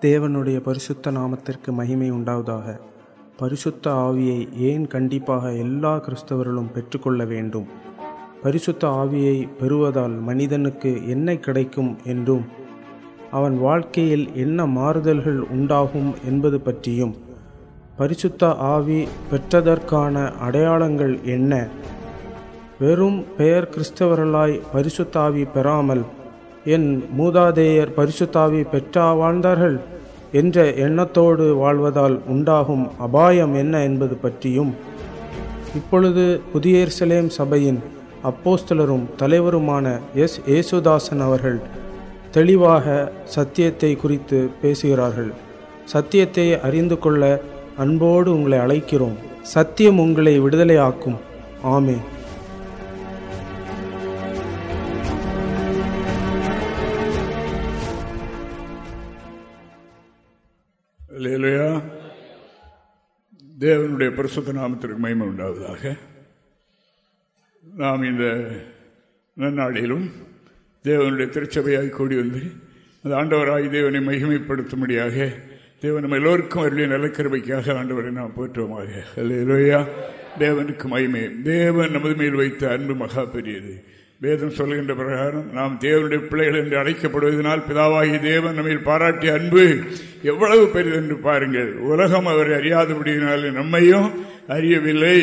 தேவனுடைய பரிசுத்த நாமத்திற்கு மகிமை உண்டாவதாக. பரிசுத்த ஆவியை ஏன் கண்டிப்பாக எல்லா கிறிஸ்தவர்களும் பெற்றுக்கொள்ள வேண்டும்? பரிசுத்த ஆவியை பெறுவதால் மனிதனுக்கு என்ன கிடைக்கும் என்றும் அவன் வாழ்க்கையில் என்ன மாறுதல்கள் உண்டாகும் என்பது பற்றியும் பரிசுத்த ஆவி பெற்றதற்கான அடையாளங்கள் என்ன? வெறும் பெயர் கிறிஸ்தவர்களாய் பரிசுத்தாவி பெறாமல் என் மூதாதையர் பரிசுத்தாவி பெற்றா வாழ்ந்தார்கள் என்ற எண்ணத்தோடு வாழ்வதால் உண்டாகும் அபாயம் என்ன என்பது பற்றியும். இப்பொழுது புதிய எருசலேம் சபையின் அப்போஸ்தலரும் தலைவருமான எஸ் ஏசுதாசன் அவர்கள் தெளிவாக சத்தியத்தை குறித்து பேசுகிறார்கள். சத்தியத்தை அறிந்து கொள்ள அன்போடு உங்களை அழைக்கிறோம். சத்தியம் உங்களை விடுதலையாக்கும். ஆமே தேவனுடைய பரிசுத்த நாமத்திற்கு மகிமை உண்டாவதாக. நாம் இந்த நன்னாளிலும் தேவனுடைய திருச்சபையாக கூடி வந்து அந்த ஆண்டவராய் தேவனை மகிமைப்படுத்தும்படியாக தேவன் நம்ம எல்லோருக்கும் அருளிய நலக்கருமைக்காக ஆண்டவரை நாம் போற்றுவோமாக. இல்லையா தேவனுக்கு மகிமை. தேவன் நமது மேல் வைத்த அன்பு மகா பெரியது. வேதம் சொல்கின்ற பிரகாரம் நாம் தேவனுடைய பிள்ளைகள் என்று அழைக்கப்படுவதனால் பிதாவாகி தேவன் நம்ம பாராட்டிய அன்பு எவ்வளவு பெரிதென்று பாருங்கள். உலகம் அவரை அறியாதபடியினாலே நம்மையும் அறியவில்லை.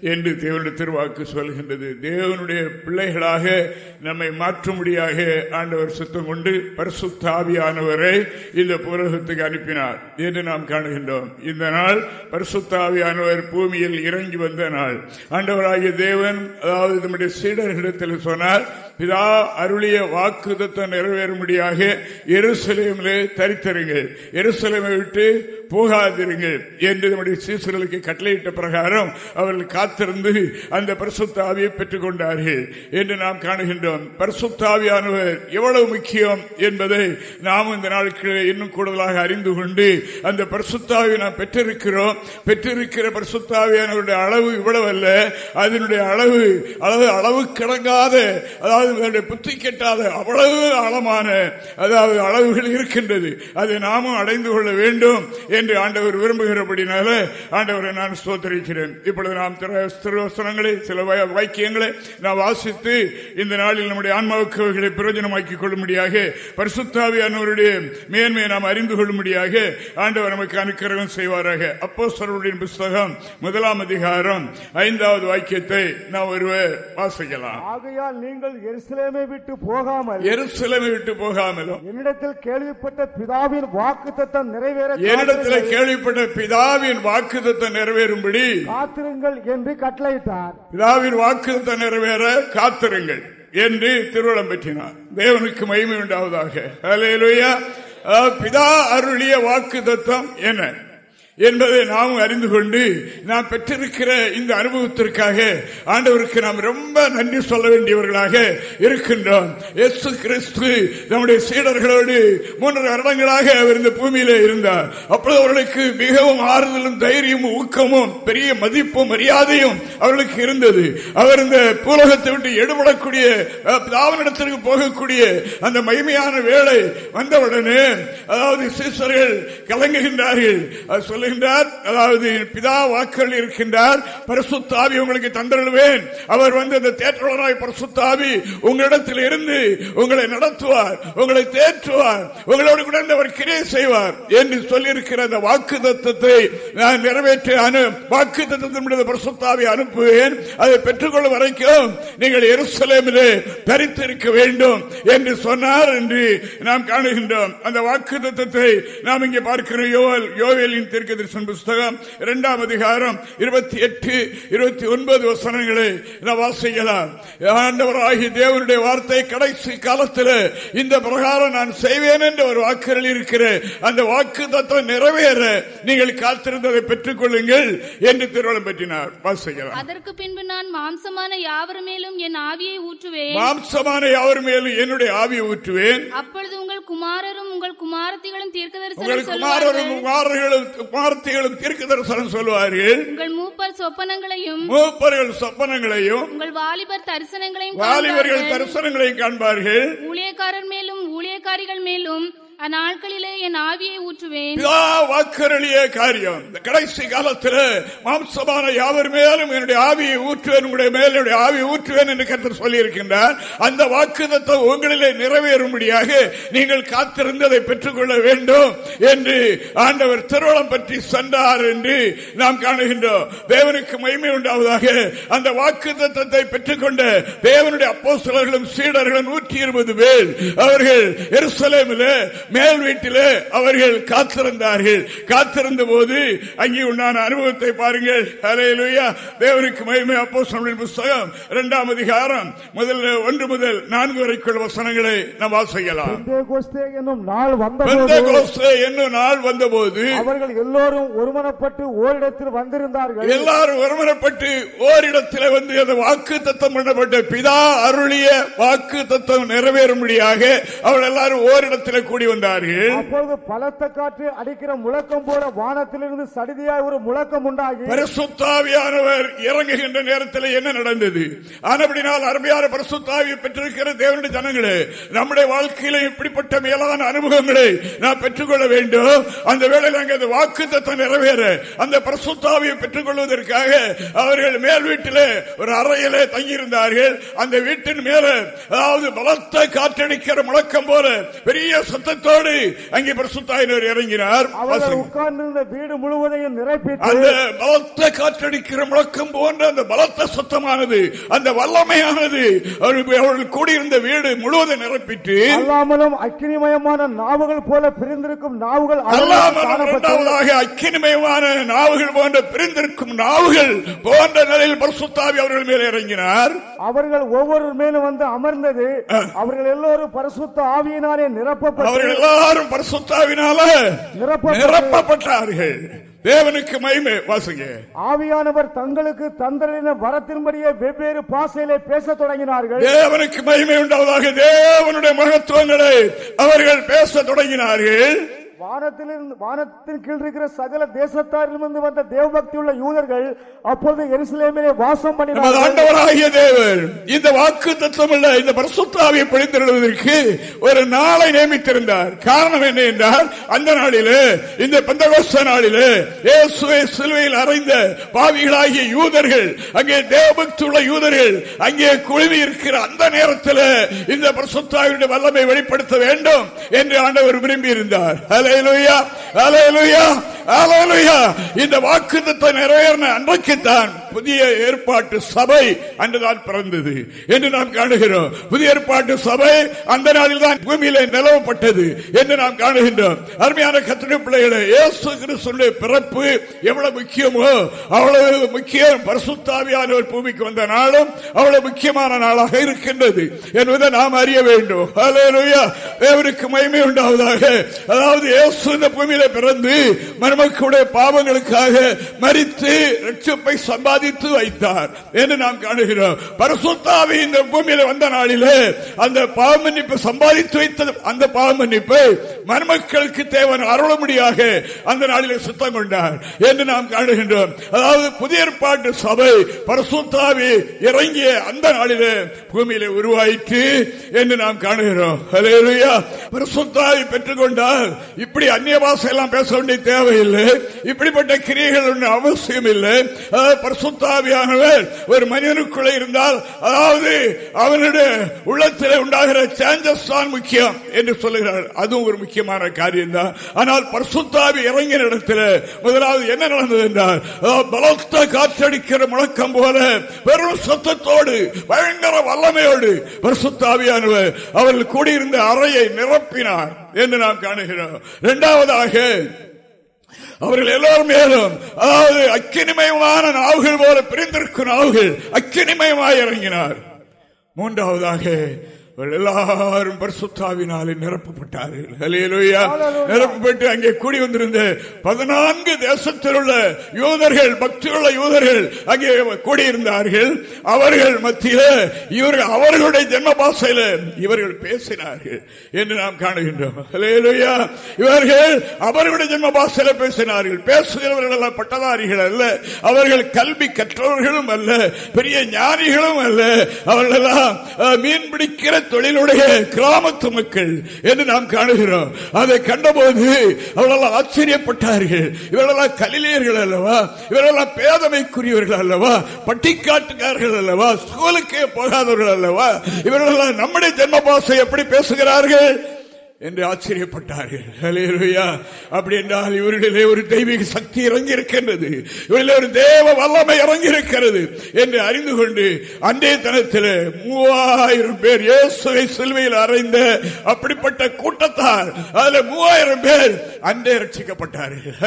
என்று தேவனுடைய திருவாக்கு சொல்கின்றது. தேவனுடைய பிள்ளைகளாக நம்மை மாற்றும்படியாக ஆண்டவர் சுத்தம் கொண்டு பரிசுத்தாவியானவரை இந்த புரகத்துக்கு அனுப்பினார் என்று நாம் காணுகின்றோம். இந்த நாள் பரிசுத்தாவியானவர் பூமியில் இறங்கி வந்த நாள். ஆண்டவராகிய தேவன் அதாவது நம்முடைய சீடர்களிடத்தில் சொன்னார் பிதா அருளிய வாக்குதத்தை நிறைவேறும்படியாக எருசலேமிலே தரித்தருங்கள். எருசலேமை விட்டு போகாதிருங்கள் என்று நம்முடைய சீசர்களுக்கு கட்டளையிட்ட பிரகாரம் அவர்கள் காத்திருந்து அந்த பரிசுத்தாவியை பெற்றுக் கொண்டார்கள் என்று நாம் காணுகின்றோம். பரிசுத்தாவியானவர் எவ்வளவு முக்கியம் என்பதை நாம் இந்த நாளுக்கு இன்னும் கூடுதலாக அறிந்து கொண்டு அந்த பரிசுத்தாவை நாம் பெற்றிருக்கிறோம். பெற்றிருக்கிற பரிசுத்தாவியானவருடைய அளவு இவ்வளவு அல்ல. அதனுடைய அளவு அளவு அளவு கிடங்காத அதாவது புத்தி கெட்டாத அவ்வளவு ஆழமான அதாவது அளவுகள் இருக்கின்றது. அதை நாமும் அடைந்து கொள்ள வேண்டும் என்று ஆண்டவர் விரும்புகிறபடினால ஆண்டவரை நான் சோதரிக்கிறேன் இப்பொழுது நாம் திருவசனங்களை சில வாக்கியங்களை நாம் வாசித்து இந்த நாளில் நம்முடைய ஆன்மாவுக்கு பிரயோஜனமாக்கிக் கொள்ளும்படியாக பரிசுத்தாவியானவருடைய மேன்மையை நாம் அறிந்து கொள்ளும்படியாக ஆண்டவர் நமக்கு அனுக்கிரகம் செய்வாராக. அப்போ புஸ்தகம் முதலாம் அதிகாரம் ஐந்தாவது வாக்கியத்தை நாம் ஒருவர் வாசிக்கலாம். ஆகையால் நீங்கள் எருசலேமை விட்டு போகாமல் எருசலேமை விட்டு போகாமலும் என்னிடத்தில் கேள்விப்பட்ட பிதாவின் வாக்கு தத்தம் நிறைவேற என்னிடத்தில் கேள்விப்பட்ட பிதாவின் வாக்கு தத்தம் நிறைவேறும்படி காத்திருங்கள் என்று கட்டளையிட்டார். பிதாவின் வாக்கு தத்தம் நிறைவேற காத்திருங்கள் என்று திருவள்ளம் பெற்றினார். தேவனுக்கு மகிமை உண்டாவதாக. பிதா அருளிய வாக்கு தத்தம் என்ன? என்பதை நாம் அறிந்து கொண்டு நாம் பெற்றிருக்கிற இந்த அனுபவத்திற்காக ஆண்டவருக்கு நாம் ரொம்ப நன்றி சொல்ல வேண்டியவர்களாக இருக்கின்றோம். எஸ் கிறிஸ்து நம்முடைய சீடர்களோடு மூன்று வருடங்களாக அவர் இந்த பூமியில இருந்தார். அப்பொழுது அவர்களுக்கு மிகவும் ஆறுதலும் தைரியமும் ஊக்கமும் பெரிய மதிப்பும் மரியாதையும் அவர்களுக்கு இருந்தது. அவர் இந்த பூலகத்தை விட்டு எடுபடக்கூடிய தாவனிடத்திற்கு போகக்கூடிய அந்த மகிமையான வேலை வந்தவுடனே அதாவது சீசர்கள் கலங்குகின்றார்கள். சொல்ல சொல்லுகின்றார் அதாவது பிதா வாக்கள் இருக்கின்றார். பரிசுத்தாவி உங்களுக்கு தந்திருவேன் அவர் வந்து அந்த தேற்றவராய் பரிசுத்தாவி உங்களிடத்தில் இருந்து உங்களை நடத்துவார் உங்களை தேற்றுவார் உங்களோடு கூட அவர் கிரியை செய்வார் என்று சொல்லியிருக்கிற அந்த வாக்கு தத்துவத்தை நான் நிறைவேற்றி அனு வாக்கு தத்துவத்தின் பரிசுத்தாவி அனுப்புவேன். அதை பெற்றுக்கொள்ள வரைக்கும் நீங்கள் எருசலேமிலே தரித்திருக்க வேண்டும் என்று சொன்னார் என்று நாம் காணுகின்றோம். அந்த வாக்கு தத்துவத்தை நாம் இங்கே பார்க்கிறோம். யோவல் யோவேலின் தெற்கு தீர்க்கதரிசன புஸ்தகம் இரண்டாம் அதிகாரம் இருபத்தி எட்டு இருபத்தி ஒன்பது வசனங்களை வாசிக்கலாம். ஆண்டவராகி தேவனுடைய வார்த்தை கடைசி காலத்தில் இந்த பிரகாரம் நான் செய்வேன் என்று ஒரு வாக்குகள் இருக்கிற அந்த வாக்கு தத்துவம் நிறைவேற நீங்கள் காத்திருந்ததை பெற்றுக் கொள்ளுங்கள் என்று திருவள்ளம் பெற்றினார். வாசிக்கலாம். அதற்கு பின்பு நான் மாம்சமான யாவர் மேலும் என் ஆவியை ஊற்றுவேன்? மாம்சமான யாவர் மேலும் என்னுடைய ஆவியை ஊற்றுவேன்? அப்பொழுது உங்கள் குமாரரும் உங்கள் குமாரத்திகளும் தீர்க்கதரிசனம் குமாரரும் குமாரர்களும் வார்த்தைகளும் தீர்க்க தரிசனம் சொல்வார்கள். உங்கள் மூப்பர் சொப்பனங்களையும் மூப்பர்கள் சொப்பனங்களையும் உங்கள் வாலிபர் தரிசனங்களையும் வாலிபர்கள் தரிசனங்களையும் காண்பார்கள். ஊழியக்காரர் மேலும் ஊழியக்காரிகள் மேலும் அந்நாட்களிலே என் ஆவியை ஊற்றுவேன். வாக்கரளிய காரியம். இந்த கடைசி காலத்தில் மாம்சமான யாவர் மேலும் என்னுடைய ஆவியை ஊற்றுவேன் உங்களுடைய மேல் என்னுடைய ஆவியை ஊற்றுவேன் என்று கருத்து சொல்லியிருக்கின்றார். அந்த வாக்குதத்தை உங்களிலே நிறைவேறும்படியாக நீங்கள் காத்திருந்ததை பெற்றுக்கொள்ள வேண்டும் என்று ஆண்டவர் திருவளம் பற்றி சென்றார் என்று நாம் காணுகின்றோம். தேவனுக்கு மகிமை உண்டாவதாக அந்த வாக்கு தத்தத்தை பெற்றுக்கொண்ட தேவனுடைய அப்போஸ்தலர்களும் சீடர்களும் நூற்றி இருபது பேர் அவர்கள் எருசலேமில் மேல் வீட்டிலே அவர்கள் காத்திருந்தார்கள். காத்திருந்த போது அங்கே உண்டான அனுபவத்தை பாருங்கள். அலையிலுயா தேவனுக்கு மகிமை அப்போஸ்தலர்களின் புஸ்தகம் இரண்டாம் அதிகாரம் முதல்ல ஒன்று முதல் நான்கு வரைக்குள்ள வசனங்களை நாம் வாசிக்கலாம். என்னும் நாள் என்னும் நாள் வந்தபோது அவர்கள் எல்லோரும் ஒருமனப்பட்டு ஓரிடத்தில் வந்திருந்தார்கள். எல்லாரும் ஒருமனப்பட்டு ஓரிடத்தில் வந்து அந்த வாக்கு தத்தம் பண்ணப்பட்ட பிதா அருளிய வாக்கு தத்தம் நிறைவேறும்படியாக அவள் எல்லாரும் ஓரிடத்தில் கூடி வந்தார்கள் அப்பொழுது பலத்த காற்று அடிக்கிற முழக்கம் போல வானத்திலிருந்து சடிதியாய் ஒரு முழக்கம் உண்டாகி பரிசுத்தாவியானவர் இறங்குகின்ற நேரத்தில் என்ன நடந்தது? ஆனபடினால் அருமையான பரிசுத்தாவியை பெற்றிருக்கிற தேவனுடைய ஜனங்களே நம்முடைய வாழ்க்கையில இப்படிப்பட்ட மேலான அனுபவங்களை நாம் பெற்றுக்கொள்ள வேண்டும். அந்த வேளையில் அங்கே அந்த வாக்கு தத்தம் நிறைவேற அந்த பரிசுத்தாவியை பெற்றுக் கொள்வதற்காக அவர்கள் மேல் வீட்டிலே ஒரு அறையிலே தங்கியிருந்தார்கள். அந்த வீட்டின் மேல அதாவது பலத்த காற்றடிக்கிற முழக்கம் போல பெரிய சத்தத்தோடு அங்கே பரிசுத்தாயினர் இறங்கினார். அவர்கள். உட்கார்ந்திருந்த வீடு முழுவதையும் அந்த நிரப்பிட்டு பலத்த காற்றடிக்கிற முழக்கம் போன்ற அந்த பலத்த சத்தமானது அந்த வல்லமையானது அவர்கள் கூடியிருந்த வீடு முழுவதும் நிரப்பிட்டு அல்லாமலும் அக்கினிமயமான நாவுகள் போல பிரிந்திருக்கும் நாவுகள் அவர்களுக்கு அல்லாமல் காணப்பட்டு இரண்டாவதாக அக்கினிமயமான நாவுகள் போன்ற பிரிந்திருக்கும் நாவுகள் போன்ற நிலையில் பரிசுத்தாவி அவர்கள் மேலே இறங்கினார். அவர்கள் ஒவ்வொரு மேலும் வந்து அமர்ந்தது. அவர்கள் எல்லோரும் பரிசுத்த ஆவியினாலே நிரப்பப்பட்டு அவர்கள் எல்லாரும் பரிசுத்தாவினால நிரப்பப்பட்டு நிரப்பப்பட்டார்கள். தேவனுக்கு மகிமை வாசிங்க ஆவியானவர் தங்களுக்கு தந்தரின வரத்தின்படியே வெவ்வேறு பாசையிலே பேசத் தொடங்கினார்கள். தேவனுக்கு மகிமை உண்டாவதாக தேவனுடைய மகத்துவங்களை அவர்கள் பேசத் தொடங்கினார்கள். வானத்திலிருந்து வானத்தின் கீழ் இருக்கிற சகல தேசத்தாரிலிருந்து வந்த தேவபக்தி உள்ள யூதர்கள் அப்பொழுது எருசலேமிலே வாசம் நமது ஆண்டவராகிய தேவன் இந்த வாக்கு தத்துவமுள்ள இந்த பரிசுத்தாவியை பிடித்திருவதற்கு ஒரு நாளை நியமித்திருந்தார். காரணம் என்ன என்றால் அந்த நாளிலே இந்த பந்தகோஸ்த நாளிலே இயேசுவை சிலுவையில் அறைந்த பாவிகளாகிய யூதர்கள் அங்கே தேவபக்தி உள்ள யூதர்கள் அங்கே குழுமி இருக்கிற அந்த நேரத்தில் இந்த பரிசுத்தாவினுடைய வல்லமை வெளிப்படுத்த வேண்டும் என்று ஆண்டவர் விரும்பி இருந்தார் அலையலுயா அலையலுயா அலையலுயா இந்த வாக்குத்தத்தை நிறைவேறின அன்றைக்குத்தான் புதிய ஏற்பாட்டு சபை அன்றுதான் பிறந்தது என்று நாம் காணுகிறோம். புதிய ஏற்பாட்டு சபை அந்த நாளில் தான் பூமியில நிலவப்பட்டது என்று நாம் காணுகின்றோம். அருமையான கத்திரி பிள்ளைகளை இயேசு கிறிஸ்துடைய பிறப்பு எவ்வளவு முக்கியமோ அவ்வளவு முக்கியம் பரிசுத்தாவியான ஒரு பூமிக்கு வந்த நாளும் அவ்வளவு முக்கியமான நாளாக இருக்கின்றது என்பதை நாம் அறிய வேண்டும். ஹalleluya தேவனுக்கு மகிமை உண்டாவதாக. அதாவது இயேசு இந்த பூமியில பிறந்து மருமக்களுடைய பாவங்களுக்காக மறித்து ரட்சிப்பை சம்பாதித்து வைத்தார் என்று நாம் காணுகிறோம். பரிசுத்தாவி இந்த பூமியில வந்த நாளிலே அந்த பாவ மன்னிப்பு சம்பாதித்து வைத்த அந்த பாவ மன்னிப்பை மருமக்களுக்கு தேவன் அருளமுடியாக அந்த நாளிலே சுத்தம் கொண்டார் என்று நாம் காணுகின்றோம். அதாவது புதிய ஏற்பாட்டு சபை பரசுத்தாவி இறங்கிய அந்த நாளிலே பூமியிலே உருவாயிற்று என்று நாம் காணுகிறோம். ஹalleluya பெற்றுக்கொண்டால் இப்படி அந்நிய பாசையெல்லாம் பேச வேண்டிய தேவையில்லை. இப்படிப்பட்ட கிரியைகள் அவசியம் இல்லை. பரிசுத்தாவியானவர் ஒரு மனிதனுக்குள்ளே இருந்தால் அதாவது அவனுடைய உள்ளத்தில் உண்டாகிற சேஞ்சஸ் தான் முக்கியம் என்று சொல்லுகிறார் அதுவும் ஒரு முக்கியமான காரியம் தான் ஆனால் பரிசுத்தாவி இறங்கிய இடத்துல முதலாவது என்ன நடந்தது என்றால் பலத்த காற்றடிக்கிற முழக்கம் போல வெறும் சத்தத்தோடு பயங்கர வல்லமையோடு பரிசுத்தாவியானவர் அவர்கள் கூடியிருந்த அறையை நிரப்பினார். என்று நாம் காணுகிறோம். இரண்டாவதாக அவர்கள் எல்லோரும் மேலும் அதாவது அக்கினிமயமான நாவுகள் போல பிரிந்திருக்கும் நாவுகள் அக்கினிமயமாய் இறங்கினார். மூன்றாவதாக எல்லாரும் பரிசுத்தாவினாலே நிரப்பப்பட்டார்கள். நிரப்பப்பட்டு அங்கே கூடி வந்திருந்த பதினான்கு தேசத்தில் உள்ள யூதர்கள் பக்தியுள்ள யூதர்கள் அங்கே கூடியிருந்தார்கள். அவர்கள் மத்தியில இவர்கள் அவர்களுடைய ஜென்ம பாஷையில இவர்கள் பேசினார்கள் என்று நாம் காணுகின்றோம். இவர்கள் அவர்களுடைய ஜென்ம பாஷையில பேசினார்கள். பேசுகிறவர்கள் எல்லாம் பட்டதாரிகள் அல்ல. அவர்கள் கல்வி கற்றவர்களும் அல்ல பெரிய ஞானிகளும் அல்ல. அவர்கள் மீன் பிடிக்கிற தொழிலுடைய கிராமத்து மக்கள் என்று நாம் காணுகிறோம். அதை கண்டபோது அவர்களெல்லாம் ஆச்சரியப்பட்டார்கள். இவர்களெல்லாம் கலிலேயர்கள் அல்லவா? இவரெல்லாம் பேதமைக்குரியவர்கள் அல்லவா? பட்டிக்காட்டுக்காரர்கள் அல்லவா? ஸ்கூலுக்கே போகாதவர்கள் அல்லவா? இவர்களெல்லாம் நம்முடைய ஜென்ம பாசை எப்படி பேசுகிறார்கள்? என்று ஆச்சரியப்பட்டார்கள். அப்படி என்றால் இவர்களிலே ஒரு தெய்வீக சக்தி இறங்கி இருக்கின்றது ஒரு தேவ வல்லமை இறங்கி இருக்கிறது என்று அறிந்து கொண்டு அன்றைய தினத்தில் மூவாயிரம் பேர் இயேசுவை சிலுவையில் அறைந்த அப்படிப்பட்ட கூட்டத்தார் அதுல மூவாயிரம் பேர் அன்றே ரட்சிக்கப்பட்டார்கள்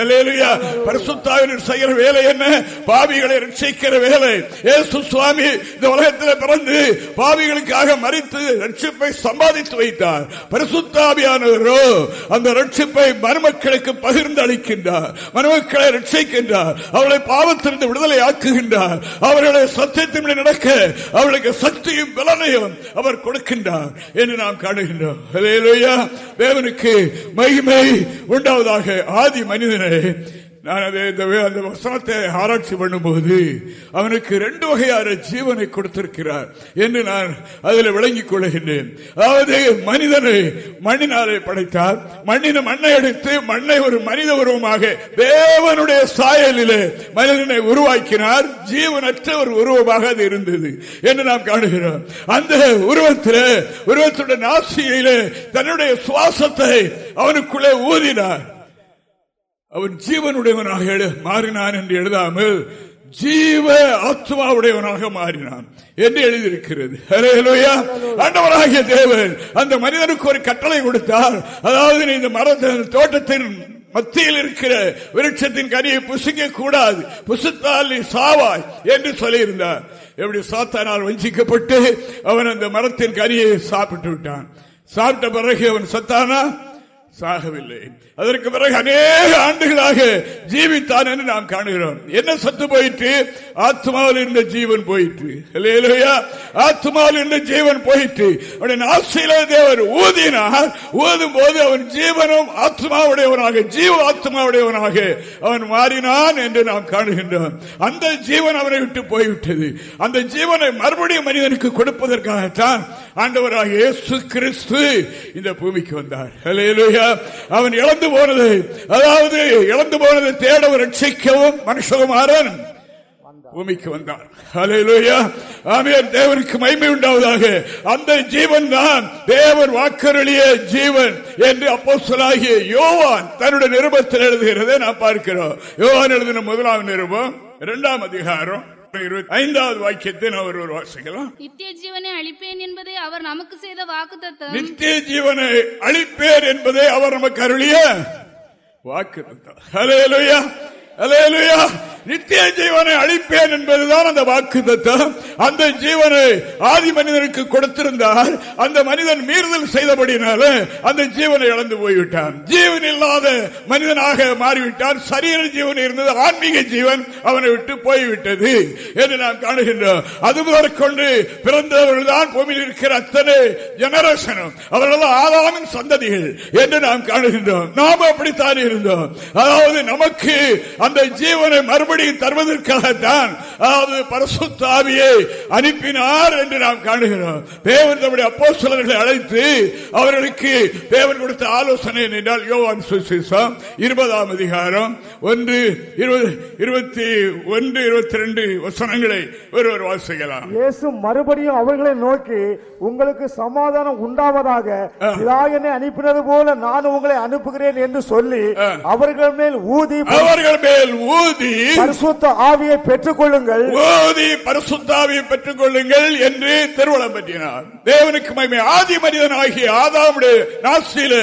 பரிசுத்தாவினர் செய்கிற வேலை என்ன? பாவிகளை ரட்சிக்கிற வேலை. இயேசு சுவாமி இந்த உலகத்தில் பிறந்து பாவிகளுக்காக மறித்து ரட்சிப்பை சம்பாதித்து வைத்தார். பரிசுத்தாவி ஆவியானவரோ அந்த ரட்சிப்பை மருமக்களுக்கு பகிர்ந்து அளிக்கின்றார் மருமக்களை ரட்சிக்கின்றார் அவளை பாவத்திலிருந்து விடுதலை ஆக்குகின்றார் அவர்களை சத்தியத்தின் நடக்க அவளுக்கு சக்தியும் பலனையும் அவர் கொடுக்கின்றார் என்று நாம் காணுகின்றோம். தேவனுக்கு மகிமை உண்டாவதாக. ஆதி மனிதனை நான் அதை அந்த வசனத்தை ஆராய்ச்சி பண்ணும்போது அவனுக்கு ரெண்டு வகையான ஜீவனை கொடுத்திருக்கிறார் என்று நான் அதில் விளங்கிக் கொள்கின்றேன். அதாவது மனிதனை மண்ணினாலே படைத்தார். மண்ணின மண்ணை எடுத்து மண்ணை ஒரு மனித உருவமாக தேவனுடைய சாயலிலே மனிதனை உருவாக்கினார். ஜீவனற்ற ஒரு உருவமாக அது இருந்தது என்று நாம் காணுகிறோம். அந்த உருவத்தில் உருவத்துடைய நாசியிலே தன்னுடைய சுவாசத்தை அவனுக்குள்ளே ஊதினார். அவன் ஜீவனுடையவனாக மாறினான் என்று எழுதாமல் ஜீவ ஆத்மாவுடையவனாக மாறினான் என்று எழுதியிருக்கிறது. ஆண்டவராகிய தேவன் அந்த மனிதனுக்கு ஒரு கட்டளை கொடுத்தார். அதாவது இந்த மரத்தின் தோட்டத்தின் மத்தியில் இருக்கிற விருட்சத்தின் கனியை புசுங்க கூடாது புசுத்தால் நீ சாவாய் என்று சொல்லியிருந்தார். எப்படி சாத்தானால் வஞ்சிக்கப்பட்டு அவன் அந்த மரத்தின் கனியை சாப்பிட்டு விட்டான் சாப்பிட்ட பிறகு அவன் சத்தானா? சாகவில்லை. அதற்கு பிறகு அநேக ஆண்டுகளாக ஜீவித்தான் என்று நாம் காணுகிறோம். என்ன சத்து போயிற்று? ஆத்மாவில் இருந்த ஜீவன் போயிற்று. ஆத்மாவில் இருந்த ஜீவன் போயிற்று. அவன் ஆசையில தேவர் ஊதினார். ஊதும் போது அவன் ஜீவனும் ஆத்மாவுடையவனாக ஜீவ ஆத்மாவுடையவனாக அவன் மாறினான் என்று நாம் காணுகின்றோம். அந்த ஜீவன் அவனை விட்டு போய்விட்டது. அந்த ஜீவனை மறுபடியும் மனிதனுக்கு கொடுப்பதற்காகத்தான் ஆண்டவராக இயேசு கிறிஸ்து இந்த பூமிக்கு வந்தார். அவன் இழந்து போனது. அதாவது இழந்து போனது தேடவும் ரட்சிக்கவும் மனுஷகுமாரன் பூமிக்கு வந்தார் ஆமியர் தேவனுக்கு மைமை உண்டாவதாக. அந்த ஜீவன் தான் தேவன் வாக்கருளிய ஜீவன் என்று அப்போ சொல்லாகிய யோவான் தன்னுடைய நிருபத்தில் எழுதுகிறதை நாம் பார்க்கிறோம். யோவான் எழுதின முதலாம் நிருபம் இரண்டாம் அதிகாரம் ஐந்தாவது வாக்கியத்தை நான் ஒரு வாசிக்கலாம். நித்திய ஜீவனை அழிப்பேன் என்பதை அவர் நமக்கு செய்த வாக்கு நித்திய ஜீவனை அழிப்பேன் என்பதை அவர் நமக்கு அருளிய வாக்கு தத்தம் நித்திய ஜீவனை அழிப்பேன் என்பதுதான் அந்த வாக்கு தத்தம் அந்த ஜீவனை ஆதி மனிதனுக்கு கொடுத்திருந்தார். அந்த மனிதன் மீறுதல் செய்தபடினால அந்த ஜீவனை இழந்து போய்விட்டான். ஜீவன் இல்லாத மனிதனாக மாறிவிட்டான். சரீர ஜீவன் இருந்தது ஆன்மீக ஜீவன் அவனை விட்டு போய்விட்டது என்று நாம் காணுகின்றோம். அது முதற்கொண்டு பிறந்தவர்கள் தான் பூமியில் இருக்கிற அத்தனை ஜெனரேஷனும் அவர்கள் ஆதாமின் சந்ததிகள் என்று நாம் காணுகின்றோம். நாம் அப்படித்தான் இருந்தோம். அதாவது நமக்கு அந்த ஜீவனை மறுபடியும் தருவதற்காகத்தான் அதாவது பரசுத்தாவியை அனுப்பினார் என்று நாம் காணுகிறோம். தேவன் தம்முடைய அப்போ சிலர்களை அழைத்து அவர்களுக்கு தேவன் கொடுத்த ஆலோசனை என்றால் யோவான் சுசேஷம் இருபதாம் அதிகாரம் ஒன்று இருபத்தி ஒன்று இருபத்தி ரெண்டு வசனங்களை ஒருவர் வாசிக்கலாம். மறுபடியும் அவர்களை நோக்கி உங்களுக்கு சமாதானம் உண்டாவதாக என்னை அனுப்பினது போல நான் உங்களை அனுப்புகிறேன் என்று சொல்லி அவர்கள் மேல் ஊதி அவர்கள் மேல் ஊதி பரிசுத்த ஆவியை பெற்றுக் கொள்ளுங்கள் ஊதி பரிசுத்த ஆவியை பெற்றுக் கொள்ளுங்கள் என்று திருவள்ளம் பற்றினார் தேவனுக்கு மகிமை. ஆதி மனிதன் ஆகிய ஆதாமுடைய நாசில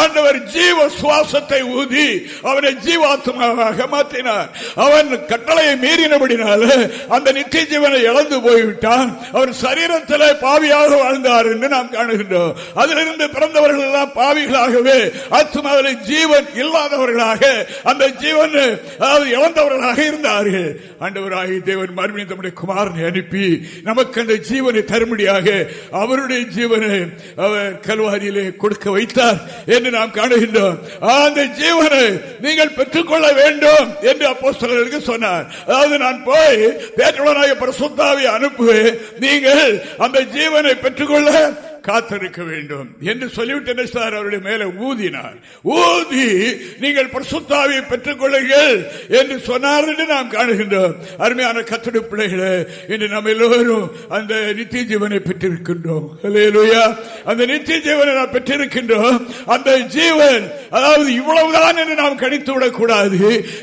ஆண்டவர் ஜீவ சுவாசத்தை ஊதி அவனை ஜீவாத்மாவாக மாற்றினார். அவன் கட்டளையை மீறினபடினால அந்த நித்திய ஜீவனை இழந்து போய்விட்டான். அவன் சரீரத்தில் பாவியாக வாழ்ந்தார் என்று நாம் காணுகின்றோம். அதிலிருந்து பிறந்தவர்கள் எல்லாம் பாவிகளாகவே ஆத்மாவிலே ஜீவன் இல்லாதவர்களாக அந்த ஜீவன் அதாவது இழந்தவர்களாக இருந்தார்கள் ஆண்டவராகி தேவன் மறுபடியும் தம்முடைய குமாரனை அனுப்பி நமக்கு அந்த ஜீவனை தரும்படியாக அவருடைய ஜீவனை அவர் கல்வாரியிலே கொடுக்க வைத்தார் என்று நாம் காணுகின்றோம். அந்த ஜீவனை நீங்கள் பெற்றுக்கொள்ள வேண்டும் என்று அப்போ சொன்னார். அதாவது நான் போய் பேற்றுடனாக பிரசுத்தாவை அனுப்புவேன். நீங்கள் அந்த ஜீவனை பெற்றுக்கொள்ள காத்திருக்க வேண்டும் என்று சொல்லிவிட்டு என்ன அவருடைய மேல ஊதினார். ஊதி நீங்கள் பிரசுத்தாவை பெற்றுக் கொள்ளுங்கள் என்று சொன்னார் என்று நாம் காணுகின்றோம். அருமையான கத்தடி பிள்ளைகளே இன்று நம்ம எல்லோரும் அந்த நித்திய ஜீவனை பெற்றிருக்கின்றோம். அந்த நித்திய ஜீவனை நாம் பெற்றிருக்கின்றோம். அந்த ஜீவன் அதாவது இவ்வளவுதான் என்று நாம் கணித்து விடக்கூடாது.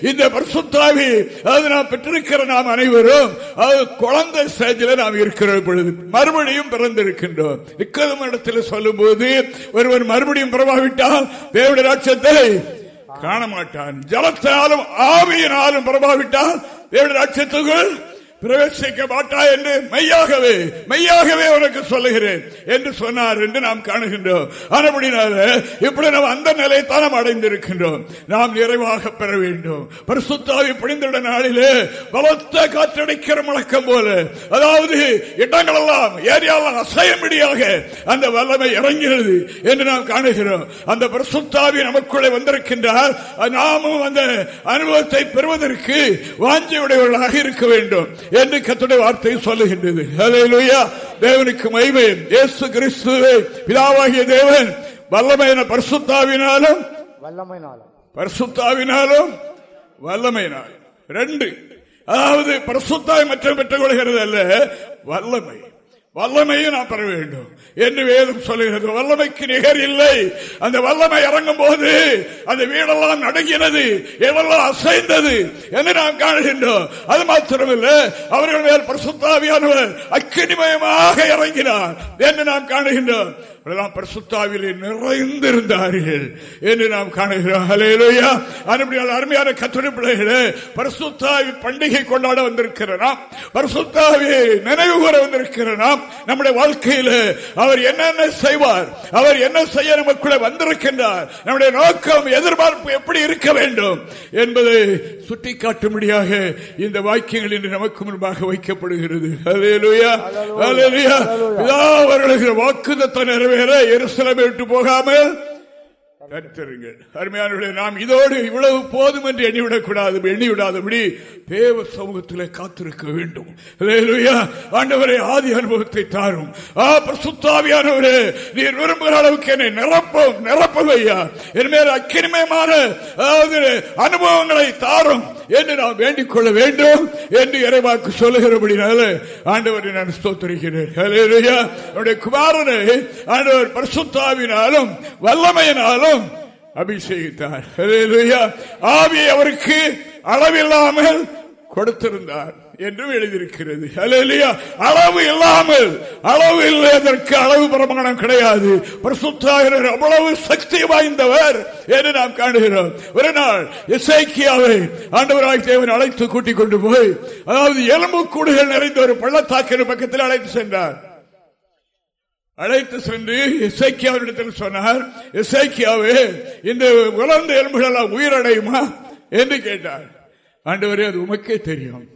இந்த பிரசுத்தாவி அதாவது நாம் பெற்றிருக்கிற நாம் அனைவரும் குழந்தை ஸ்டேஜில் நாம் இருக்கிற பொழுது மறுபடியும் பிறந்திருக்கின்றோம். நிக்கதம் இடத்தில் சொல்லும் போது ஒருவர் மறுபடியும் பிரபாவிட்டால் தேவடைய ராட்சத்தை காண மாட்டான் ஜலத்தினாலும் ஆவியினாலும் பிரபாவிட்டால் தேவடைய ராட்சத்துக்குள் பிரவேசிக்க மாட்டா என்று மெய்யாகவே மெய்யாகவே உனக்கு சொல்லுகிறேன் என்று சொன்னார் என்று நாம் காணுகின்றோம். ஆனபடினால இப்படி நாம் அந்த நிலையத்தான் நாம் அடைந்திருக்கின்றோம். நாம் நிறைவாக பெற வேண்டும். பரிசுத்தாவி பிடிந்துள்ள நாளிலே பலத்த காற்றடைக்கிற முழக்கம் போல அதாவது இடங்களெல்லாம் ஏரியாவெல்லாம் அசையும்படியாக அந்த வல்லமை இறங்கினது என்று நாம் காணுகிறோம். அந்த பரிசுத்தாவி நமக்குள்ளே வந்திருக்கின்றார். நாமும் அந்த அனுபவத்தை பெறுவதற்கு வாஞ்சியுடையவர்களாக இருக்க வேண்டும். என்று கத்துடைய வார்த்தை சொல்லுகின்றது. தேவனுக்கு மகிமை இயேசு கிறிஸ்துவை பிதாவாகிய தேவன் வல்லமையான பரிசுத்தாவினாலும் வல்லமைனாலும் பரிசுத்தாவினாலும் வல்லமையினாலும் ரெண்டு அதாவது பரிசுத்தாய் மற்றும் பெற்றுக் கொள்கிறது அல்ல வல்லமை. வல்லமையும் நாம் பெற வேண்டும் என்று வேதம் சொல்லுகிறது வல்லமைக்கு நிகர் இல்லை. அந்த வல்லமை இறங்கும் போது அந்த வீடெல்லாம் நடுங்கினது எவெல்லாம் அசைந்தது என்று நாம் காணுகின்றோம். அது மாத்திரமில்ல. அவர்கள் மேல் பிரசுத்தாவியானவர் அக்கினிமயமாக இறங்கினார் என்று நாம் காணுகின்றோம். அவரெல்லாம் பரிசுத்தாவிலே நிறைந்திருந்தார்கள் என்று நாம் காணுகிறோம். அனுப்படியால் அருமையான கத்துரை பிள்ளைகளே பரிசுத்தாவி பண்டிகை கொண்டாட வந்திருக்கிற நாம் பரிசுத்தாவி நினைவு கூற வந்திருக்கிற நாம் நம்முடைய வாழ்க்கையில அவர் என்னென்ன செய்வார்? அவர் என்ன செய்ய நமக்குள்ள வந்திருக்கின்றார்? நம்முடைய நோக்கம் எதிர்பார்ப்பு எப்படி இருக்க வேண்டும் என்பதை சுட்டிக்காட்டும்படியாக இந்த வாக்கியங்கள் இன்று நமக்கு முன்பாக வைக்கப்படுகிறது. ஹalleluya. ஹalleluya. பிதா வருகிற வாக்குத்தத்தம் விட்டு போகாமல் கருத்தருங்கள் அருமையானவர்களே நாம் இதோடு இவ்வளவு போதும் என்று எண்ணிவிடக் கூடாது எண்ணிவிடாதபடி தேவ சமூகத்தில் காத்திருக்க வேண்டும். ஆண்டவரே ஆதி அனுபவத்தை தாரும். ஆ பிரசுத்தாவியானவரே நீர் விரும்புகிற அளவுக்கு என்னை நிரப்பும் நிரப்பும் ஐயா. என் மேல் அக்கினிமயமான அனுபவங்களை தாரும் என்று நாம் வேண்டிக் கொள்ள வேண்டும் என்று இறைவாக்கு சொல்லுகிறபடினால ஆண்டவரை நான் ஸ்தோத்தரிக்கிறேன். குமாரனை ஆண்டவர் பரிசுத்தாவினாலும் வல்லமையினாலும் அபிஷேகித்தார். ஹalleluya. ஆவியை அவருக்கு அளவில்லாமல் கொடுத்திருந்தார் என்றும் எழுதியிருக்கிறது. அளவு இல்லாமல் அளவு இல்லதற்கு அளவு பிரமாணம் கிடையாது. பரிசுத்தாவினர் அவ்வளவு சக்தி வாய்ந்தவர் என்று நாம் காணுகிறோம். ஒரு நாள் இசைக்கியாவை ஆண்டவராய் தேவன் அழைத்து கூட்டிக் கொண்டு போய் அதாவது எலும்பு கூடுகள் நிறைந்த ஒரு பள்ளத்தாக்கின் பக்கத்தில் அழைத்து சென்றார். அழைத்து சென்று இசைக்கியாவிடத்தில் சொன்னார் இசைக்கியாவே இந்த உலர்ந்த எலும்புகள் எல்லாம் உயிரடையுமா? என்று கேட்டார். ஆண்டவரே அது உமக்கே தெரியும்.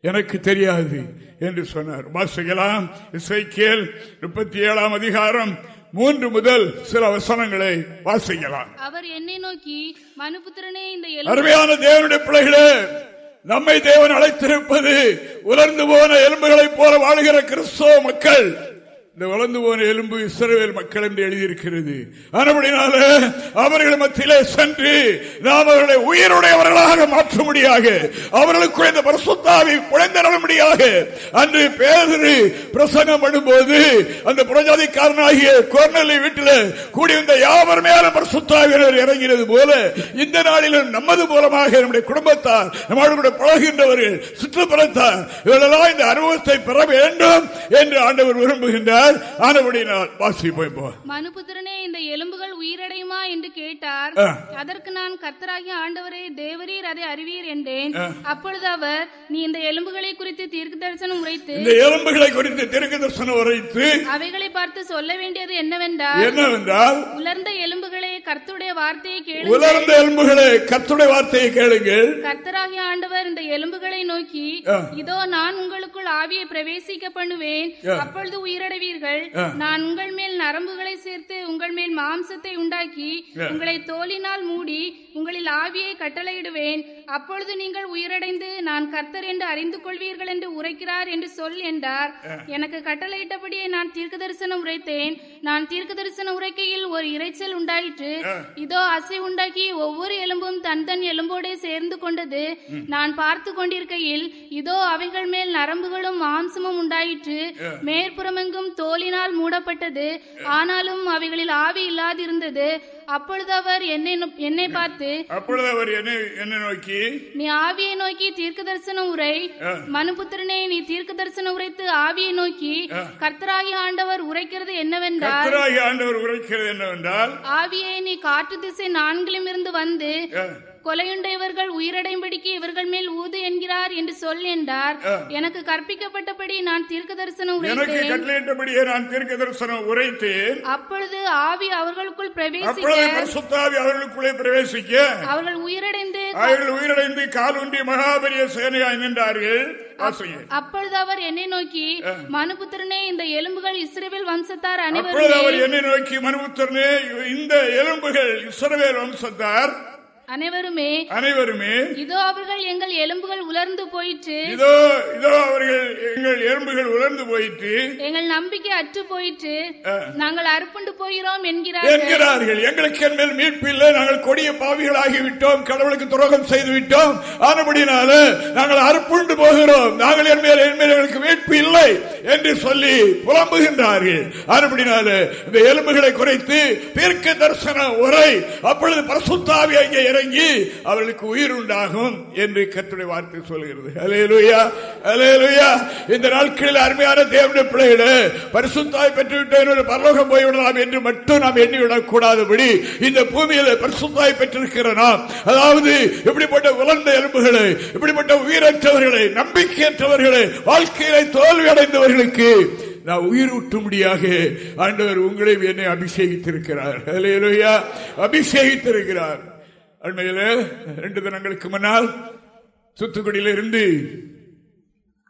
எனக்கு தெரியாது என்று சொன்னார். வாசிக்கலாம். இசைக்கியல் முப்பத்தி ஏழாம் அதிகாரம் மூன்று முதல் சில வசனங்களை வாசிக்கலாம். அவர் என்னை நோக்கி மனுபுத்திரனே இந்த அருமையான தேவனுடைய பிள்ளைகளே நம்மை தேவன் அழைத்திருப்பது உலர்ந்து போன எலும்புகளைப் போல வாழ்கிற கிறிஸ்தவ மக்கள் இந்த வளர்ந்து போன எலும்பு இஸ்ரவேல் மக்கள் என்று எழுதியிருக்கிறது. ஆனபடினால அவர்கள் மத்தியிலே சென்று நாம் அவர்களை உயிருடையவர்களாக மாற்றும்படியாக அவர்களுக்கு இந்த பரிசுத்தாவி குழந்தரமுடியாக அன்று பேரு பிரசங்கம் பண்ணும்போது அந்த புரஜாதிக்காரனாகிய கோர்னலி வீட்டில் கூடியிருந்த யாவர் மேல பரிசுத்தாவினர் இறங்கினது போல இந்த நாளிலும் நமது மூலமாக நம்முடைய குடும்பத்தார் நம்மளோட பழகின்றவர்கள் சுற்றுப்புறத்தார் இவர்களெல்லாம் இந்த அனுபவத்தை பெற வேண்டும் என்று ஆண்டவர் விரும்புகின்றார். ஆனபடினால் போ. மனுபுத்திரனே இந்த எலும்புகள் உயிரடையுமா என்று கேட்டார். அதற்கு நான் கர்த்தராகிய ஆண்டவரே தேவரீர் அதை அறிவீர் என்றேன். அப்பொழுது அவர் நீ இந்த எலும்புகளை குறித்து தீர்க்க தரிசனம் உரைத்து இந்த எலும்புகளை குறித்து திருக்கு தரிசனம் உரைத்து அவைகளை பார்த்து சொல்ல வேண்டியது என்னவென்றால் என்னவென்றால் உலர்ந்த எலும்புகளே கர்த்தருடைய வார்த்தையை கேளுங்கள். உலர்ந்த எலும்புகளே கர்த்தருடைய வார்த்தையை கேளுங்கள். கர்த்தராகிய ஆண்டவர் இந்த எலும்புகளை நோக்கி. இதோ நான் உங்களுக்குள் ஆவியை பிரவேசிக்க பண்ணுவேன். அப்பொழுது உயிரடைவீர்கள் ஆ. நான் உங்கள் மேல் நரம்புகளை சேர்த்து உங்கள் மேல் மாம்சத்தை உண்டாக்கி. உங்களை தோலினால் மூடி உங்களில் ஆவியை கட்டளையிடுவேன். அப்பொழுது நீங்கள் உயிரடைந்து நான் கர்த்தர் என்று அறிந்து கொள்வீர்கள் என்று உரைக்கிறார் என்று சொல் என்றார். எனக்கு கட்டளையிட்டபடியே நான் தீர்க்க தரிசனம் உரைத்தேன். நான் தீர்க்க தரிசனம் உரைக்கையில் ஒரு இரைச்சல் உண்டாயிற்று. இதோ அசை உண்டாக்கி ஒவ்வொரு எலும்பும் தன் தன் எலும்போடே சேர்ந்து கொண்டது. நான் பார்த்து கொண்டிருக்கையில் இதோ அவைகள் மேல் நரம்புகளும் மாம்சமும் உண்டாயிற்று. மேற்புறமெங்கும் தோலினால் மூடப்பட்டது. ஆனாலும் அவைகளில் ஆவி இல்லாதிருந்தது. அப்பொழுது அவர் என்னை என்னை பார்த்து அப்பொழுது அவர் என்னை என்னை நோக்கி நீ ஆவியை நோக்கி தீர்க்க தரிசனம் உரை மனுபுத்திரனே நீ தீர்க்க தரிசனம் உரைத்து ஆவியை நோக்கி கர்த்தராகிய ஆண்டவர் உரைக்கிறது என்னவென்றால் கர்த்தராகிய ஆண்டவர் உரைக்கிறது என்னவென்றால் ஆவியை நீ காற்று திசை நான்கிலும் இருந்து வந்து கொலையுண்ட இவர்கள் உயிரடையும்படிக்கு இவர்கள் மேல் ஊது என்கிறார் என்று சொல் என்றார். எனக்கு கற்பிக்கப்பட்டபடி நான் தீர்க்க தரிசனம் கட்டளையிட்டபடியே நான் தீர்க்க தரிசனம் உரைத்தேன். அப்பொழுது ஆவி அவர்களுக்குள் பிரவேசிக்க. அவர்களுக்குள்ளே பிரவேசிக்க. அவர்கள் உயிரடைந்து அவர்கள் உயிரிழந்து காலுண்டி மகாபரிய சேனையாய் நின்றார்கள். அப்பொழுது அவர் என்னை நோக்கி மனுபுத்திரனே இந்த எலும்புகள் இஸ்ரவேல் வம்சத்தார் அப்பொழுது அவர் அனைவருமே என்னை நோக்கி மனுபுத்திரனே இந்த எலும்புகள் இஸ்ரவேல் வம்சத்தார் அனைவருமே அனைவருமே இதோ அவர்கள் எங்கள் எலும்புகள் உலர்ந்து போயிற்று. இதோ இதோ அவர்கள் எங்கள் எலும்புகள் உலர்ந்து போயிட்டு எங்கள் நம்பிக்கை அற்று போயிற்று. நாங்கள் அறுப்புண்டு போகிறோம் என்கிறார்கள். என்கிறார்கள். எங்களுக்கு மேல் மீட்பு இல்லை. நாங்கள் கொடிய பாவிகளாகி விட்டோம் கடவுளுக்கு துரோகம் செய்து விட்டோம் ஆனபடினால நாங்கள் அறுப்புண்டு போகிறோம். நாங்கள் என் மேல் என் மேல் எங்களுக்கு மீட்பு இல்லை. என்று சொல்லி புலம்புகின்றார்கள். இந்த எலும்புகளை குறைத்து தீர்க்க தரிசன உரை அப்பொழுது பரசுத்தாவி அங்கே இறங்கி அவர்களுக்கு உயிர் உண்டாகும் என்று கத்துடைய வார்த்தை சொல்கிறது. அலையலுயா அலையலுயா இந்த நாட்களில் அருமையான தேவனுடைய பிள்ளைகளே பரிசுத்தாய் பெற்றுவிட்டேன் பரலோகம் போய்விடலாம் என்று மட்டும் நாம் எண்ணிவிடக் கூடாதபடி இந்த பூமியில பரிசுத்தாய் பெற்றிருக்கிற நாம் அதாவது இப்படிப்பட்ட உலர்ந்த எலும்புகளை இப்படிப்பட்ட உயிரற்றவர்களை நம்பிக்கையற்றவர்களை வாழ்க்கையில தோல்வி அவர்களுக்கு நான் உயிரூட்டும்படியாக ஆண்டவர் உங்களையும் என்னை அபிஷேகித்திருக்கிறார். அபிஷேகித்திருக்கிறார். அண்மையில ரெண்டு தினங்களுக்கு முன்னால் தூத்துக்குடியிலிருந்து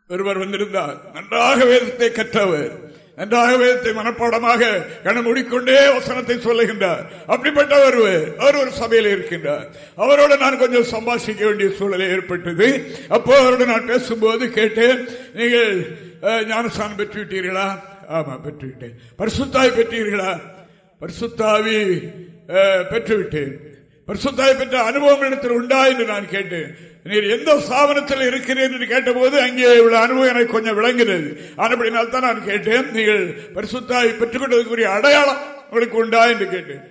ஒருவர் வந்திருந்தார். நன்றாக வேதத்தை கற்றவர். நன்றாக வேதத்தை மனப்பாடமாக கண மூடிக்கொண்டே வசனத்தை சொல்லுகின்றார். அப்படிப்பட்ட ஒருவர் அவர் ஒரு சபையில் இருக்கின்றார். அவரோடு நான் கொஞ்சம் சம்பாஷிக்க வேண்டிய சூழலை ஏற்பட்டது. அப்போ அவரோடு நான் பேசும்போது கேட்டேன் நீங்கள் ஞானஸ்தானம் பெற்றுவிட்டீர்களா? ஆமா பெற்றுவிட்டேன். பரிசுத்தாய் பெற்றீர்களா? பரிசுத்தாவி பெற்றுவிட்டேன். பரிசுத்தாய் பெற்ற அனுபவம் இடத்தில் உண்டா என்று நான் கேட்டேன். நீர் எந்த ஸ்தாபனத்தில் இருக்கிறீர் என்று கேட்டபோது அங்கே உள்ள அனுபவம் எனக்கு கொஞ்சம் விளங்குகிறது ஆனப்படினால் தான் நான் கேட்டேன். நீங்கள் பரிசுத்தாய் பெற்றுக்கொண்டதுக்குரிய அடையாளம் உங்களுக்கு உண்டா என்று கேட்டேன்.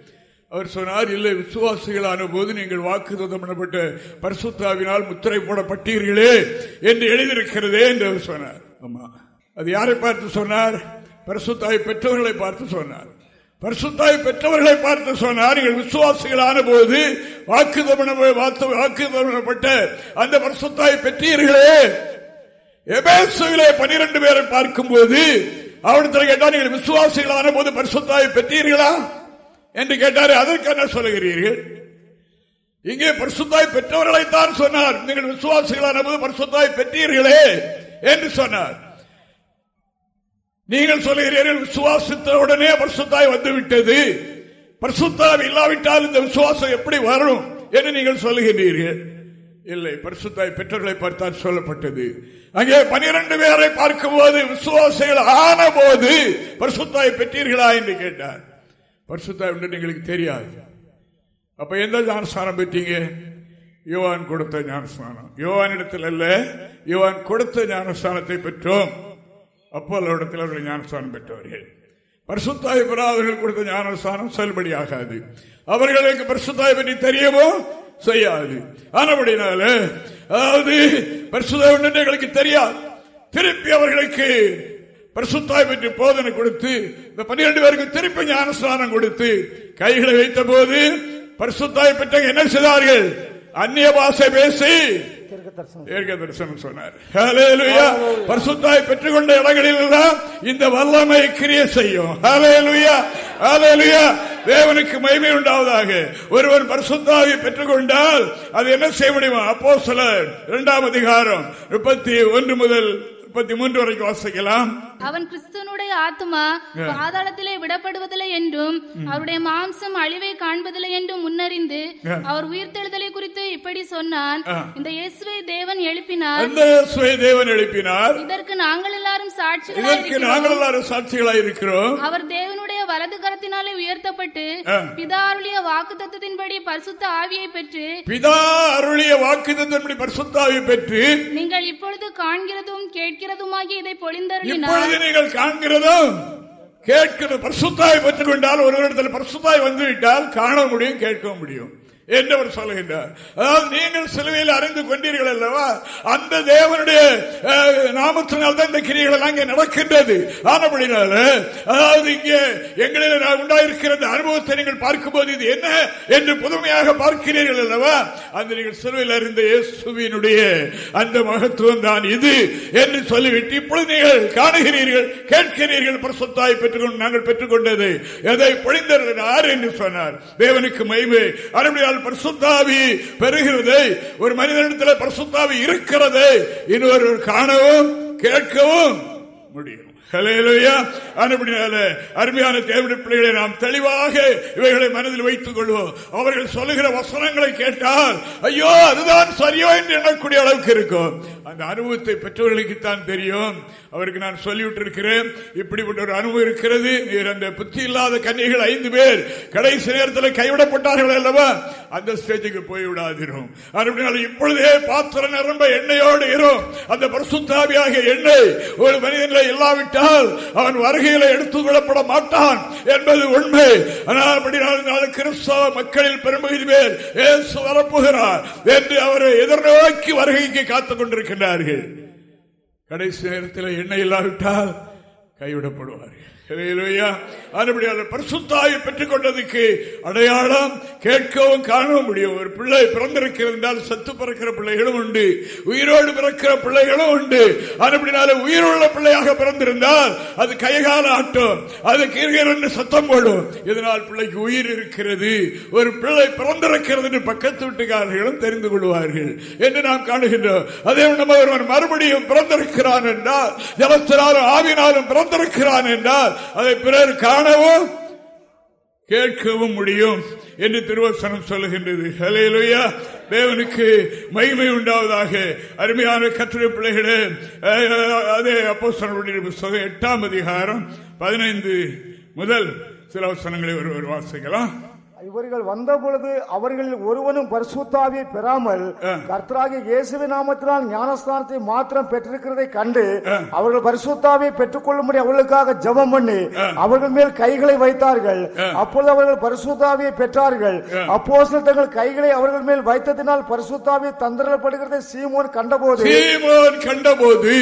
அவர் சொன்னார் இல்லை விசுவாசிகளான போது நீங்கள் வாக்கு பண்ணப்பட்ட பரிசுத்தாவினால் முத்திரை போடப்பட்டீர்களே என்று எழுதியிருக்கிறதே என்று அவர் சொன்னார். ஆமா. அது யாரை பார்த்து சொன்னார்? பரிசுத்தாய் பெற்றவர்களை பார்த்து சொன்னார். பரிசுத்தாய் பெற்றவர்களை பார்த்து சொன்னார் நீங்கள் விசுவாசிகளான போது வாக்கு வாக்குத்தப்பட்ட அந்த பரிசுத்தாய் பெற்றீர்களே. எபேசுவிலே பனிரெண்டு பேரை பார்க்கும்போது அவனிடத்தில் கேட்டார் நீங்கள் விசுவாசிகளான போது பரிசுத்தாய் பெற்றீர்களா? என்று கேட்டார். அதற்கு என்ன சொல்லுகிறீர்கள்? இங்கே பரிசுத்தாய் பெற்றவர்களைத்தான் சொன்னார். நீங்கள் விசுவாசிகளான போது பரிசுத்தாய் பெற்றீர்களே என்று சொன்னார். நீங்கள் சொல்லுகிறீர்கள் விசுவாசத்த உடனே பரிசுத்தாய் வந்துவிட்டது. பரிசுத்தாய் இல்லாவிட்டால் இந்த விசுவாசம் எப்படி வரும் என்று நீங்கள் சொல்லுகிறீர்கள் இல்லை பரிசுத்தாய் பெற்றோர்களை பார்த்தால் சொல்லப்பட்டது. அங்கே பனிரெண்டு பேரை பார்க்கும்போது விசுவாசிகள் ஆன போது பரிசுத்தாய் பெற்றீர்களா என்று கேட்டார். பரிசுத்தாய் உண்டு எங்களுக்கு தெரியாது. அப்ப எந்த ஞானஸ்தானம் பெற்றீங்க? யுவான் கொடுத்த ஞானஸ்தானம் யுவான் இடத்தில் அல்ல யுவான் கொடுத்த ஞானஸ்தானத்தை பெற்றோம். அப்போ இடத்தில் அவர்கள் ஞானஸ்தானம் பெற்றவர்கள். பரிசுத்தாய் பெறாதவர்கள் கொடுத்த ஞானஸ்தானம் ஆகாது அவர்களுக்கு பரிசுத்தாய் பற்றி தெரியவோ செய்யாது. ஆனபடினால அதாவது பரிசுத்தாய் எங்களுக்கு தெரியாது. திருப்பி அவர்களுக்கு பரிசுத்தாய் பற்றி போதனை கொடுத்து இந்த பன்னிரண்டு பேருக்கு திருப்பி ஞானஸ்தானம் கொடுத்து கைகளை வைத்த போது பரிசுத்தாய் பெற்ற என்ன செய்தார்கள்? அந்நிய பாஷை பேசி தீர்க்க தரிசனம் சொன்னார். பரிசுத்தாய் பெற்றுக்கொண்ட இடங்களில் எல்லாம் இந்த வல்லமை கிரிய செய்யும். தேவனுக்கு மகிமை உண்டாவதாக. ஒருவன் பரிசுத்தாவை பெற்றுக்கொண்டால் அது என்ன செய்ய முடியுமா? அப்போ சிலர் இரண்டாம் அதிகாரம் முப்பத்தி ஒன்று முதல் முப்பத்தி மூன்று வரைக்கும் வாசிக்கலாம். அவன் கிறிஸ்துவனுடைய ஆத்மா பாதாளத்திலே விடப்படுவதில்லை என்றும் அவருடைய மாம்சம் அழிவை காண்பதில்லை என்றும் முன்னறிந்து அவர் உயிர்த்தெழுதலை குறித்து இப்படி சொன்னான். இந்த இயேசுவை தேவன் எழுப்பினார். அந்த இயேசுவை தேவன் எழுப்பினார். இதற்கு நாங்கள் எல்லாரும் சாட்சிகளாய் இதற்கு இருக்கிறோம். நாங்கள் எல்லாரும் சாட்சிகளாய் இருக்கிறோம் அவர் தேவனுடைய வலது கரத்தினாலே உயர்த்தப்பட்டு ஆ. பிதாருடைய வாக்கு தத்துவத்தின்படி பரிசுத்த ஆவியை பெற்று பிதா அருளிய வாக்குதத்தின்படி பரிசுத்தாவை பெற்று நீங்கள் இப்பொழுது காண்கிறதும் கேட்கிறதுமாகி இதை பொழிந்தருளினார் நீங்கள் காண்கிறதும் கேட்கிறது பரிசுத்தாய் பெற்றுக் கொண்டால் ஒரு இடத்துல பரிசுத்தாய் வந்துவிட்டால் காண முடியும் கேட்க முடியும். என்று அவர் சொல்லுகின்றார்? அதாவது நீங்கள் சிலுவையில் அறிந்து கொண்டீர்கள் அல்லவா? அந்த தேவனுடைய நாமத்தினால்தான் இந்த கிரிகள் எல்லாம் இங்கே நடக்கின்றது. ஆனபடினால அதாவது இங்கே எங்களில் உண்டாயிருக்கிற அந்த அனுபவத்தை நீங்கள் பார்க்கும்போது இது என்ன என்று புதுமையாக பார்க்கிறீர்கள் அல்லவா? அந்த நீங்கள் சிலுவையில் அறிந்த இயேசுவினுடைய அந்த மகத்துவம் தான் இது என்று சொல்லிவிட்டு இப்பொழுது நீங்கள் காணுகிறீர்கள் கேட்கிறீர்கள் பிரசத்தாய் பெற்றுக்கொண்டு நாங்கள் பெற்றுக்கொண்டது. எதை பொழிந்தருளினார் என்று சொன்னார். தேவனுக்கு மகிமை. அருமையால் பரிசுத்தாவி பெறுகிறது. ஒரு மனிதனிடத்தில் பரிசுத்தாவி இருக்கிறது. இன்னொரு காணவும் கேட்கவும் முடியும். அருமையான தேவடி பிள்ளைகளை நாம் தெளிவாக இவைகளை மனதில் வைத்துக் கொள்வோம். அவர்கள் சொல்லுகிற வசனங்களை கேட்டால் ஐயோ அதுதான் சரியோ என்று எண்ணக்கூடிய அளவுக்கு இருக்கும். அந்த அனுபவத்தை பெற்றவர்களுக்குத்தான் தெரியும். அவருக்கு நான் சொல்லிவிட்டிருக்கிறேன். இப்படிப்பட்ட ஒரு அனுபவம் இருக்கிறது. நீர் அந்த புத்தி இல்லாத கன்னிகள் ஐந்து பேர் கடைசி நேரத்தில் கைவிடப்பட்டார்கள் அல்லவா? அந்த ஸ்டேஜுக்கு போய்விடாதிரும் அப்படினால இப்பொழுதே பாத்திரம் நிரம்ப எண்ணெயோடு இரும். அந்த பரிசுத்தாவியாக எண்ணெய் ஒரு மனிதனில் இல்லாவிட்டால் அவன் வருகையில எடுத்துக் கொள்ளப்பட மாட்டான் என்பது உண்மை. ஆனால் அப்படினால் கிறிஸ்தவ மக்களில் பெரும்பகுதி பேர் இயேசு வரப்போகிறார் என்று அவரை எதிர்நோக்கி வருகைக்கு காத்துக் கொண்டிருக்கின்றார்கள். கடைசி நேரத்தில் எண்ணெய் இல்லாவிட்டால் கைவிடப்படுவார்கள். பரிசுத்தாயை பெற்றுக் கொண்டதுக்கு அடையாளம் கேட்கவும் காணவும் முடியும். ஒரு பிள்ளை பிறந்திருக்கிறது என்றால் சத்து பிறக்கிற பிள்ளைகளும் உண்டு. உயிரோடு பிறக்கிற பிள்ளைகளும் உண்டு. அதுபடினால உயிருள்ள பிள்ளையாக பிறந்திருந்தால் அது கைகால ஆட்டும். அது கீழ்கீர் சத்தம் போடும். இதனால் பிள்ளைக்கு உயிர் இருக்கிறது. ஒரு பிள்ளை பிறந்திருக்கிறது என்று பக்கத்து வீட்டுக்காரர்களும் தெரிந்து கொள்வார்கள் என்று நாம் காணுகின்றோம். அதே நம்ம ஒருவன் மறுபடியும் பிறந்திருக்கிறான் என்றால் ஜலத்தினாலும் ஆவினாலும் பிறந்திருக்கிறான் என்றால் அதை பிறர் காணவும் கேட்கவும் முடியும் என்று திருவசனம் சொல்லுகின்றது. ஹalleluya தேவனுக்கு மகிமை உண்டாவதாக. அருமையான கற்றுரை பிள்ளைகளே அதே அப்போ புஸ்தகம் எட்டாம் அதிகாரம் பதினைந்து முதல் சில வசனங்களை ஒருவர் வாசிக்கலாம். இவர்கள் வந்த பொழுது அவர்களில் ஒருவனும் பரிசுத்தாவியை பெறாமல் கர்த்தராகிய இயேசுவின் நாமத்தினால் ஞானஸ்தானத்தை மாத்திரம் பெற்றிருக்கிறதை கண்டு அவர்கள் பரிசுத்தாவியை பெற்றுக்கொள்ளும்படி அவர்களுக்காக ஜெபம் பண்ணி அவர்கள் மேல் கைகளை வைத்தார்கள். அப்பொழுது அவர்கள் பரிசுத்தாவியை பெற்றார்கள். அப்போது தங்கள் கைகளை அவர்கள் மேல் வைத்ததினால் பரிசுத்தாவியை தந்திரப்படுகிறதை சீமோன் கண்டபோது சீமோன் கண்டபோது.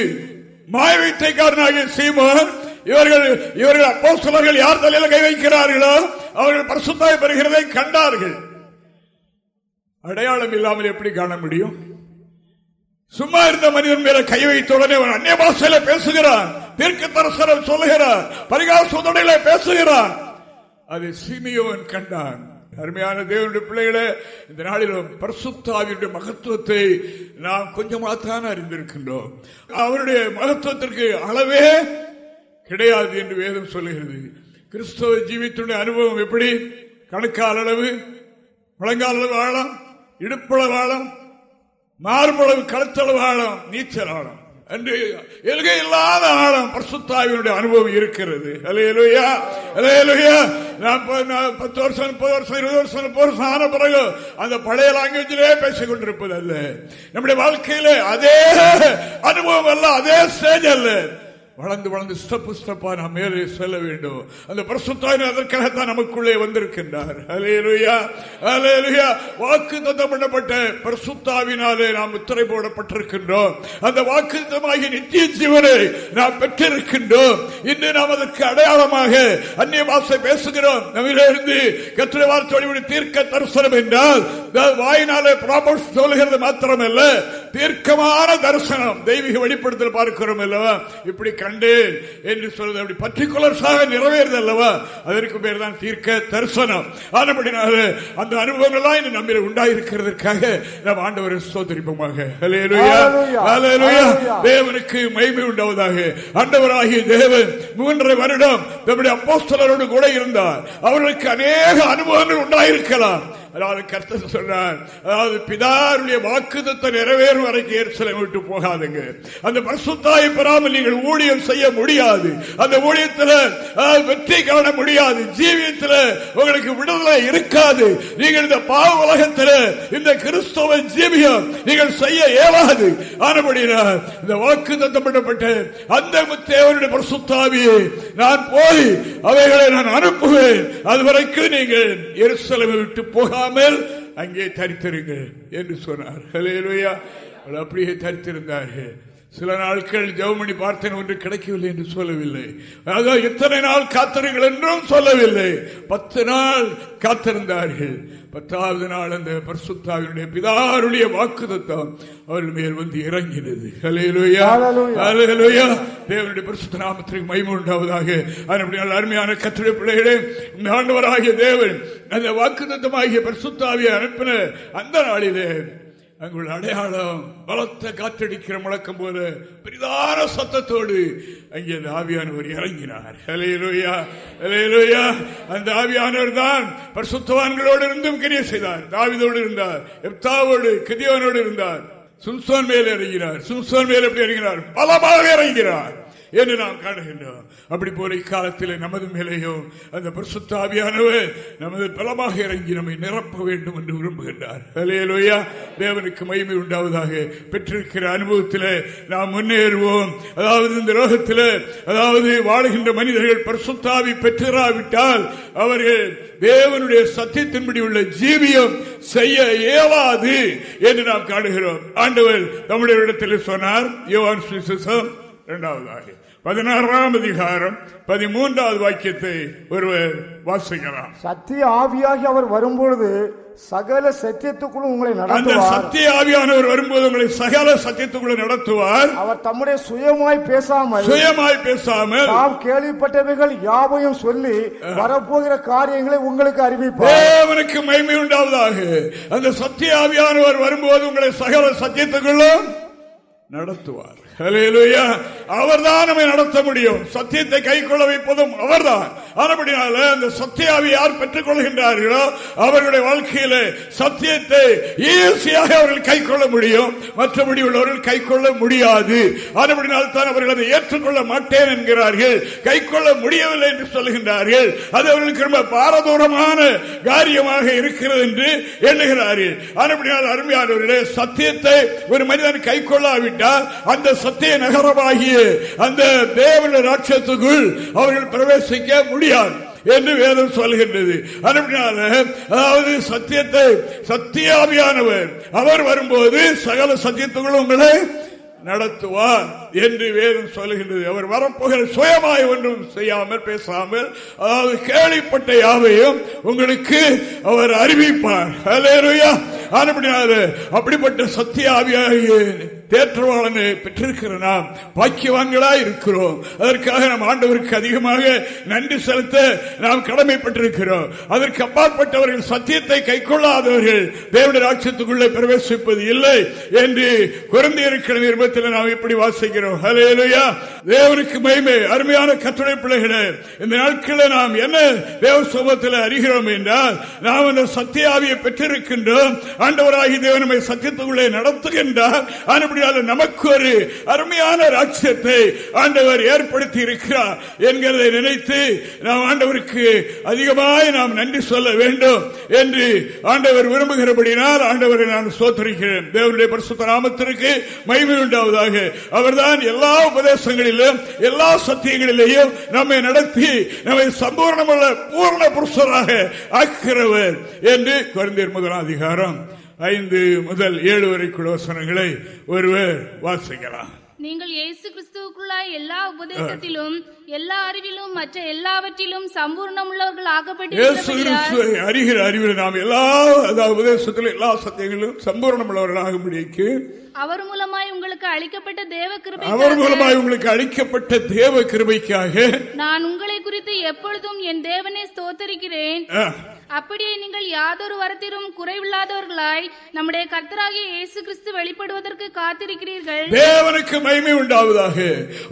மாயவித்தைக்காரனாகிய சீமோன் இவர்கள் இவர்கள் அப்போ சிலர்கள் யார் தலையில கை வைக்கிறார்களோ அவர்கள் பரிசுத்தாய் பெறுகிறதை கண்டார்கள். அடையாளம் இல்லாமல் எப்படி காண முடியும்? சும்மா இருந்த மனிதன் மேல கை வைத்த உடனே அவன் அந்நிய பாஷையில பேசுகிறான். தீர்க்க தரசரம் சொல்லுகிறான். பரிகாசோதனையில பேசுகிறான். அதை சிமியோன் கண்டான். அருமையான தேவனுடைய பிள்ளைகளே இந்த நாளிலும் பரிசுத்தாவியுடைய மகத்துவத்தை நாம் கொஞ்சமாகத்தான் அறிந்திருக்கின்றோம். அவருடைய மகத்துவத்திற்கு அளவே கிடையாது என்று வேதம் சொல்லுகிறது. கிறிஸ்தவ ஜீவித்துடைய அனுபவம் எப்படி? கணக்கால் அளவு முழங்கால் அளவு ஆழம் இடுப்பளவு ஆழம் மார்பளவு கழுத்தளவு ஆழம் நீச்சல் ஆழம். என்று எல்கை இல்லாத ஆழம் பர்சுத்தாவினுடைய அனுபவம் இருக்கிறது. அலையலுயா அலையலுயா நான் நான் பத்து வருஷம் முப்பது வருஷம் இருபது வருஷம் முப்பது வருஷம் ஆன பிறகு அந்த பழைய லாங்குவேஜிலே பேசிக் கொண்டிருப்பது அல்ல. நம்முடைய வாழ்க்கையில அதே அனுபவம் அல்ல அதே ஸ்டேஜ் அல்ல. வளர்ந்து வளர்ந்து ஸ்டெப் ஸ்டெப்பா நாம் மேலே செல்ல வேண்டும். அந்த பரிசுத்தாயின் அதற்காகத்தான் நமக்குள்ளே வந்திருக்கின்றார். அலேலுயா அலேலுயா வாக்கு தத்தம் பண்ணப்பட்ட பிரசுத்தாவினாலே நாம் முத்திரை போடப்பட்டிருக்கின்றோம். அந்த வாக்கு தத்தமாகிய நித்திய ஜீவனை நாம் பெற்றிருக்கின்றோம். இன்று நாம் அதற்கு அடையாளமாக அந்நிய பாஷை பேசுகிறோம். நம்மிலிருந்து கத்திர வார்த்தை தீர்க்க தரிசனம் என்றால் வாயினாலே ப்ராபர்ஸ் சொல்லுகிறது மாத்திரமல்ல தீர்க்கமான தரிசனம் தெய்வீக வெளிப்படுத்தல் பார்க்கிறோம் அல்லவா? இப்படி கண்டேன் என்று சொல்வது அப்படி பர்டிகுலர்ஸாக நிறைவேறது அல்லவா அதற்கு பேர் தான் தீர்க்க தரிசனம். ஆனப்படினால அந்த அனுபவங்கள்லாம் இந்த நம்மில் உண்டாயிருக்கிறதற்காக நாம் ஆண்டவரை சோதரிப்போமாக தேவனுக்கு மகிமை உண்டாவதாக. ஆண்டவராகிய தேவன் மூன்றரை வருடம் நம்முடைய அப்போஸ்தலரோடு கூட இருந்தார். அவர்களுக்கு அநேக அனுபவங்கள் உண்டாயிருக்கலாம். அதாவது கர்த்தர் சொன்னார். அதாவது பிதாருடைய வாக்குதத்தை நிறைவேறும் வரைக்கும் ஏற்சலை விட்டு போகாதுங்க. அந்த பரிசுத்தாய் பெறாமல் நீங்கள் ஊழியம் செய்ய முடியாது. அந்த ஊழியத்தில் வெற்றி காண முடியாது. ஜீவியத்தில் உங்களுக்கு விடுதலை இருக்காது. நீங்கள் இந்த பாவ உலகத்தில் இந்த கிறிஸ்தவ ஜீவியம் நீங்கள் செய்ய இயலாது. ஆனபடினார் இந்த வாக்கு தத்தப்படப்பட்ட அந்த தேவனுடைய பரிசுத்தாவியை நான் போய் அவைகளை நான் அனுப்புவேன். அதுவரைக்கும் நீங்கள் எருசலமை விட்டு போகாது போகாமல் அங்கே தரித்திருங்கள் என்று சொன்னார். அப்படியே தரித்திருந்தார்கள். சில நாட்கள் ஜவுமணி பார்த்தேன் ஒன்று கிடைக்கவில்லை என்று சொல்லவில்லை. இத்தனை நாள் காத்திருங்கள் என்றும் சொல்லவில்லை. பத்து நாள் காத்திருந்தார்கள். பத்தாவது நாள் அந்த பர்சுத்தாவினுடைய பிதாருடைய வாக்குதத்தம் அவர்கள் மேல் வந்து இறங்கினது. தேவனுடைய பரிசுத்த நாமத்திற்கு மயிமை உண்டாவதாக. அருமையான கத்திரை பிள்ளைகளே ஆண்டவராகிய தேவன் அந்த வாக்குதத்தமாகிய பரிசுத்தாவியை அனுப்பின அந்த நாளிலே அங்குள்ள அடையாளம் பலத்த காற்றடிக்கிற முழக்கம் போல பெரிதான சத்தத்தோடு அங்கே அந்த ஆவியானவர் இறங்கினார். அந்த ஆவியானவர் தான் பரிசுத்தவான்களோடு இருந்தும் கிரிய செய்தார். தாவிதோடு இருந்தார் எப்தாவோடு கிதியோனோடு இருந்தார். சும்சோன் மேல் இறங்கினார். சும்சோன் மேல் எப்படி இறங்கினார்? பலமாக இறங்கினார். என்று நாம் காணுகின்றோம். அப்படி போல இக்காலத்தில் நமது மேலேயும் அந்த பிரசுத்தாவியானவர் நமது பலமாக இறங்கி நம்மை நிரப்ப வேண்டும் என்று விரும்புகின்றார். அலையலோயா தேவனுக்கு மகிமை உண்டாவதாக பெற்றிருக்கிற அனுபவத்தில் நாம் முன்னேறுவோம். அதாவது இந்த லோகத்தில் அதாவது வாழுகின்ற மனிதர்கள் பரிசுத்தாவி பெற்றிராவிட்டால் அவர்கள் தேவனுடைய சத்தியத்தின்படி உள்ள ஜீவியம் செய்ய இயலாது என்று நாம் காணுகிறோம். ஆண்டவர் தமிழர் இடத்தில் சொன்னார். யோவான் இரண்டாவதாக. பதினாறாம் அதிகாரம் பதிமூன்றாவது வாக்கியத்தை ஒருவர் வாசிக்கிறார் சத்திய ஆவியாகி அவர் வரும்பொழுது சகல சத்தியத்துக்குள்ள உங்களை நடத்துவார். சத்திய ஆவியானவர் வரும்போது உங்களை சகல சத்தியத்துக்குள்ள நடத்துவார். அவர் தம்முடைய சுயமாய் பேசாமல் சுயமாய் பேசாமல் நாம் கேள்விப்பட்டவைகள் யாவையும் சொல்லி வரப்போகிற காரியங்களை உங்களுக்கு அறிவிப்பார். தேவனுக்கு மகிமை உண்டாவதாக. அந்த சத்திய ஆவியானவர் வரும்போது உங்களை சகல சத்தியத்துக்குள்ளும் நடத்துவார். அவர் தான் நம்மை நடத்த முடியும். சத்தியத்தை கை கொள்ள வைப்பதும் அவர்தான். ஆனபடினால அந்த சத்தியாவை யார் பெற்றுக் கொள்கின்றார்களோ அவர்களுடைய வாழ்க்கையில சத்தியத்தை ஈஸியாக அவர்கள் கை கொள்ள முடியும். மற்றபடி உள்ளவர்கள் கை கொள்ள முடியாது. ஆனபடினால் தான் அவர்கள் அதை ஏற்றுக்கொள்ள மாட்டேன் என்கிறார்கள். கை கொள்ள முடியவில்லை என்று சொல்லுகின்றார்கள். அது அவர்களுக்கு ரொம்ப பாரதூரமான காரியமாக இருக்கிறது என்று எண்ணுகிறார்கள். ஆனபடினால் அருமையானவர்களே சத்தியத்தை ஒரு மனிதன் கை கொள்ளாவிட்டால் அந்த சத்திய நகரமாகிய அந்த தேவன ராட்சத்துக்குள் அவர்கள் பிரவேசிக்க முடியாது என்று வேதம் சொல்கின்றது. அதாவது சத்தியத்தை சத்தியாபியானவர் அவர் வரும்போது சகல சத்தியத்துக்குள் உங்களை நடத்துவார் என்று வேதம் சொல்லுகின்றது அவர் வரப்போகிற சுயமாய் ஒன்றும் செய்யாமல் பேசாமல் அதாவது கேள்விப்பட்ட யாவையும் உங்களுக்கு அவர் அறிவிப்பார். அப்படிப்பட்ட சத்திய ஆவியாக தேற்றவாளனை பெற்றிருக்கிற நாம் பாக்கியவான்களா இருக்கிறோம் அதற்காக நாம் ஆண்டவருக்கு அதிகமாக நன்றி செலுத்த நாம் கடமைப்பட்டிருக்கிறோம். அதற்கு அப்பாற்பட்டவர்கள் சத்தியத்தை கை கொள்ளாதவர்கள் தேவடைய ராட்சத்துக்குள்ளே பிரவேசிப்பது இல்லை என்று குறைந்திருக்கிற நிர்பத்தில் நாம் இப்படி வாசிக்கிறோம். தேவனுக்கு மகிமை. அருமையான கட்டுரை பிள்ளைகளே இந்த நாட்களில் நாம் என்ன தேவ சோபத்தில் அறிகிறோம் என்றால் நாம் அந்த சத்தியாவியை பெற்றிருக்கின்றோம். ஆண்டவராகி தேவனமை சத்தியத்துக்குள்ளே நடத்துகின்றார். அப்படியால் நமக்கு ஒரு அருமையான ராட்சியத்தை ஆண்டவர் ஏற்படுத்தி இருக்கிறார் என்கிறதை நினைத்து நாம் ஆண்டவருக்கு அதிகமாய் நாம் நன்றி சொல்ல வேண்டும் என்று ஆண்டவர் விரும்புகிறபடினால் ஆண்டவரை நான் சோத்தரிக்கிறேன் தேவனுடைய பரிசுத்த நாமத்திற்கு மகிமை உண்டாவதாக. அவர்தான் எல்லா உபதேசங்களிலும் எல்லா சத்தியங்களிலேயும் நம்மை நடத்தி நம்மை சம்பூர்ணமுள்ள பூர்ண புருஷராக ஆக்கிறவர் என்று குறைந்தர் முதல் அதிகாரம். ஐந்து முதல் ஏழு வரைக்குள்ள வசனங்களை ஒருவர் வாசிக்கலாம். நீங்கள் இயேசு கிறிஸ்துவுக்குள்ளாய் எல்லா உபதேசத்திலும் எல்லா அறிவிலும் மற்ற எல்லாவற்றிலும் சம்பூர்ணமுள்ளவர்கள் இயேசு ஆகப்பட்டிருக்கிறபடியால் கிறிஸ்துவை அறிகிற அறிவில் நாம் எல்லா உபதேசத்திலும் எல்லா சத்தியங்களிலும் சம்பூர்ணம் உள்ளவர்களாகும்படிக்கு அவர் மூலமாய் உங்களுக்கு அளிக்கப்பட்ட தேவ அவர் கிருபை மூலமாய் உங்களுக்கு அளிக்கப்பட்ட தேவ கிருபைக்காக நான் உங்களை குறித்து எப்பொழுதும் என் தேவனை ஸ்தோத்தரிக்கிறேன். அப்படியே நீங்கள் யாதொரு வரத்திலும் குறைவில்லாதவர்களாய் நம்முடைய கர்த்தராகிய இயேசு கிறிஸ்து வெளிப்படுவதற்கு காத்திருக்கிறீர்கள். தேவனுக்கு மகிமை உண்டாவதாக.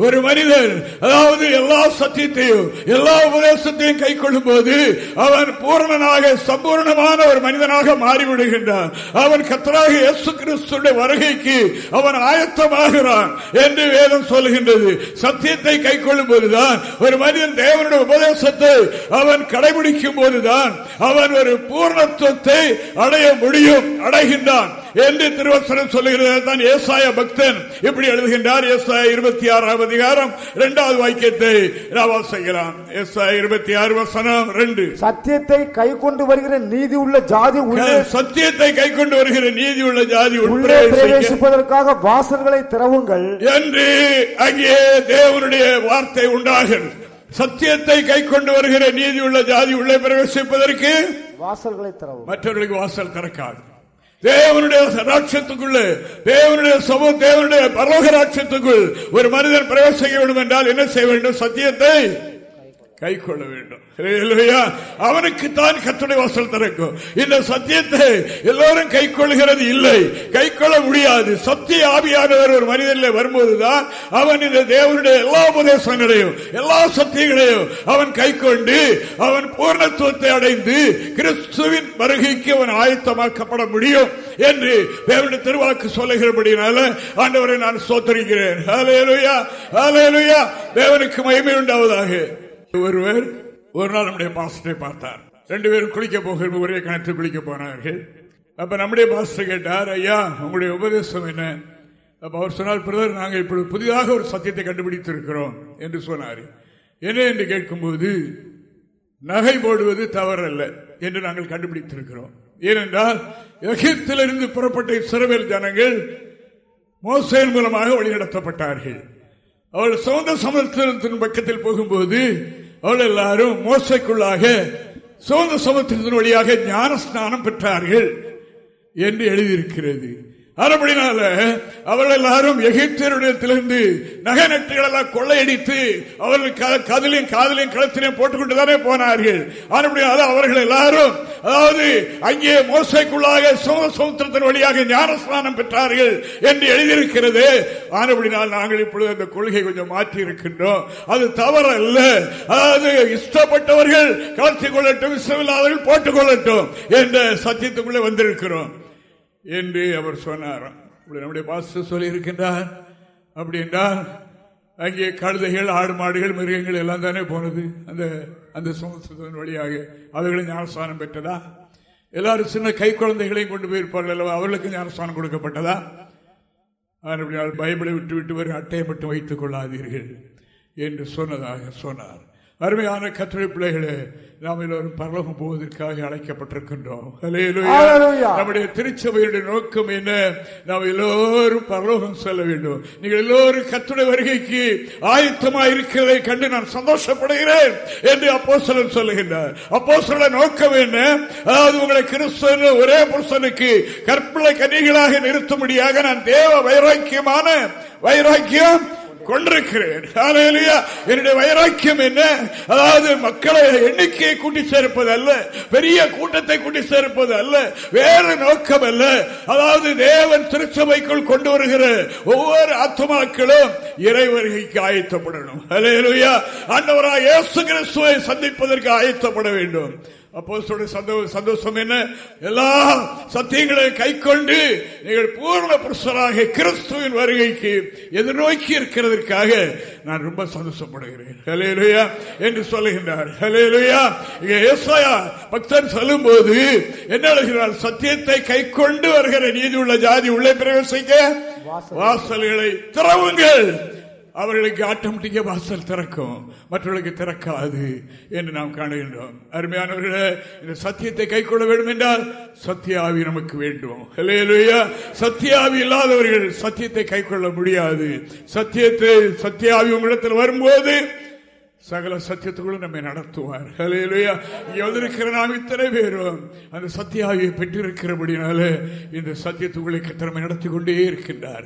ஒரு மனிதன் அதாவது எல்லா சத்தியத்தையும் எல்லா உபதேசத்தையும் கை போது அவன் பூர்ணனாக சம்பூர்ணமான ஒரு மனிதனாக மாறிவிடுகின்றான். அவன் கத்தராக இயேசு கிறிஸ்துடைய வருகைக்கு அவன் ஆயத்தமாகிறான் என்று வேதம் சொல்லுகின்றது. சத்தியத்தை கை போதுதான் ஒரு மனிதன் தேவனுடைய உபதேசத்தை அவன் கடைபிடிக்கும் போதுதான் அவன் ஒரு பூர்ணத்துவத்தை அடைய முடியும் அடைகின்றான் என்று திருவசனம் சொல்லுகிறது. தான் ஏசாய பக்தன். இப்படி எழுதுகின்றார். ஏசாய இருபத்தி ஆறாம் அதிகாரம் இரண்டாவது வாக்கியத்தை வாசிக்கலாம் ஏசாய இருபத்தி ஆறு வசனம் ரெண்டு. சத்தியத்தை கை கொண்டு வருகிற நீதி உள்ள ஜாதி சத்தியத்தை கை கொண்டு வருகிற நீதி உள்ள ஜாதி உள்ளே பிரவேசிப்பதற்காக வாசல்களை திறவுங்கள். என்று அங்கே தேவனுடைய வார்த்தை உண்டாகிறது. சத்தியத்தை கை கொண்டு வருகிற நீதி உள்ள ஜாதி உள்ளே பிரவேசிப்பதற்கு வாசல்களை திறவும். மற்றவர்களுக்கு வாசல் திறக்காது. தேவனுடைய ராட்சத்துக்குள்ள தேவனுடைய சமூக தேவனுடைய பரலோக ராட்சத்துக்குள் ஒரு மனிதன் பிரவேசிக்க வேண்டும் என்றால் என்ன செய்ய வேண்டும்? சத்தியத்தை கை கொள்ள வேண்டும் அவனுக்கு தான் கத்துடைய வாசல் திறக்கும். இந்த சத்தியத்தை எல்லோரும் கை கொள்கிறது இல்லை. கை கொள்ள முடியாது. சத்திய ஆவியானவர் ஒரு மனிதனில் வரும்போதுதான் அவன் இந்த தேவனுடைய எல்லா உபதேசங்களையும் எல்லா சத்தியங்களையும் அவன் கை கொண்டு அவன் பூர்ணத்துவத்தை அடைந்து கிறிஸ்துவின் வருகைக்கு அவன் ஆயத்தமாக்கப்பட முடியும் என்று தேவனுடைய திருவாக்கு சொல்லுகிறபடினால ஆண்டவரை நான் சோத்தரிக்கிறேன் தேவனுக்கு மகிமை உண்டாவதாக. ஒருவர் ஒரு நாள் நம்முடைய பாஸ்டரை பார்த்தார். ரெண்டு பேரும் குளிக்க போகிற ஒரே கணத்தில் குளிக்க போனார்கள். அப்ப நம்முடைய பாஸ்டர் கேட்டார் ஐயா உங்களுடைய உபதேசம் என்ன? அப்ப அவர் சொன்னார் பிரதர் நாங்கள் இப்படி புதிதாக ஒரு சத்தியத்தை கண்டுபிடித்திருக்கிறோம் என்று சொன்னார். என்ன என்று கேட்கும்போது நகை போடுவது தவறல்ல என்று நாங்கள் கண்டுபிடித்திருக்கிறோம். ஏனென்றால் எகிப்திலிருந்து புறப்பட்ட இஸ்ரவேல் ஜனங்கள் மோசையின் மூலமாக வழிநடத்தப்பட்டார்கள். அவள் சொந்த சமுத்திரத்தின் பக்கத்தில் போகும்போது அவள் எல்லாரும் மோசைக்குள்ளாக சொந்த சமுத்திரத்தின் வழியாக ஞான ஸ்நானம் பெற்றார்கள் என்று எழுதியிருக்கிறது. அதுபடினால அவர்கள் எல்லாரும் எகிப்தியரிடத்திலிருந்து நகை நட்டுகள் எல்லாம் கொள்ளையடித்து அவர்கள் கதிலையும் காதலையும் களத்திலையும் போட்டுக்கொண்டுதானே போனார்கள். அதுபடினால அவர்கள் எல்லாரும் அதாவது அங்கே மோசைக்குள்ளாக சோம சமுத்திரத்தின் வழியாக ஞானஸ்நானம் பெற்றார்கள் என்று எழுதியிருக்கிறது. ஆனபடினால் நாங்கள் இப்பொழுது அந்த கொள்கை கொஞ்சம் மாற்றி இருக்கின்றோம் அது தவறல்ல. அதாவது இஷ்டப்பட்டவர்கள் கலத்திக் கொள்ளட்டும் இஷ்டமில்லாதவர்கள் போட்டுக் கொள்ளட்டும் என்ற சத்தியத்துக்குள்ளே வந்திருக்கிறோம். என்று அவர் சொன்னாராம். இப்படி நம்முடைய பாஸ்டர் சொல்லியிருக்கின்றார். அப்படி என்றால் அங்கே கழுதைகள் ஆடு மாடுகள் மிருகங்கள் எல்லாம் தானே போனது. அந்த அந்த சமுத்திரத்தின் வழியாக அவர்களும் ஞானஸ்தானம் பெற்றதா? எல்லாரும் சின்ன கை குழந்தைகளையும் கொண்டு போயிருப்பார்கள் அல்லவா? அவர்களுக்கு ஞானஸ்தானம் கொடுக்கப்பட்டதா? அப்படினால் பைபிளை விட்டு விட்டு வரும் அட்டையை மட்டும் வைத்துக் கொள்ளாதீர்கள் என்று சொன்னதாக சொன்னார். அருமையான கத்திரை பிள்ளைகளே நாம் எல்லோரும் பரலோகம் போவதற்காக அழைக்கப்பட்டிருக்கின்றோம். நம்முடைய திருச்சபையுடைய நோக்கம் என்ன? நாம் எல்லோரும் பரலோகம் செல்ல வேண்டும். நீங்கள் எல்லோரும் கத்துடைய வருகைக்கு ஆயத்தமா இருக்கிறதை கண்டு நான் சந்தோஷப்படுகிறேன் என்று அப்போஸ்தலன் சொல்லுகின்றார். அப்போஸ்தலன் நோக்கம் என்ன? அதாவது உங்களை கிறிஸ்தவ ஒரே புருஷனுக்கு கற்பிள்ளை கன்னிகளாக நிறுத்தும்படியாக நான் தேவ வைராக்கியமான வைராக்கியம் கொண்டிருக்கிறேன். என்னுடைய வைராக்கியம் என்ன? அதாவது மக்களை எண்ணிக்கையை கூட்டி சேர்ப்பது அல்ல பெரிய கூட்டத்தை கூட்டி சேர்ப்பது அல்ல வேறு நோக்கம் அல்ல. அதாவது தேவன் திருச்சபைக்குள் கொண்டு வருகிற ஒவ்வொரு ஆத்மாக்களும் இறை வருகைக்கு ஆயத்தப்படணும். ஹalleluya. ஆண்டவராக இயேசு கிறிஸ்துவை சந்திப்பதற்கு ஆயத்தப்பட வேண்டும். அப்போ சந்தோஷம் என்ன? எல்லா சத்தியங்களையும் கை கொண்டு நீங்கள் பூர்ண புருஷராக கிறிஸ்துவின் வருகைக்கு எதிர்நோக்கி இருக்கிறதற்காக நான் ரொம்ப சந்தோஷப்படுகிறேன். ஹலேலுயா என்று சொல்லுகின்றார். ஹலேலுயா இங்க ஏசாயா பக்தன் சொல்லும் போது என்ன சத்தியத்தை கை கொண்டு வருகிற நீதி உள்ள ஜாதி உள்ளே பிரவேசிக்க வாசல்களை திறவுங்கள். அவர்களுக்கு ஆட்டோமேட்டிக்கா வாசல் திறக்கும். மற்றவர்களுக்கு திறக்காது என்று நாம் காணுகின்றோம். அருமையானவர்களே இந்த சத்தியத்தை கை கொள்ள வேண்டும் என்றால் சத்தியாவி நமக்கு வேண்டும். சத்தியாவி இல்லாதவர்கள் சத்தியத்தை கை கொள்ள முடியாது. சத்தியத்தை சத்தியாவி உங்களிடத்தில் வரும்போது சகல சத்தியத்துக்குள்ள நம்மை நடத்துவார். இங்க வந்திருக்கிற நாம் இத்தனை பேரும் அந்த சத்தியாவியை பெற்றிருக்கிறபடினாலே இந்த சத்தியத்துக்குள்ளே கத்திரமை நடத்தி கொண்டே இருக்கின்றார்.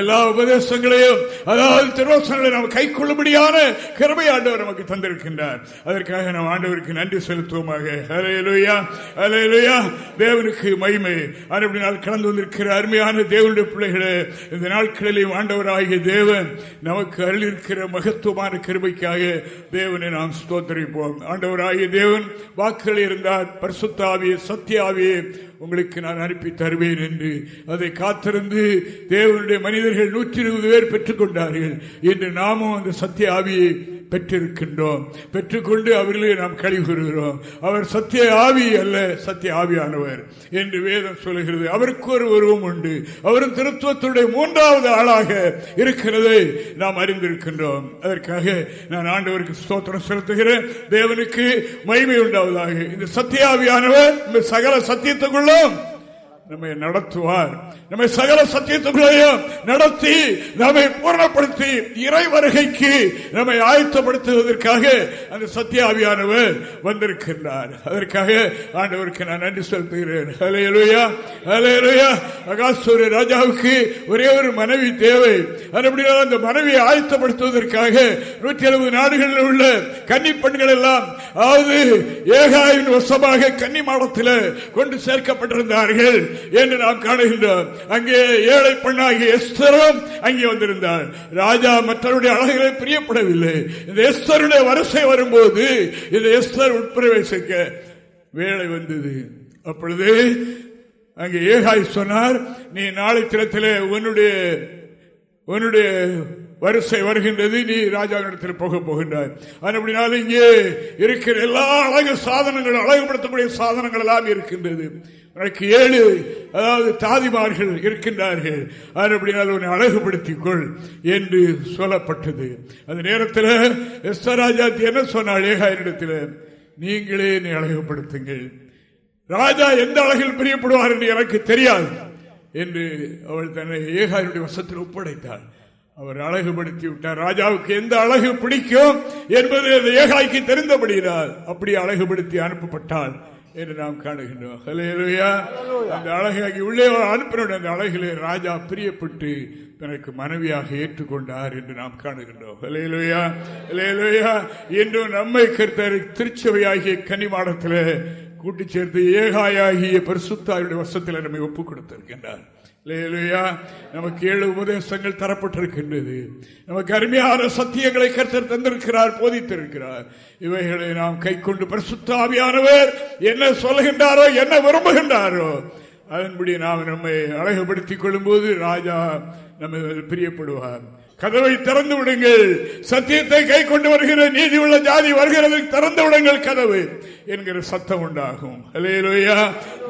எல்லா உபதேசங்களையும் அதாவது திருவாசங்களை நாம் கை கொள்ளும்படியான கிருமை ஆண்டவர் நமக்கு தந்திருக்கின்றார். அதற்காக நாம் ஆண்டவருக்கு நன்றி செலுத்துவோமாக. தேவனுக்கு மகிமை. அப்படி நாள் கடந்து வந்திருக்கிற அருமையான தேவனுடைய பிள்ளைகளே இந்த நாட்களிலேயும் ஆண்டவராகிய தேவன் நமக்கு அருளிருக்கிற மகத்துவமான கிருமை கிருபைக்காக தேவனை நாம் ஸ்தோத்தரிப்போம். ஆண்டவராகிய தேவன் வாக்குகள் இருந்தால் பரிசுத்தாவிய சத்தியாவியே உங்களுக்கு நான் அனுப்பி தருவேன் என்று அதை காத்திருந்து தேவனுடைய மனிதர்கள் நூற்றி இருபது பேர் பெற்றுக் கொண்டார்கள் என்று நாமும் அந்த சத்திய ஆவியை பெற்றிருக்கின்றோம். பெற்றுக்கொண்டு அவர்களே நாம் கழிவுறுகிறோம் அவர் சத்திய ஆவி அல்ல சத்திய ஆவியானவர் என்று வேதம் சொல்கிறது அவருக்கு ஒரு உருவம் உண்டு. அவரும் திருத்துவத்துடைய மூன்றாவது ஆளாக இருக்கிறதை நாம் அறிந்திருக்கின்றோம். அதற்காக நான் ஆண்டவருக்கு ஸ்தோத்திரம் செலுத்துகிறேன். தேவனுக்கு மகிமை உண்டாவதாக. இந்த சத்தியாவியானவர் இந்த சகல சத்தியத்துக்குள்ளும் நம்மை நடத்துவார். நம்மை சகல சத்தியத்துகளையும் நடத்தி நம்மை பூரணப்படுத்தி இறை வருகைக்கு நம்மை ஆயத்தப்படுத்துவதற்காக அந்த சத்தியாவியானவர் வந்திருக்கின்றார். அதற்காக ஆண்டவருக்கு நான் நன்றி செலுத்துகிறேன். அகாசூரிய ராஜாவுக்கு ஒரே ஒரு மனைவி தேவை. அப்படினால் அந்த மனைவியை ஆயத்தப்படுத்துவதற்காக நூற்றி எழுபது நாடுகளில் உள்ள கன்னி பெண்கள் எல்லாம் அதாவது ஏகாயின் வசமாக கன்னி மாடத்தில் கொண்டு சேர்க்கப்பட்டிருந்தார்கள். என்று நாம் காணுகின்றோம். அங்கே ஏழை பெண்ணாகிய எஸ்தரும் அங்கே வந்திருந்தார். ராஜா மற்றவருடைய அழகுகளை பிரியப்படவில்லை. இந்த எஸ்தருடைய வரிசை வரும்போது இந்த எஸ்தர் உட்பிரவேசிக்க வேலை வந்தது. அப்பொழுது அங்கே ஏகாய் சொன்னார் நீ நாளை தினத்தில் உன்னுடைய உன்னுடைய வரிசை வருகின்றது. நீ ராஜாவிடத்தில் போக போகின்றாய். அப்படினால இங்கே இருக்கிற எல்லா அழகு சாதனங்கள் அழகுபடுத்தக்கூடிய சாதனங்கள் எல்லாம் இருக்கின்றது. எனக்கு ஏழு அதாவது தாதிமார்கள் இருக்கின்றார்கள். அப்படினால் உன்னை அழகுபடுத்திக் கொள் என்று சொல்லப்பட்டது. அந்த நேரத்தில் எஸ்வராஜாத்தி என்ன சொன்னாள் ஏகாயினிடத்தில் நீங்களே என்னை அழகுபடுத்துங்கள். ராஜா எந்த அழகில் பிரியப்படுவார் என்று எனக்கு தெரியாது என்று அவள் தன்னை ஏகாயுடைய வசத்தில் ஒப்படைத்தாள். அவர் அழகுபடுத்தி விட்டார். ராஜாவுக்கு எந்த அழகு பிடிக்கும் என்பது ஏகாய்க்கு தெரிந்தபடியால் அப்படி அழகுபடுத்தி அனுப்பப்பட்டாள். என்று நாம் காணுகின்றோம். அந்த அழகாகி உள்ளே அனுப்பினோட அந்த அழகிலே ராஜா பிரியப்பட்டு தனக்கு மனைவியாக ஏற்றுக்கொண்டார் என்று நாம் காணுகின்றோம். என்றும் நம்மை கருத்தர் திருச்சபையாகிய கனிமாடத்தில் கூட்டி சேர்த்து ஏகாயாகிய பரிசுத்தாருடைய வசத்தில் நம்மை ஒப்புக் கொடுத்திருக்கின்றார் நமக்கு ஏழு உபதேசங்கள் தரப்பட்டிருக்கின்றது. நமக்கு அருமையான சத்தியங்களை கருத்தர் தந்திருக்கிறார் போதித்திருக்கிறார். இவைகளை நாம் கை கொண்டு பரிசுத்தாவியானவர் என்ன சொல்லுகின்றாரோ என்ன விரும்புகின்றாரோ அதன்படி நாம் நம்மை அழகுபடுத்திக் கொள்ளும்போது ராஜா நம்ம பிரியப்படுவார். கதவை திறந்து விடுங்கள். சத்தியத்தை கை கொண்டு வருகிற நீதி உள்ள ஜாதி வருகிறது திறந்து விடுங்கள் கதவு. என்கிற சத்தம் உண்டாகும். அலையலோயா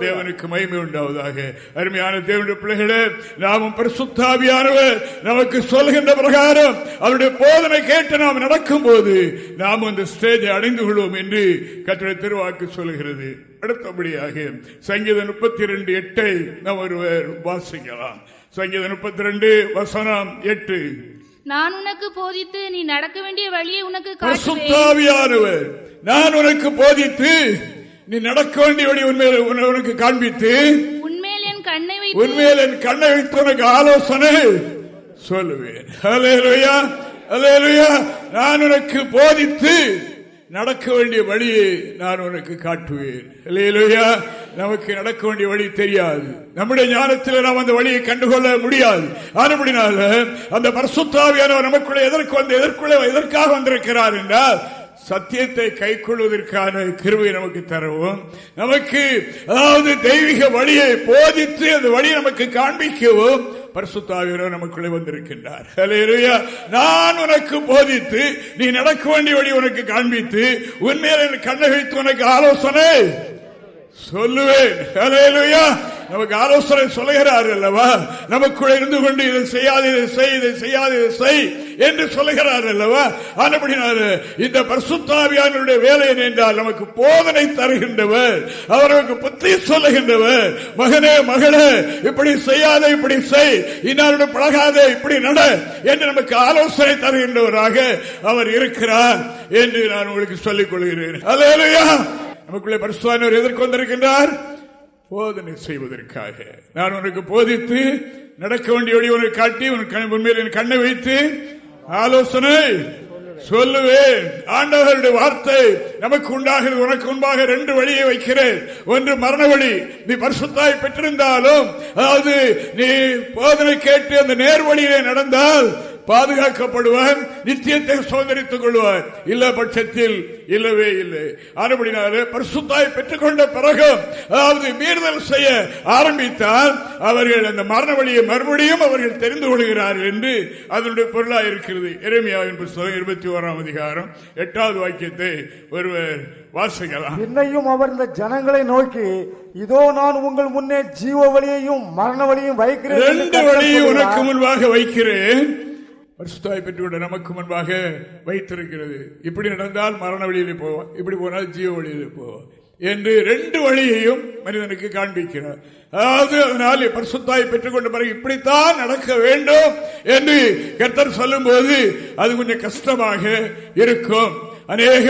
தேவனுக்கு மகிமை உண்டாவதாக. அருமையான தேவனுடைய பிள்ளைகளே நாமும் பரிசுத்தாவியானவர். நமக்கு சொல்கின்ற பிரகாரம் அவருடைய போதனை கேட்டு நாம் நடக்கும் போது நாம் அந்த ஸ்டேஜை அடைந்து கொள்வோம் என்று கட்டளை திருவாக்கு சொல்கிறது அடுத்தபடியாக சங்கீதம் முப்பத்தி இரண்டு எட்டை நாம் ஒருவர் வாசிக்கலாம். சங்கீதம் முப்பத்தி ரெண்டு வசனம் எட்டு. நான் உனக்கு போதித்து நீ நடக்க வேண்டிய வழியை உனக்கு சுத்தாவியானவர் நான் உனக்கு போதித்து நீ நடக்க வேண்டிய வழி உண்மையில் உனக்கு காண்பித்து உண்மையில் என் கண்ணை வைத்து உண்மையில் என் கண்ணை வைத்து உனக்கு ஆலோசனை சொல்லுவேன். நான் உனக்கு போதித்து நடக்க வேண்டிய வழியை நான் உனக்கு காட்டுவேன். இல்லையிலா நமக்கு நடக்க வேண்டிய வழி தெரியாது. நம்முடைய ஞானத்தில் நாம் அந்த வழியை கண்டுகொள்ள முடியாது. ஆனப்படினால அந்த பரசுத்தாவியானவர் நமக்குள்ள எதற்கு வந்து எதற்குள்ள எதற்காக வந்திருக்கிறார் என்றால் சத்தியத்தை கை கொள்வதற்கான கிருவை நமக்கு தரவும். நமக்கு அதாவது தெய்வீக வழியை போதித்து அந்த வழியை நமக்கு காண்பிக்கவும் பரிசுத்தாவியரோ நமக்குள்ளே வந்திருக்கின்றார். நான் உனக்கு போதித்து நீ நடக்க வேண்டிய வழி உனக்கு காண்பித்து உண்மையில கண்ணை வைத்து உனக்கு ஆலோசனை சொல்லுவேன். நமக்கு ஆலோசனை சொல்லுகிறார் அல்லவா? நமக்குள்ள இருந்து கொண்டு இதை செய்யாது இதை செய் இதை செய்யாது இதை செய் என்று சொல்லுகிறார் அல்லவா? ஆனபடினால இந்த பர்சுத்தாவியானுடைய வேலை என்றால் நமக்கு போதனை தருகின்றவர் அவர் நமக்கு புத்தி சொல்லுகின்றவர். மகனே மகளே இப்படி செய்யாத இப்படி செய். இன்னாரோட பழகாத இப்படி நட என்று நமக்கு ஆலோசனை தருகின்றவராக அவர் இருக்கிறார் என்று நான் உங்களுக்கு சொல்லிக் கொள்கிறேன். அல்லேலூயா நமக்குள்ளே பரிசுவானவர் எதிர்கொண்டிருக்கின்றார். போதனை செய்வதற்காக. நான் உனக்கு போதித்து நடக்க வேண்டிய வழி உனக்கு காட்டி உனக்கு உண்மையில் என் கண்ணை வைத்து ஆலோசனை சொல்லுவேன். ஆண்டவருடைய வார்த்தை நமக்கு உண்டாகிறது. உனக்கு முன்பாக ரெண்டு வழியை வைக்கிறேன். ஒன்று மரண வழி. நீ பரிசுத்தாய் பெற்றிருந்தாலும் அதாவது நீ போதனை கேட்டு அந்த நேர் வழியிலே நடந்தால் பாதுகாக்கப்படுவான் நித்தியத்தை சுதந்திரித்துக் கொள்வான். இல்ல பட்சத்தில் இல்லவே இல்லை. ஆனபடினாலே பரிசுத்தாய் பெற்றுக்கொண்ட பிறகும் அதாவது மீறுதல் செய்ய ஆரம்பித்தால் அவர்கள் அந்த மரண வழியை மறுபடியும் அவர்கள் தெரிந்து கொள்கிறார்கள் என்று அதனுடைய பொருளா இருக்கிறது. எரேமியாவின் புஸ்தகம் இருபத்தி ஓராம் அதிகாரம் எட்டாவது வாக்கியத்தை ஒருவர் வாசிக்கலாம். இன்னையும் அவர் இந்த ஜனங்களை நோக்கி இதோ நான் உங்கள் முன்னே ஜீவ வழியையும் மரண வழியும் வைக்கிறேன் ரெண்டு வழியை உனக்கு. முன்பாக வைக்கிறேன். பரிசுத்தாய் பெற்றுவிட நமக்கு முன்பாக வைத்திருக்கிறது. இப்படி நடந்தால் மரண வழியில் போவோம் இப்படி போனால் ஜீவ வழியில் போவோம் என்று ரெண்டு வழியையும் மனிதனுக்கு காண்பிக்கிறார். அதாவது அதனால் பரிசுத்தாய் பெற்றுக்கொண்ட பிறகு இப்படித்தான் நடக்க வேண்டும் என்று கர்த்தர் சொல்லும் போது அது கொஞ்சம் கஷ்டமாக இருக்கும். அநேக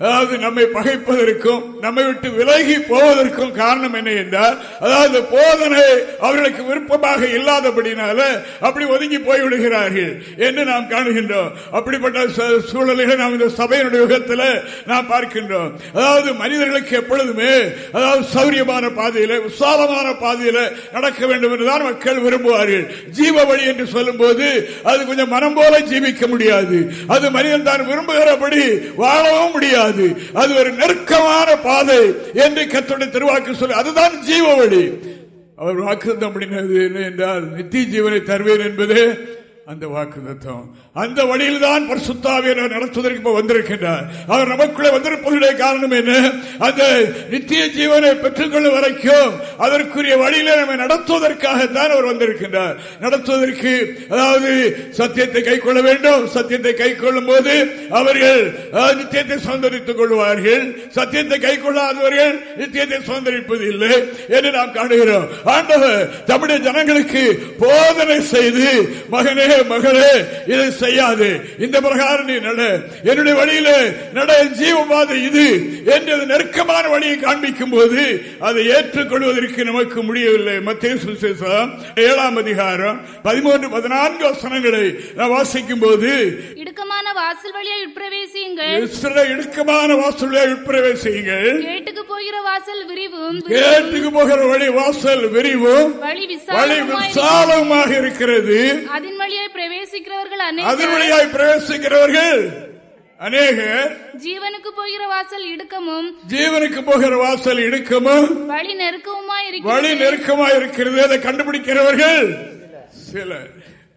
அதாவது நம்மை பகைப்பதற்கும் நம்மை விட்டு விலகி போவதற்கும் காரணம் என்ன என்றால் அதாவது போதனை அவர்களுக்கு விருப்பமாக இல்லாதபடினால அப்படி ஒதுங்கி போய்விடுகிறார்கள் என்று நாம் காணுகின்றோம். அப்படிப்பட்ட ச- சூழல்களை நாம் இந்த சபையினுடைய யுகத்தில் நாம் பார்க்கின்றோம். அதாவது மனிதர்களுக்கு எப்பொழுதுமே அதாவது சௌரியமான பாதையில உற்சாகமான பாதையில நடக்க வேண்டும் என்றுதான் மக்கள் விரும்புவார்கள். ஜீவ வழி என்று சொல்லும் போது அது கொஞ்சம் மனம் போல ஜீவிக்க முடியாது. அது மனிதன் தான் விரும்புகிறபடி வாழவும் முடியாது. அது ஒரு நெருக்கமான பாதை என்று கத்தோட திருவாக்கு சொல்லி. அதுதான் ஜீவ வழி. அவர் வாக்குத்தம் பண்ணினது என்ன என்றால் நித்திய ஜீவனை தருவேன் என்பது அந்த வாக்குத்தம் அந்த வழியில் தான் பரிசுத்தாவியர் நடத்துவதற்கு வந்திருக்கின்றார். அவர் நமக்குள்ளே வந்திருப்பதுடைய காரணம் என்ன? அந்த நித்திய ஜீவனை பெற்றுக்கொள்ளும் வரைக்கும் அதற்குரிய வழியில நம்மை நடத்துவதற்காகத்தான் அவர் வந்திருக்கின்றார். நடத்துவதற்கு அதாவது சத்தியத்தை கை கொள்ள வேண்டும். சத்தியத்தை கை கொள்ளும் போது அவர்கள் நித்தியத்தை சுதந்திரித்துக் கொள்வார்கள். சத்தியத்தை கை கொள்ளாதவர்கள் நித்தியத்தை சுதந்திரிப்பது இல்லை என்று நாம் காணுகிறோம். ஆண்டவர் தம்முடைய ஜனங்களுக்கு போதனை செய்து மகனே மகளே இதை செய்யாது. இந்த பிரகாரம் நீ நட. என்னுடைய வழியில நட. என் ஜீவபாதை இது என்று நெருக்கமான வழியை காண்பிக்கும் போது அதை ஏற்றுக்கொள்வதற்கு நமக்கு முடியவில்லை. மத்திய சுசேஷம் ஏழாம் அதிகாரம் பதிமூன்று பதினான்கு வசனங்களை நான் வாசிக்கும் போது இடுக்கமான வாசல் வழியை உட்பிரவேசியுங்கள். சில இடுக்கமான வாசலை உட்பிரவேசியுங்கள். கேட்டுக்கு போகிற வாசல் விரிவும் கேட்டுக்கு போகிற வழி வாசல் விரிவும் வழி விசாலமாக இருக்கிறது. அதன் வழியை பிரவேசிக்கிறவர்கள் அநேகர். வழியாய் பிரவேசிக்கிறவர்கள் அநேகர். ஜீவனுக்கு போகிற வாசல் இடுக்கமும் ஜீவனுக்கு போகிற வாசல் இடுக்கமும் வழி நெருக்கமுமாய் வழி இருக்கிறது நெருக்கமா இருக்கிறது. அதை கண்டுபிடிக்கிறவர்கள் சிலர்.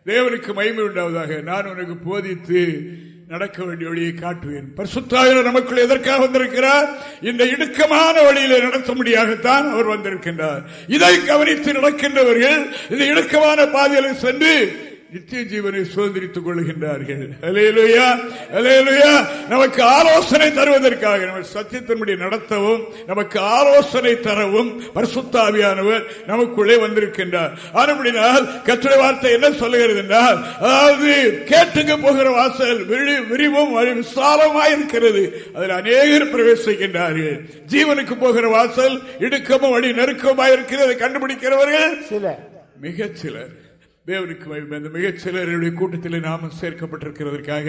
தேவனுக்கு மகிமை உண்டாவதாக நான் உனக்கு போதித்து நடக்க வேண்டிய வழியை காட்டுவேன். பரிசுத்தாயிரம் நமக்குள் எதற்காக வந்திருக்கிறார்? இந்த இடுக்கமான வழியில நடத்தும்படியாகத்தான் அவர் வந்திருக்கின்றார். இதை கவனித்து நடக்கின்றவர்கள் இந்த இடுக்கமான பாதையில சென்று நித்திய ஜீவனை சுதந்திரித்துக் கொள்கின்றார்கள் அலேலுயா அலேலுயா நமக்கு ஆலோசனை தருவதற்காக நம்ம சத்தியத்தின்படி நடத்தவும் நமக்கு ஆலோசனை தரவும் பரிசுத்தாவியானவர் நமக்குள்ளே வந்திருக்கின்றார். ஆனப்படினால் கற்றுடைய வார்த்தை என்ன சொல்லுகிறது என்றால் அதாவது கேட்டுக்கு போகிற வாசல் விரிவும் விசாலமாய் இருக்கிறது. அதில் அநேகர் பிரவேசிக்கின்றார்கள். ஜீவனுக்கு போகிற வாசல் இடுக்கமும் வழி நெருக்கமாய் இருக்கிறது. கண்டுபிடிக்கிறவர்கள் சில மிகச் சிலர் தேவனுக்கு மகிமை. அந்த மிகச்சிலருடைய கூட்டத்தில் நாமும் சேர்க்கப்பட்டிருக்கிறதற்காக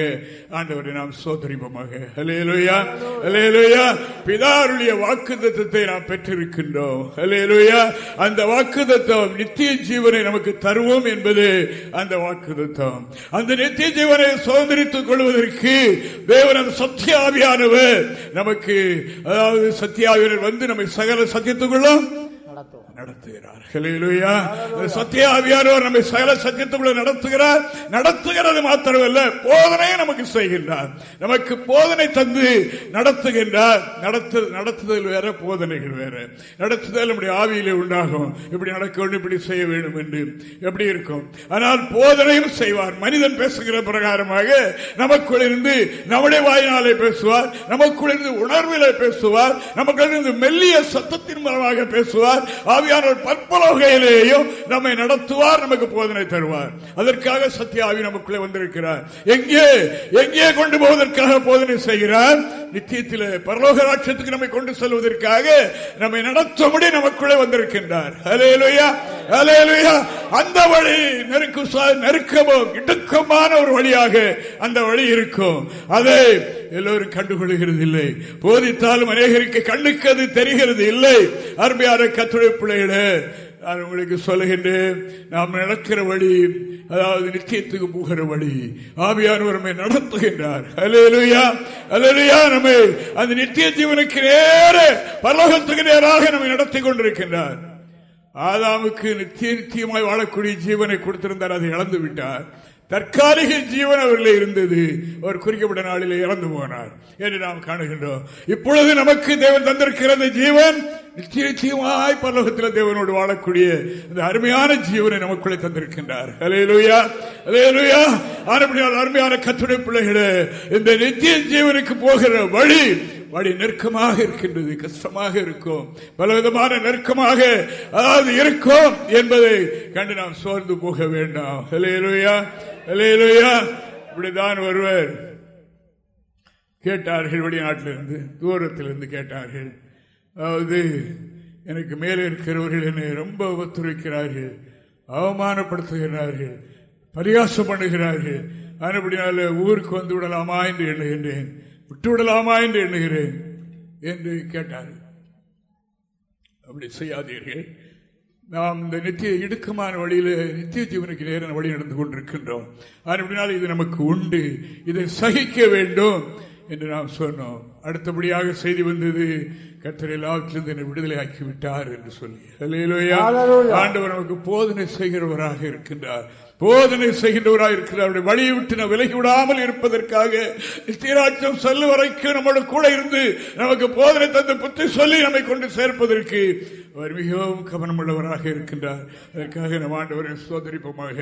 ஆண்டவரை நாம் சோதரிப்போமாக. ஹலேலுயா ஹலேலுயா பிதாருடைய வாக்குதத்தை நாம் பெற்றிருக்கின்றோம். ஹலேலுயா அந்த வாக்குதத்தம் நித்திய ஜீவனை நமக்கு தருவோம் என்பது அந்த வாக்குதத்தம் அந்த நித்திய ஜீவனை சுதந்திரித்துக் கொள்வதற்கு தேவன் அந்த சத்தியாவியானவர் நமக்கு அதாவது சத்தியாவியர் வந்து நம்மை சகல சத்தியத்துக்குள்ளும் நடத்துகிறார். ஹalleluya நம்மை சகல சத்தியத்துக்குள்ள நடத்துகிறார். நடத்துகிறது மாத்திரமல்ல போதனையை நமக்கு செய்கின்றார். நமக்கு போதனை தந்து நடத்துகின்றார். நடத்து நடத்துதல் வேற போதனைகள் வேற. நடத்துதல் நம்முடைய ஆவியிலே உண்டாகும். இப்படி நடக்க வேண்டும் இப்படி செய்ய வேண்டும் என்று எப்படி இருக்கும்? ஆனால் போதனையும் செய்வார். மனிதன் பேசுகிற பிரகாரமாக நமக்குள்ளிருந்து நம்முடைய வாயினாலே பேசுவார். நமக்குள்ளிருந்து உணர்விலே பேசுவார். நமக்கு மெல்லிய சத்தத்தின் மூலமாக பேசுவார். ஆவியானவர் பற்பல வகையிலேயும் நம்மை நடத்துவார் நமக்கு போதனை தருவார். அதற்காக சத்திய ஆவி நமக்குள்ளே வந்திருக்கிறார். எங்கே? எங்கே கொண்டு போவதற்காக போதனை செய்கிறார்? நித்தியத்தில் பரலோக ராட்சத்துக்கு நம்மை கொண்டு செல்வதற்காக நம்மை நடத்தும்படி நமக்குள்ளே வந்திருக்கின்றார். ஹalleluya ஹalleluya. அந்த வழி நெருக்கு நெருக்கமும் இடுக்கமான ஒரு வழியாக அந்த வழி இருக்கும். அதை எல்லோரும் கண்டுகொள்கிறது இல்லை போதித்தாலும் அநேகருக்கு கண்ணுக்கு அது தெரிகிறது இல்லை அருமையான கத்துடைய முறையிட நான் உங்களுக்கு சொல்லுகின்றேன் நாம் நடக்கிற வழி அதாவது நிச்சயத்துக்கு போகிற வழி. ஆவியானவர் நம்மை நடத்துகின்றார். அலையலுயா அலேலுயா நம்மை அந்த நித்திய ஜீவனுக்கு நேர பரலோகத்துக்கு நேராக நம்மை நடத்தி கொண்டிருக்கின்றார். ஆதாமுக்கு நித்திய நித்தியமாய் வாழக்கூடிய ஜீவனை கொடுத்திருந்தார் அதை இழந்து விட்டார். தற்காலிக ஜீவன் அவர்களே இருந்தது. அவர் குறிக்கப்பட்ட நாளிலே இறந்து போனார் என்று நாம் காணுகின்றோம். இப்பொழுது நமக்கு தேவன் தந்திருக்கிறது ஜீவன் நிச்சய நிச்சயமாய் பரலோகத்தில் தேவனோடு வாழக்கூடிய இந்த அருமையான ஜீவனை நமக்குள்ளே தந்திருக்கின்றார். அலையலுயா அலையலுயா ஆனப்படியால் அருமையான கத்துடைய பிள்ளைகளே இந்த நித்திய ஜீவனுக்கு போகிற வழி வழி நெருக்கமாக இருக்கின்றது கஷ்டமாக இருக்கும் பலவிதமான நெருக்கமாக அதாவது இருக்கும் என்பதை கண்டு நாம் சோர்ந்து போக வேண்டாம். அலையலுயா அலையலுயா இப்படிதான் ஒருவர் கேட்டார்கள் வெளிநாட்டிலிருந்து தூரத்திலிருந்து கேட்டார்கள். அதாவது எனக்கு மேலே இருக்கிறவர்கள் என்னை ரொம்ப ஒத்துழைக்கிறார்கள் அவமானப்படுத்துகிறார்கள் பரிகாசம் பண்ணுகிறார்கள். அதுபடினால ஊருக்கு வந்து விடலாமா என்று எண்ணுகின்றேன். விட்டு விடலாமா என்று எண்ணுகிறேன் என்று கேட்டார்கள். அப்படி செய்யாதீர்கள். நாம் இந்த நித்திய இடுக்கமான வழியில நித்திய ஜீவனுக்கு நேரம் வழி நடந்து கொண்டிருக்கின்றோம். அப்படினால் இது நமக்கு உண்டு. இதை சகிக்க வேண்டும் என்று நாம் சொன்னோம். அடுத்தபடியாக செய்தி வந்தது கத்தரை லாபத்திலிருந்து என்னை விடுதலை ஆக்கி விட்டார் என்று சொல்லி ஆண்டவர் நமக்கு போதனை செய்கிறவராக இருக்கின்றார். போதனை செய்கின்றவராக இருக்கிறார் வழியை விட்டு நான் விலகி விடாமல் இருப்பதற்காக நித்தியராட்சம் செல்லு வரைக்கும் நம்மளோட கூட இருந்து நமக்கு போதனை தந்து புத்தி சொல்லி நம்மை கொண்டு சேர்ப்பதற்கு அவர் மிகவும் கவனமுள்ளவராக இருக்கின்றார். அதற்காக நம் ஆண்டவரை சோதரிப்போமாக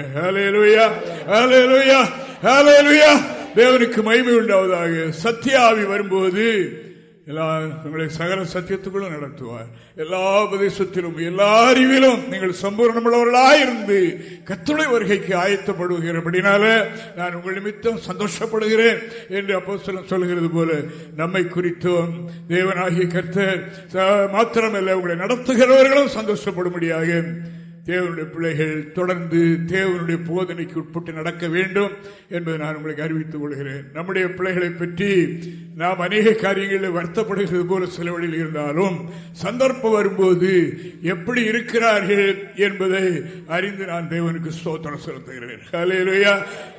தேவனுக்கு மகிமை உண்டாவதாக சத்தியாவி வரும்போது எல்லா உங்களை சகல சத்தியத்துக்குள்ளும் நடத்துவார். எல்லா உபதேசத்திலும் எல்லா அறிவிலும் நீங்கள் சம்பூர்ணமுள்ளவர்களாயிருந்து கத்துளை வருகைக்கு ஆயத்தப்படுகிறபடினால நான் உங்கள் நிமித்தம் சந்தோஷப்படுகிறேன் என்று அப்போ சொல்லுகிறது போல நம்மை குறித்தும் தேவனாகிய கர்த்தர் மாத்திரமல்ல உங்களை நடத்துகிறவர்களும் சந்தோஷப்படும்படியாக தேவனுடைய பிள்ளைகள் தொடர்ந்து தேவனுடைய போதனைக்கு உட்பட்டு நடக்க வேண்டும் என்பதை நான் உங்களுக்கு அறிவித்துக் கொள்கிறேன். நம்முடைய பிள்ளைகளை பற்றி நாம் அநேக காரியங்களில் வருத்தப்படுகிறது போல சில வழியில் இருந்தாலும் சந்தர்ப்பம் வரும்போது எப்படி இருக்கிறார்கள் என்பதை அறிந்து நான் தேவனுக்கு சோதனை செலுத்துகிறேன்.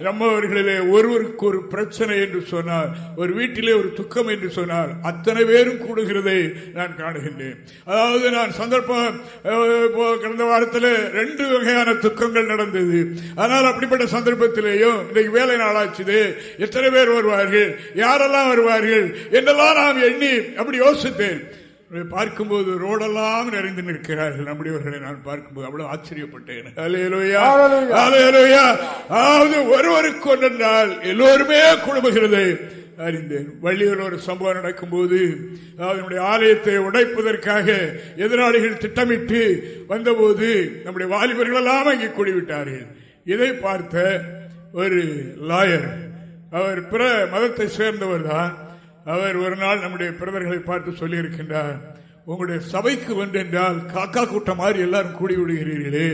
நம்மவர்களிலே ஒருவருக்கு ஒரு பிரச்சனை என்று சொன்னால் ஒரு வீட்டிலே ஒரு துக்கம் என்று சொன்னால் அத்தனை பேரும் கூடுகிறதை நான் காணுகின்றேன். அதாவது நான் சந்தர்ப்பம் கடந்த வாரத்தில் ரெண்டு வகையான துக்கங்கள் நடந்தது. ஆனால் அப்படிப்பட்ட சந்தர்ப்பத்திலேயும் இன்றைக்கு வேலை நாளாச்சுது. எத்தனை பேர் வருவார்கள்? யாரெல்லாம் வருவார்கள்? என்றெல்லாம் நாம் எண்ணி அப்படி யோசித்தேன். பார்க்கும்போது ரோடெல்லாம் நிறைந்து நிற்கிறார்கள். நம்முடையவர்களை நான் பார்க்கும்போது அவ்வளவு ஆச்சரியப்பட்டேன். அதாவது ஒருவருக்கு ஒன்றால் எல்லோருமே குழுமுகிறது அறிந்தேன். வள்ளியில் ஒரு சம்பவம் நடக்கும் போது நம்முடைய ஆலயத்தை உடைப்பதற்காக எதிராளிகள் திட்டமிட்டு வந்தபோது நம்முடைய வாலிபர்கள் எல்லாம் அங்கே கூடிவிட்டார்கள். இதை பார்த்த ஒரு லாயர் அவர் பிற மதத்தை சேர்ந்தவர் தான் அவர் ஒரு நாள் நம்முடைய பிரதர்களை பார்த்து சொல்லியிருக்கின்றார் உங்களுடைய சபைக்கு வந்தென்றால் காக்கா கூட்டம் மாதிரி எல்லாரும் கூடி விடுகிறீர்களே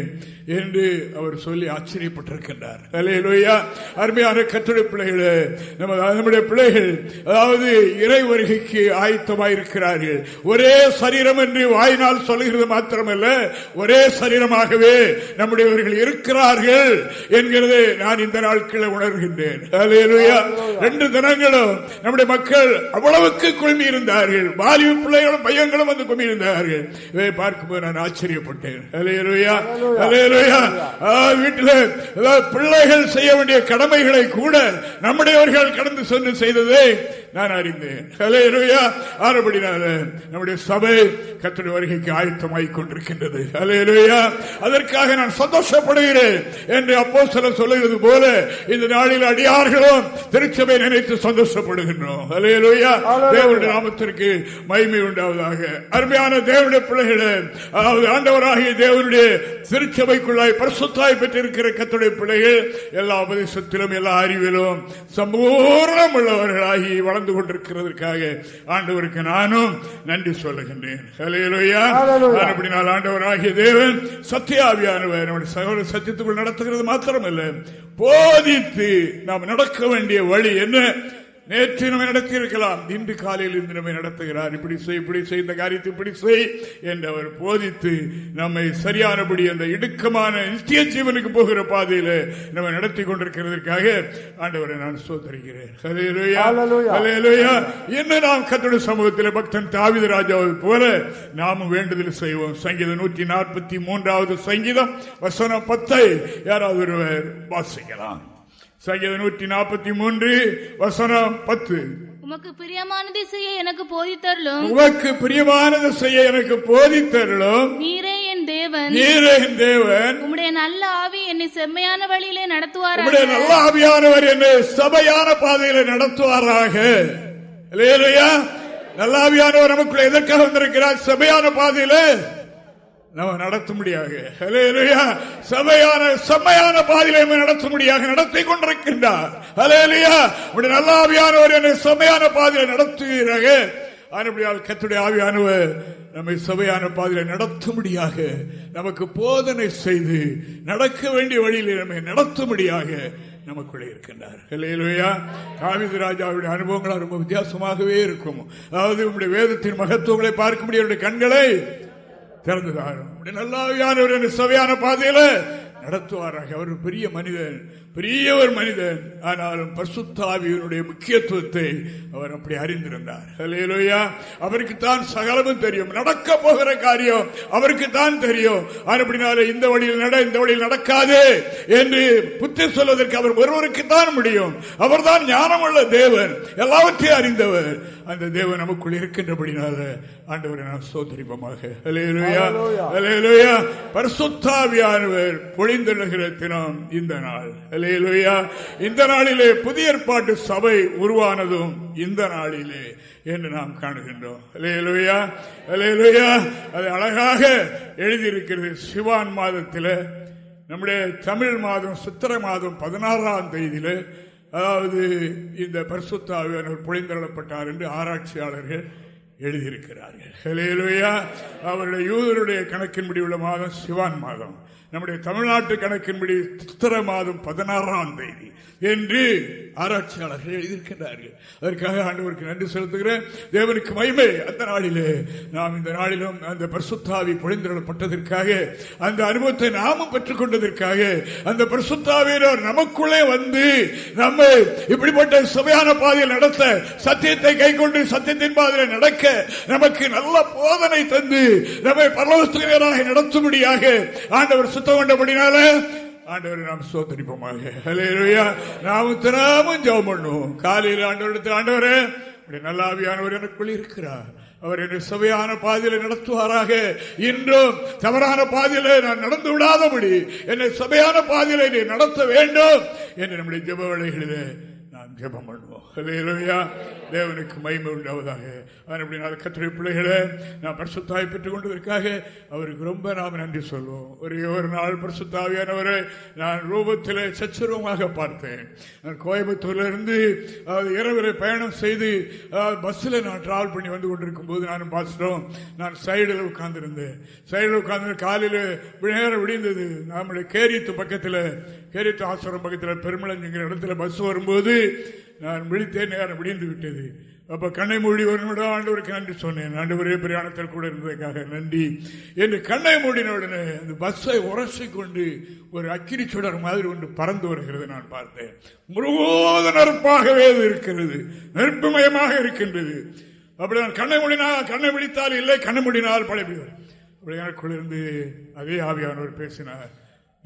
என்று அவர் சொல்லி ஆச்சரியப்பட்டிருக்கின்றார். அருமையான கத்துடைய பிள்ளைகளே நம்முடைய பிள்ளைகள் அதாவது இறை வருகைக்கு ஆயத்தமாயிருக்கிறார்கள். ஒரே சரீரம் என்று வாயினால் சொல்லுகிறது மாத்திரமல்ல ஒரே சரீரமாகவே நம்முடையவர்கள் இருக்கிறார்கள் என்கிறது நான் இந்த நாட்களை உணர்கின்றேன். ரெண்டு தினங்களும் நம்முடைய மக்கள் அவ்வளவுக்கு குழுமி இருந்தார்கள் வாலிப பிள்ளைகளும் பையங்களும் வந்து அமர்ந்து கொண்டிருந்தார்கள். இதை பார்க்கும்போது நான் ஆச்சரியப்பட்டேன். வீட்டில் பிள்ளைகள் செய்ய வேண்டிய கடமைகளை கூட நம்முடையவர்கள் கடந்து சென்று செய்ததை நான் அறிந்தேன். ஆறுபடினால நம்முடைய சபை கத்துடைய வருகைக்கு ஆயத்தமாய் கொண்டிருக்கின்றது. அலையலுயா அதற்காக நான் சந்தோஷப்படுகிறேன் என்று அப்போ சில சொல்லுகிறது போல இந்த நாளில் அடியார்களும் திருச்சபை நினைத்து சந்தோஷப்படுகின்றோம். அலையலுயா தேவனுடைய நாமத்திற்கு மகிமை உண்டாவதாக. அருமையான தேவனுடைய பிள்ளைகளே அதாவது ஆண்டவராகிய தேவனுடைய திருச்சபைக்குள்ளாய் பரிசுத்தாய் பெற்றிருக்கிற கத்துடைய பிள்ளைகள் எல்லா உபதேசத்திலும் எல்லா அறிவிலும் சம்பூர்ணம் உள்ளவர்களாகி வளர்ந்து கொண்டிருக்கிறதற்காக ஆண்டவருக்கு நானும் நன்றி சொல்லுகின்றேன். ஆண்டவராகிய தேவன் சத்தியாவியானவர் நம்முடைய சகோதர சத்தியத்துக்குள் நடத்துகிறது மாத்திரமல்ல. போதித்து நாம் நடக்க வேண்டிய வழி என்ன? நேற்று நம்மை நடத்தி இருக்கலாம் இன்று காலையில் இருந்து நம்மை நடத்துகிறார். இப்படி செய் இப்படி செய் இந்த காரியத்தை இப்படி செய் என்று அவர் போதித்து நம்மை சரியானபடி அந்த இடுக்கமான நித்திய ஜீவனுக்கு போகிற பாதையில நம்ம நடத்தி கொண்டிருக்கிறதற்காக ஆண்டவரை நான் சோதரிக்கிறேன். இன்னும் நாம் கத்தோட சமூகத்தில் பக்தன் தாவித ராஜாவை போல நாமும் வேண்டுதல் செய்வோம். சங்கீதம் நூற்றி நாற்பத்தி மூன்றாவது சங்கீதம் வசனம் பத்தை. யாராவது ஒருவர் வாசிக்கலாம். சங்கீதம் நூற்றி நாற்பத்தி மூன்று வசனம் பத்து. உமக்கு பிரியமானதை செய்ய எனக்கு போதித்தருளும். உமக்கு பிரியமானது செய்ய எனக்கு போதித்தருளும். நீரே என் தேவன். நீரே என் தேவன். உம்முடைய நல்ல ஆவி என்னை செம்மையான வழியிலே நடத்துவாராக. உம்முடைய நல்ல ஆவியானவர் என்னை சபையான பாதையில நடத்துவாராக. இல்லையா நல்ல ஆவியானவர் நமக்குள்ள எதற்காக வந்திருக்கிறார்? சபையான பாதையில. நம்ம நடத்தும்படியாக. ஹalleluya. சபையான செம்மையான பாதையில நம்மை நடத்தும்படியாக நடத்தி கொண்டிருக்கின்றார். ஹalleluya. உடைய நல்ல ஆவியானவர் என்னை செம்மையான பாதையில நடத்துகிறாக ஆனபடியால் கத்துடைய ஆவியானவர் நம்மை சபையான பாதையில நடத்தும்படியாக நமக்கு போதனை செய்து நடக்க வேண்டிய வழியில் நம்மை நடத்தும்படியாக நமக்குள்ளே இருக்கின்றார். இல்லையிலா தாவீது ராஜாவுடைய அனுபவங்கள் ரொம்ப வித்தியாசமாகவே இருக்கும். அதாவது உங்களுடைய வேதத்தின் மகத்துவங்களை பார்க்க அவருடைய கண்களை திறந்துதாரும் நல்லாவியானவர் சபையான பாதையில நடத்துவாராக. அவர் ஒரு பெரிய மனிதன் பெரிய ஒரு மனிதன் ஆனாலும் பரிசுத்தாவியனுடைய முக்கியத்துவத்தை அவர் அப்படி அறிந்திருந்தார். ஹalleluya. அவருக்கு தான் சகலமும் தெரியும். நடக்க போகிற காரியம் அவருக்கு தான் தெரியும். அப்படினால இந்த வழியில் நட இந்த வழியில் நடக்காது என்று புத்தி சொல்வதற்கு அவர் ஒருவருக்கு தான் முடியும். அவர்தான் ஞானமுள்ள தேவன் எல்லாவற்றையும் அறிந்தவர். அந்த தேவன் நமக்குள் இருக்கின்றபடினால ஆண்டவரை நாம் சோதரிப்பமாக. பரிசுத்தாவியானவர் பொழிந்தெழுகிற தினம் இந்த நாள். ஹalleluya. இந்த நாளிலே புதிய ஏற்பாட்டு சபை உருவானதும் இந்த நாளிலே என்று நாம் காணுகின்றோம் ஹalleluya. ஹalleluya. அது அழகாக எழுதியிருக்கிறது சிவான் மாதத்தில் நம்முடைய தமிழ் மாதம் சித்திரை மாதம் பதினாறாம் தேதியில் அதாவது இந்த பரிசுத்தாவியானவர் பொழிந்தள்ளப்பட்டார் என்று ஆராய்ச்சியாளர்கள் எழுதியிருக்கிறார்கள் அவருடைய யூதருடைய கணக்கின்படி உள்ள மாதம் சிவான் மாதம் நம்முடைய தமிழ்நாட்டு கணக்கின்படி சித்திர மாதம் பதினாறாம் தேதி என்று ஆராய்ச்சியாளர்கள் எழுதியிருக்கிறார்கள் அதற்காக ஆண்டவருக்கு நன்றி செலுத்துகிறேன். தேவனுக்கு மகிமை. அந்த நாளிலே நாம் இந்த நாளிலும் அந்த பரிசுத்தாவி பொழிந்திடப்பட்டதற்காக அந்த அனுபவத்தை நாமும் பெற்றுக்கொண்டதற்காக அந்த பரிசுத்தாவியினர் நமக்குள்ளே வந்து நம்மை இப்படிப்பட்ட சுவையான பாதையில் நடத்த சத்தியத்தை கை கொண்டு சத்தியத்தின் பாதையில் நடக்க நமக்கு நல்ல போதனை தந்து நம்மை பரலோகத்துக்கு நடத்தும்படியாக ஆண்டவர் சுத்தம் கொண்டபடினால ஆண்டவரை நாம் சோத்தரிப்போமாக நாமும் தினமும் ஜெபம் பண்ணுவோம். காலையில் ஆண்டவரிடத்தில் ஆண்டவரே நல்லாவியானவர் எனக்குள் இருக்கிறார். அவர் என்னை சபையான பாதையில நடத்துவாராக. இன்றும் தவறான பாதையில நான் நடந்து விடாதபடி என்னை சபையான பாதையில நீ நடத்த வேண்டும் என்று நம்முடைய ஜெப வேலைகளிலே நாம் ஜெபம் பண்ணுவோம். ஹalleluya தேவனுக்கு மயிமை உண்டாவதாக. அப்படினால் கத்திரை பிள்ளைகளை நான் பரிசுத்தாய் பெற்றுக் கொண்டதற்காக அவருக்கு ரொம்ப நாம் நன்றி சொல்வோம். ஒரே ஒரு நாள் பரிசுத்தாவியானவரை நான் ரூபத்தில் சச்சரவமாக பார்த்தேன். நான் கோயம்புத்தூர்ல இரவில் பயணம் செய்து பஸ்ஸில் நான் டிராவல் பண்ணி வந்து கொண்டிருக்கும் போது நானும் பாஸ்டரும் நான் சைடில் உட்கார்ந்துருந்தேன். சைடில் உட்கார்ந்து காலையில் நேரம் விடிந்தது. நம்முடைய கேரியத்து பக்கத்தில் கேரியத்து ஆசிரம் பக்கத்தில் பெருமளஞ்சுங்கிற இடத்துல பஸ் வரும்போது நான் விழித்தே நேரம் விடிந்து விட்டது. அப்ப கண்ணை மூடி ஒரு நிமிடம் ஆண்டவருக்கு நன்றி சொன்னேன். ஆண்டவரே பிரயாணத்தில் கூட இருந்ததுக்காக நன்றி. என்று கண்ணை மூடின உடனே அந்த பஸ்ஸை உரசி கொண்டு ஒரு அக்கிரி சுடர் மாதிரி ஒன்று பறந்து வருகிறது நான் பார்த்தேன். முருகோத நெருப்பாகவே அது இருக்கிறது. நெருப்புமயமாக இருக்கின்றது. அப்படி நான் கண்ணை மூடினால் கண்ணை முடித்தால் இல்லை கண்ணை மூடினால் பழைய அப்படி எனக்குள்ளிருந்து அதே ஆவியானவர் பேசினார்.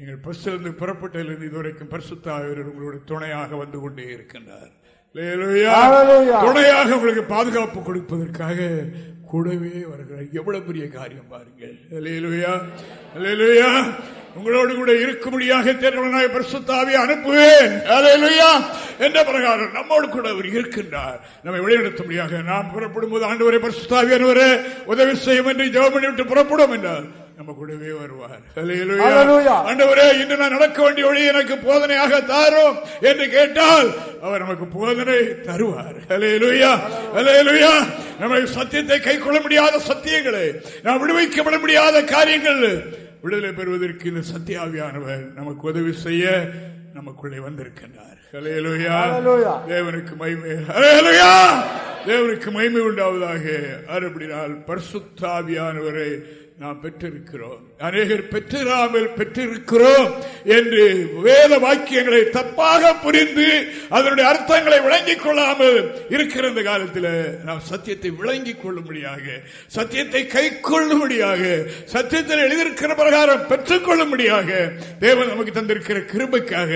நீங்கள் பஸ்ஸிலிருந்து புறப்பட்டதிலிருந்து இதுவரைக்கும் பரிசுத்த ஆவியர் உங்களுடைய துணையாக வந்து கொண்டே இருக்கின்றார். துணையாக உங்களுக்கு பாதுகாப்பு கொடுப்பதற்காக கூடவே வருகிறார். எவ்வளவு பெரிய காரியம் பாருங்கள். உங்களோடு கூட இருக்கும்படியாக தேர்தலாக பரிசுத்தாவி அனுப்புவேன். என்ற பிரகாரம் நம்மோடு கூட அவர் இருக்கின்றார். நம்மை வழிநடத்தும்படியாக நாம் புறப்படும் போது ஆண்டு பரிசுத்தாவி அனுவரே உதவி செய்யும் என்று ஜெபம் பண்ணி விட்டு புறப்படும் என்றார். நம்ம கூடவே வருவார். ஆண்டவரே இன்று நான் நடக்க வேண்டிய வழி எனக்கு போதனையாக தாரும் என்று கேட்டால் அவர் நமக்கு போதனை தருவார் அல்லேலூயா. அல்லேலூயா. நம்ம சத்தியத்தை கை கொள்ள முடியாத சத்தியங்களை நாம் விடுவிக்கப்பட முடியாத காரியங்கள் விடுதலை பெறுவதற்கு இந்த சத்தியாவியானவர் நமக்கு உதவி செய்ய நமக்குள்ளே வந்திருக்கின்றார். Hallelujah. தேவனுக்கு மகிமை அல்லேலூயா. தேவனுக்கு மகிமை உண்டாவதாக அறுபடினால் பரிசுத்தாவியானவரை நாம் பெற்றிருக்கிறோம். அநேகர் பெற்றிராமல் பெற்றிருக்கிறோம் என்று வேத வாக்கியங்களை தப்பாக புரிந்து அதனுடைய அர்த்தங்களை விளங்கிக் கொள்ளாமல் இருக்கிற இந்த காலத்தில் நாம் சத்தியத்தை விளங்கிக் கொள்ளும்படியாக சத்தியத்தை கை கொள்ளும்படியாக சத்தியத்தில் எழுதியிருக்கிற பிரகாரம் பெற்றுக் கொள்ளும்படியாக தேவன் நமக்கு தந்திருக்கிற கிருபைக்காக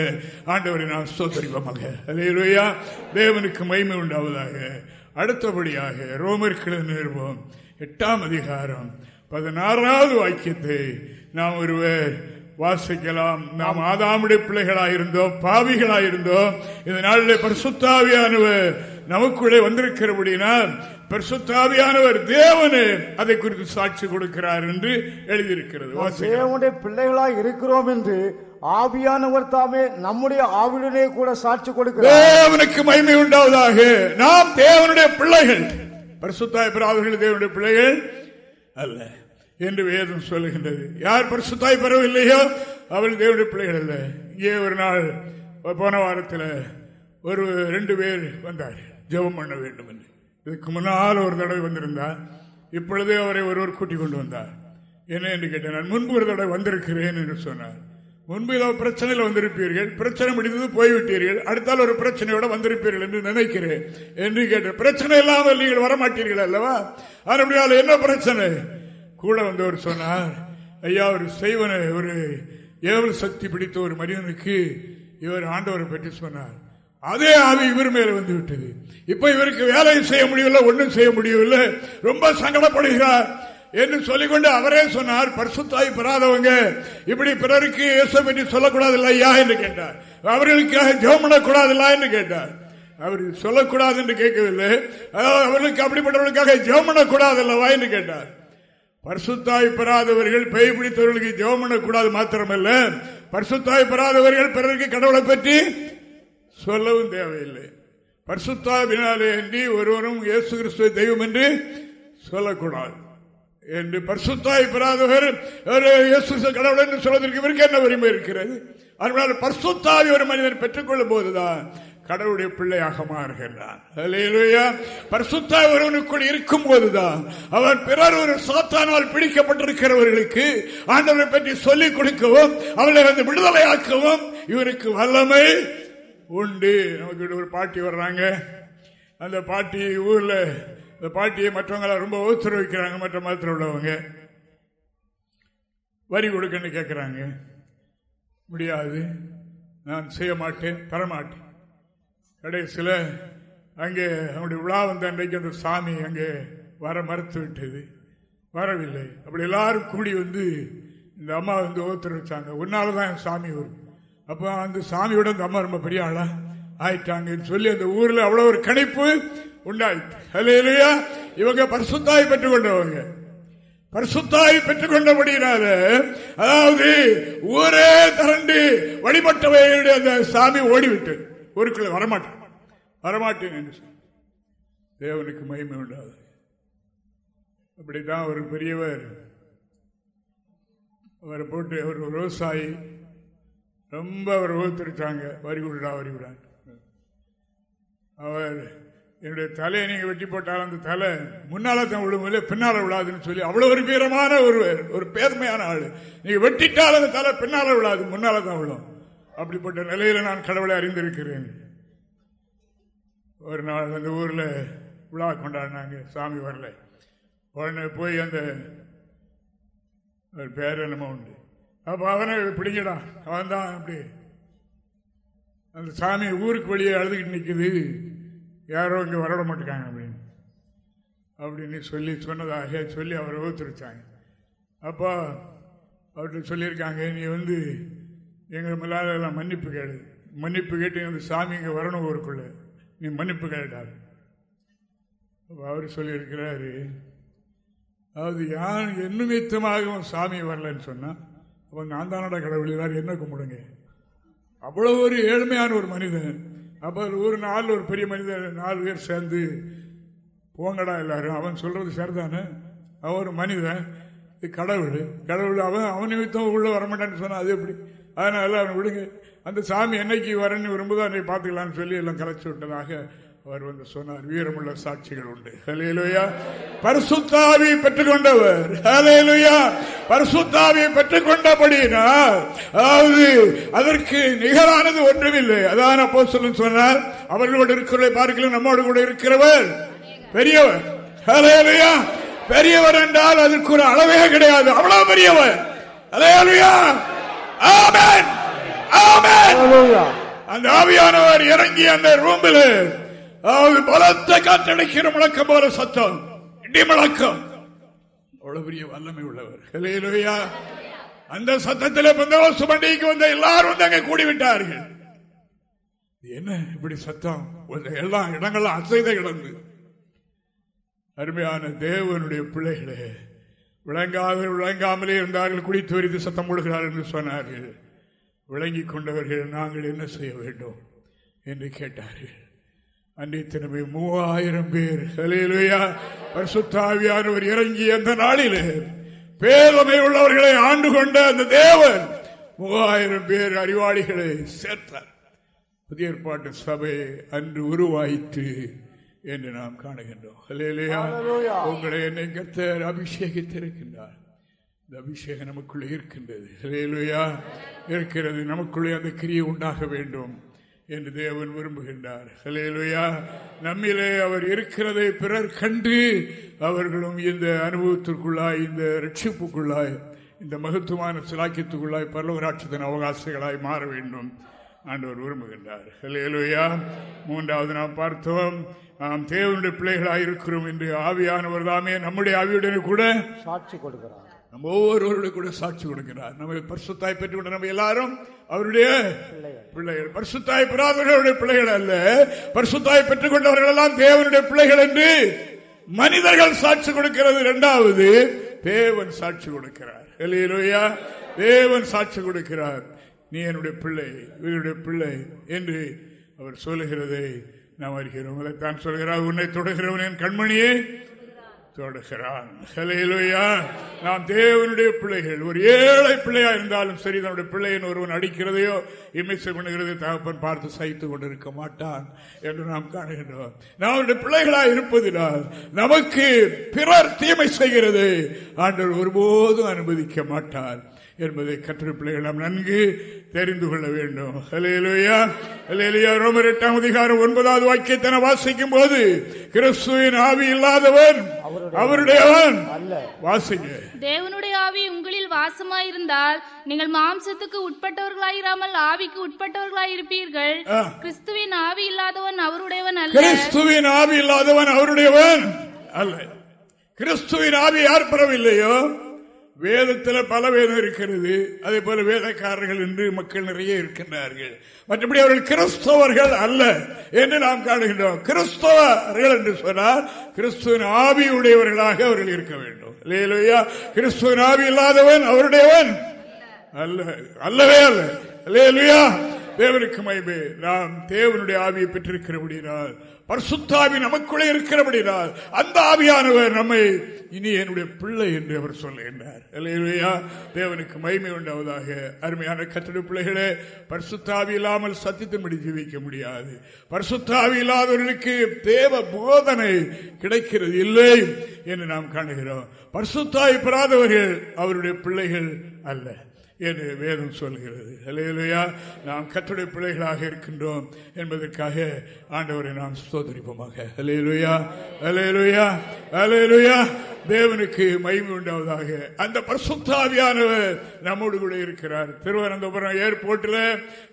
ஆண்டவரை நாம் சோதரிவமாக அல்லேலூயா. தேவனுக்கு மகிமை உண்டாவதாக. அடுத்தபடியாக ரோமர்களின் நிறுவம் எட்டாம் அதிகாரம். பதினாறாவது வாக்கியத்தை நாம் ஒருவர் வாசிக்கலாம். நாம் ஆதாமுடைய பிள்ளைகளாயிருந்தோம் பாவிகளாயிருந்தோம். இந்த நாளிலே பரிசுத்தாவியானவர் நமக்குள்ளே வந்திருக்கிறபடினால் பரிசுத்தாவியானவர் தேவனே அதை குறித்து சாட்சி கொடுக்கிறார் என்று எழுதியிருக்கிறது. தேவனுடைய பிள்ளைகளாய் இருக்கிறோம் என்று ஆவியானவர் தாமே நம்முடைய ஆவியுடனே கூட சாட்சி கொடுக்கிறார். தேவனுக்கு மகிமை உண்டாவதாக. நாம் தேவனுடைய பிள்ளைகள். பரிசுத்தாய் பெறாதவர்கள் தேவனுடைய பிள்ளைகள் அல்ல. என்று வேதம் சொல்லுகின்றது. யார் பரிசுத்தாய் பெறவில்லையோ அவள் தேவனுடைய பிள்ளைகள் அல்ல. இங்கே ஒரு நாள் போன வாரத்தில் ஒரு ரெண்டு பேர் வந்தார். ஜெபம் பண்ண வேண்டும் என்று. இதுக்கு முன்னால் ஒரு தடவை வந்திருந்தார் இப்பொழுது அவரை ஒருவர் கூட்டிக் கொண்டு வந்தார். என்ன என்று கேட்டேன் நான் முன்பு ஒரு தடவை வந்திருக்கிறேன் என்று சொன்னார். முன்பு ஏதோ பிரச்சனையில் வந்திருப்பீர்கள் பிரச்சனை முடிந்தது போய்விட்டீர்கள் அடுத்தால் ஒரு பிரச்சனையோட வந்திருப்பீர்கள் என்று நினைக்கிறேன் என்று கேட்டேன் பிரச்சனை இல்லாமல் நீங்கள் வரமாட்டீர்கள் அல்லவா? அதனுடைய என்ன பிரச்சனை? கூட வந்தவர் சொன்னார் ஐயா ஒரு செய்வன ஒரு ஏவல் சக்தி பிடித்த ஒரு மனிதனுக்கு இவர் ஆண்டவரை பற்றி சொன்னார். அதே ஆவி இவர் மேல வந்து விட்டது. இப்ப இவருக்கு வேலையும் செய்ய முடியவில்லை ஒன்றும் செய்ய முடியவில்லை. ரொம்ப சங்கடப்படுகிறார். என்று சொல்லிக்கொண்டு அவரே சொன்னார் பரிசுத்தாய் பெறாதவங்க இப்படி பிறருக்கு இயேசு பற்றி சொல்லக்கூடாது ஐயா என்று கேட்டார். அவர்களுக்காக ஜெபம் பண்ணக்கூடாது என்று கேட்டார். அவர் சொல்லக்கூடாது என்று கேட்கவில்லை. அவர்களுக்கு அப்படிப்பட்டவர்களுக்காக ஜெபம் அல்லவா என்று கேட்டார். பரிசுத்தாய் பெறாதவர்கள் பெய் பிடித்தவர்களுக்கு ஜெபம் பண்ணக்கூடாது மாத்திரமல்ல. பரிசுத்தாய் பெறாதவர்கள் பிறருக்கு கடவுளை பற்றி சொல்லவும் தேவையில்லை. பரிசுத்தாவினாலே அன்றி ஒருவரும் இயேசு கிறிஸ்துவ தெய்வம் என்று சொல்லக்கூடாது. என்று பரிசுத்தாய் பெறாதவர் ஒரு கடவுள் என்று சொல்வதற்கு இவருக்கு என்ன உரிமை இருக்கிறது? அதனால் பரிசுத்தாவி ஒரு மனிதன் பெற்றுக்கொள்ளும் போதுதான் கடவுளுடைய பிள்ளையாக மாறுகின்றான். அல்லேலூயா. ஒருவனுக்குள் இருக்கும் போதுதான் அவன் பிறர் ஒரு சாத்தானால் பிடிக்கப்பட்டிருக்கிறவர்களுக்கு ஆண்டவரை பற்றி சொல்லிக் கொடுக்கவும் அவளை வந்து விடுதலையாக்கவும் இவருக்கு வல்லமை உண்டு. நமக்கு ஒரு பாட்டி வர்றாங்க. அந்த பாட்டி ஊர்ல அந்த பாட்டியை மற்றவங்கள ரொம்ப உத்தரவிக்கிறாங்க மற்ற மதத்தில் உள்ளவங்க. வரி கொடுக்கன்னு கேட்கிறாங்க முடியாது. நான் செய்ய மாட்டேன் தரமாட்டேன். கடைசியில் அங்கே அவனுடைய விழா வந்த அன்றைக்கு அந்த சாமி அங்கே வர மறுத்து விட்டது. வரவில்லை. அப்படி எல்லாரும் கூடி வந்து இந்த அம்மா வந்து ஓத்துற வச்சாங்க. உன்னால தான் என் சாமி வரும். அப்போ அந்த சாமியோட அந்த அம்மா ரொம்ப பெரிய ஆளா ஆயிட்டாங்கன்னு சொல்லி அந்த ஊரில் அவ்வளோ ஒரு கணிப்பு உண்டாயிட்டு அல்லையா இவங்க பரிசுத்தாய் பெற்றுக்கொண்டவங்க. பரிசுத்தாய் பெற்றுக் அதாவது ஊரே திரண்டு வழிபட்டவைகளுடைய அந்த சாமி ஓடிவிட்டு ஊருக்குள்ள வரமாட்டேன். வரமாட்டேன் என்று சொன்னார். தேவனுக்கு மகிமை உண்டாது அப்படித்தான் ஒரு பெரியவர் அவரை போட்டு அவர் விவசாயி ரொம்ப அவர் ஓத்திருச்சாங்க வரி விடா வரி விடா அவர் என்னுடைய தலையை நீங்கள் வெட்டி போட்டால் அந்த தலை முன்னால தான் விழும் இல்லை பின்னால விழாதுன்னு சொல்லி அவ்வளோ ஒரு வீரமான ஒருவர் ஒரு பேர்மையான ஆள். நீங்கள் வெட்டிட்டால் அந்த தலை பின்னால விழாது முன்னால தான் விழும். அப்படிப்பட்ட நிலையில நான் கடவுளை அறிந்திருக்கிறேன். ஒரு நாள் அந்த ஊரில் விழா கொண்டாடினாங்க சாமி வரல. உடனே போய் அந்த ஒரு பேர் என்னமோ உண்டு. அப்போ அவனை பிடிக்கடா அவன் தான் அப்படி. அந்த சாமி ஊருக்கு வெளியே அழுதுகிட்டு நிற்குது யாரோ இங்கே வரவிட மாட்டேங்காங்க அப்படின்னு. அப்படின்னு சொல்லி சொன்னதாக சொல்லி அவரை ஊத்துருச்சாங்க அப்போ அவர்கிட்ட சொல்லியிருக்காங்க நீ வந்து எங்கள் மேலாம் மன்னிப்பு கேடு மன்னிப்பு கேட்டு எங்கள் சாமி இங்கே வரணும் ஊருக்குள்ள. நீ மன்னிப்பு கேட்டார் அப்போ அவர் சொல்லியிருக்கிறாரு அதாவது யார் என்ன நிமித்தமாகவும் சாமி வரலன்னு சொன்னால் அப்போ நான் தானடா கடவுள் எல்லாரும் என்ன கும்பிடுங்க? அவ்வளோ ஒரு ஏழ்மையான ஒரு மனிதன். அப்போ ஒரு நாள் ஒரு பெரிய மனிதன் நாலு பேர் சேர்ந்து போங்கடா எல்லாரும். அவன் சொல்கிறது சரிதானே? அவன் ஒரு மனிதன் இது கடவுள். கடவுள் அவன் அவன் நிமித்தம் உள்ளே வரமாட்டான்னு சொன்னால் அது எப்படி? அதனால அவன் விடுங்க. அந்த சாமி என்னைக்கு வரேன்னு விரும்புதோ அன்னைக்கு பார்த்துக்கலான்னு சொல்லி எல்லாம் கலைச்சு விட்டதாக அவர் வந்து சொன்னார். வீரமுள்ள சாட்சிகள் உண்டு. ஹலேலுயா பரிசுத்தாவி பெற்றுக்கொண்டவர். ஹலேலுயா பரிசுத்தாவியை பெற்றுக்கொண்டபடியினால் அதாவது அதற்கு நிகரானது ஒன்றுமில்லை. அதான் அப்போ சொன்னார். அவர்களோடு இருக்கிறவரை பார்க்கலாம் நம்மோடு கூட இருக்கிறவர் பெரியவர். ஹலேலுயா பெரியவர் என்றால் அதற்கு ஒரு அளவே கிடையாது. அவ்வளவு பெரியவர். Hallelujah amen. அந்த ஆவியானவர் இறங்கி அந்த ரூமில் பலத்த காற்றடைக்கிற முழக்கம் போல சத்தம். இடி முழக்கம். அவ்வளவு பெரிய வல்லமை உள்ளவர். அந்த சத்தத்தில் பந்தவசு பண்டிகைக்கு வந்த எல்லாரும் வந்து அங்கே கூடிவிட்டார்கள். என்ன இப்படி சத்தம்? ஒரு எல்லா இடங்களும் அசைத கிடந்து. அருமையான தேவனுடைய பிள்ளைகளே விளங்காத விளங்காமலே இருந்தார்கள் குடித்து வரித்து சத்தம் போடுகிறார்கள் என்று சொன்னார்கள். விளங்கிக் கொண்டவர்கள் நாங்கள் என்ன செய்ய வேண்டும் என்று கேட்டார்கள். அன்றைய தினமே மூவாயிரம் பேர் ஹலேலுயா பரிசுத்தாவியானவர் இறங்கி அந்த நாளிலே பேரமை உள்ளவர்களை ஆண்டு கொண்ட அந்த தேவன் மூவாயிரம் பேர் அறிவாளிகளை சேர்த்தார். புதிய ஏற்பாட்டு சபை அன்று உருவாயிற்று. என்று நாம் காணுகின்றோம். உங்களை என்னை கர்த்தர் அபிஷேகித்திருக்கின்றார். இந்த அபிஷேகம் நமக்குள்ளே இருக்கின்றது. ஹல்லேலூயா. இருக்கிறது. நமக்குள்ளே அந்த கிரியை உண்டாக வேண்டும் என்று தேவன் விரும்புகின்றார். ஹல்லேலூயா. நம்மிலே அவர் இருக்கிறதை பிறர் கண்டு அவர்களும் இந்த அனுபவத்திற்குள்ளாய் இந்த ரட்சிப்புக்குள்ளாய் இந்த மகத்துவமான சிலாக்கியத்துக்குள்ளாய் பரலவராட்சத்தின் அவகாசங்களாய் மாற வேண்டும். ஆண்டவர் விரும்புகின்றார். ஹல்லேலூயா. மூன்றாவது நாம் பார்த்தோம் நாம் தேவனுடைய பிள்ளைகளாய் இருக்கிறோம் என்று ஆவியானவர் தாமே நம்முடைய ஆவியுடனே கூட சாட்சி கொடுக்கிறார். நம்ம ஒவ்வொருவருடைய கூட சாட்சி கொடுக்கிறார். நம்ம பரிசுத்தாய் பெற்றுக்கொண்ட நம்ம எல்லாரும் அவருடைய பிள்ளைகள். பரிசுத்தாய் பெறாதவர்களுடைய பிள்ளைகள் அல்ல. பரிசுத்தாய் பெற்றுக்கொண்டவர்கள் எல்லாம் தேவனுடைய பிள்ளைகள் என்று மனிதர்கள் சாட்சி கொடுக்கிறது. இரண்டாவது தேவன் சாட்சி கொடுக்கிறார். தேவன் சாட்சி கொடுக்கிறார். நீ என்னுடைய பிள்ளை இவருடைய பிள்ளை என்று அவர் சொல்லுகிறதை நாம் அறிகிறோம். அதைத்தான் சொல்கிறார். உன்னை தொடுகிறவன் என் கண்மணியே. தொடுகிறான். ஹல்லேலூயா. நாம் தேவனுடைய பிள்ளைகள். ஒரு ஏழை பிள்ளையா இருந்தாலும் சரி தன்னுடைய பிள்ளையின் ஒருவன் அடிக்கிறதையோ இமிசை பண்ணுகிறதையோ தகப்பன் பார்த்து சகித்துக் கொண்டிருக்க மாட்டான் என்று நாம் காணுகின்றோம். நாம் அவருடைய பிள்ளைகளா இருப்பதினால் நமக்கு பிறர் தீமை செய்கிறது. ஆண்டவர் ஒருபோதும் அனுமதிக்க மாட்டார். என்பதை கற்ற பிள்ளைகள் நாம் நன்கு தெரிந்து கொள்ள வேண்டும். ஹலேலுயா ஹலேலுயா ரோமர் எட்டாம் அதிகாரம் ஒன்பதாவது வாக்கியத்தை நான் வாசிக்கும் போது கிறிஸ்துவின் ஆவி இல்லாதவன் அவருடையவன் அல்ல. வாசிங்க. தேவனுடைய ஆவி உங்களில் வாசமாயிருந்தால் நீங்கள் மாம்சத்துக்கு உட்பட்டவர்களாயிராமல் ஆவிக்கு உட்பட்டவர்களாயிருப்பீர்கள். கிறிஸ்துவின் ஆவி இல்லாதவன் அவருடையவன் அல்ல. கிறிஸ்துவின் ஆவி இல்லாதவன் அவருடையவன் அல்ல. கிறிஸ்துவின் ஆவி யார் பெறவில்லையோ? வேதத்தில் பல வேதம் இருக்கிறது. அதே போல வேதக்காரர்கள் என்று மக்கள் நிறைய இருக்கின்றார்கள். மற்றபடி அவர்கள் கிறிஸ்தவர்கள் அல்ல என்று நாம் காணுகின்றோம். கிறிஸ்தவர்கள் என்று சொன்னால் கிறிஸ்துவின் ஆவி உடையவர்களாக அவர்கள் இருக்க வேண்டும். இல்லையா கிறிஸ்துவின் ஆவி இல்லாதவன் அவருடையவன் அல்ல. அல்லவே அல்ல. இல்லையா தேவனுக்கு மகிமை நாம் தேவனுடைய ஆவியை பெற்றிருக்கிறபடினால் பரிசுத்தாவி நமக்குள்ளே இருக்கிறபடினால் அந்த ஆவியானவர் நம்மை இனி என்னுடைய பிள்ளை என்று அவர் சொல்லுகின்றார். இல்லையா தேவனுக்கு மகிமை உண்டாவதாக. அருமையான கத்திர பிள்ளைகளே பரிசுத்தாவி இல்லாமல் சத்தியத்தின்படி ஜீவிக்க முடியாது. பரிசுத்தாவி இல்லாதவர்களுக்கு தேவ போதனை கிடைக்கிறது இல்லை என்று நாம் காணுகிறோம். பரிசுத்தாய் பெறாதவர்கள் அவருடைய பிள்ளைகள் அல்ல. என்று வேதம் சொல்கிறது. அலையலுயா நாம் கத்துடைய பிள்ளைகளாக இருக்கின்றோம் என்பதற்காக ஆண்டவரை நாம் ஸ்தோதரிப்போமாக அலையலுயா அலையலுயா அலையலுயா தேவனுக்கு மகிமை உண்டாவதாக. அந்த பரிசுத்தாவியானவர் நம்மோடு கூட இருக்கிறார். திருவனந்தபுரம் ஏர்போர்ட்டில்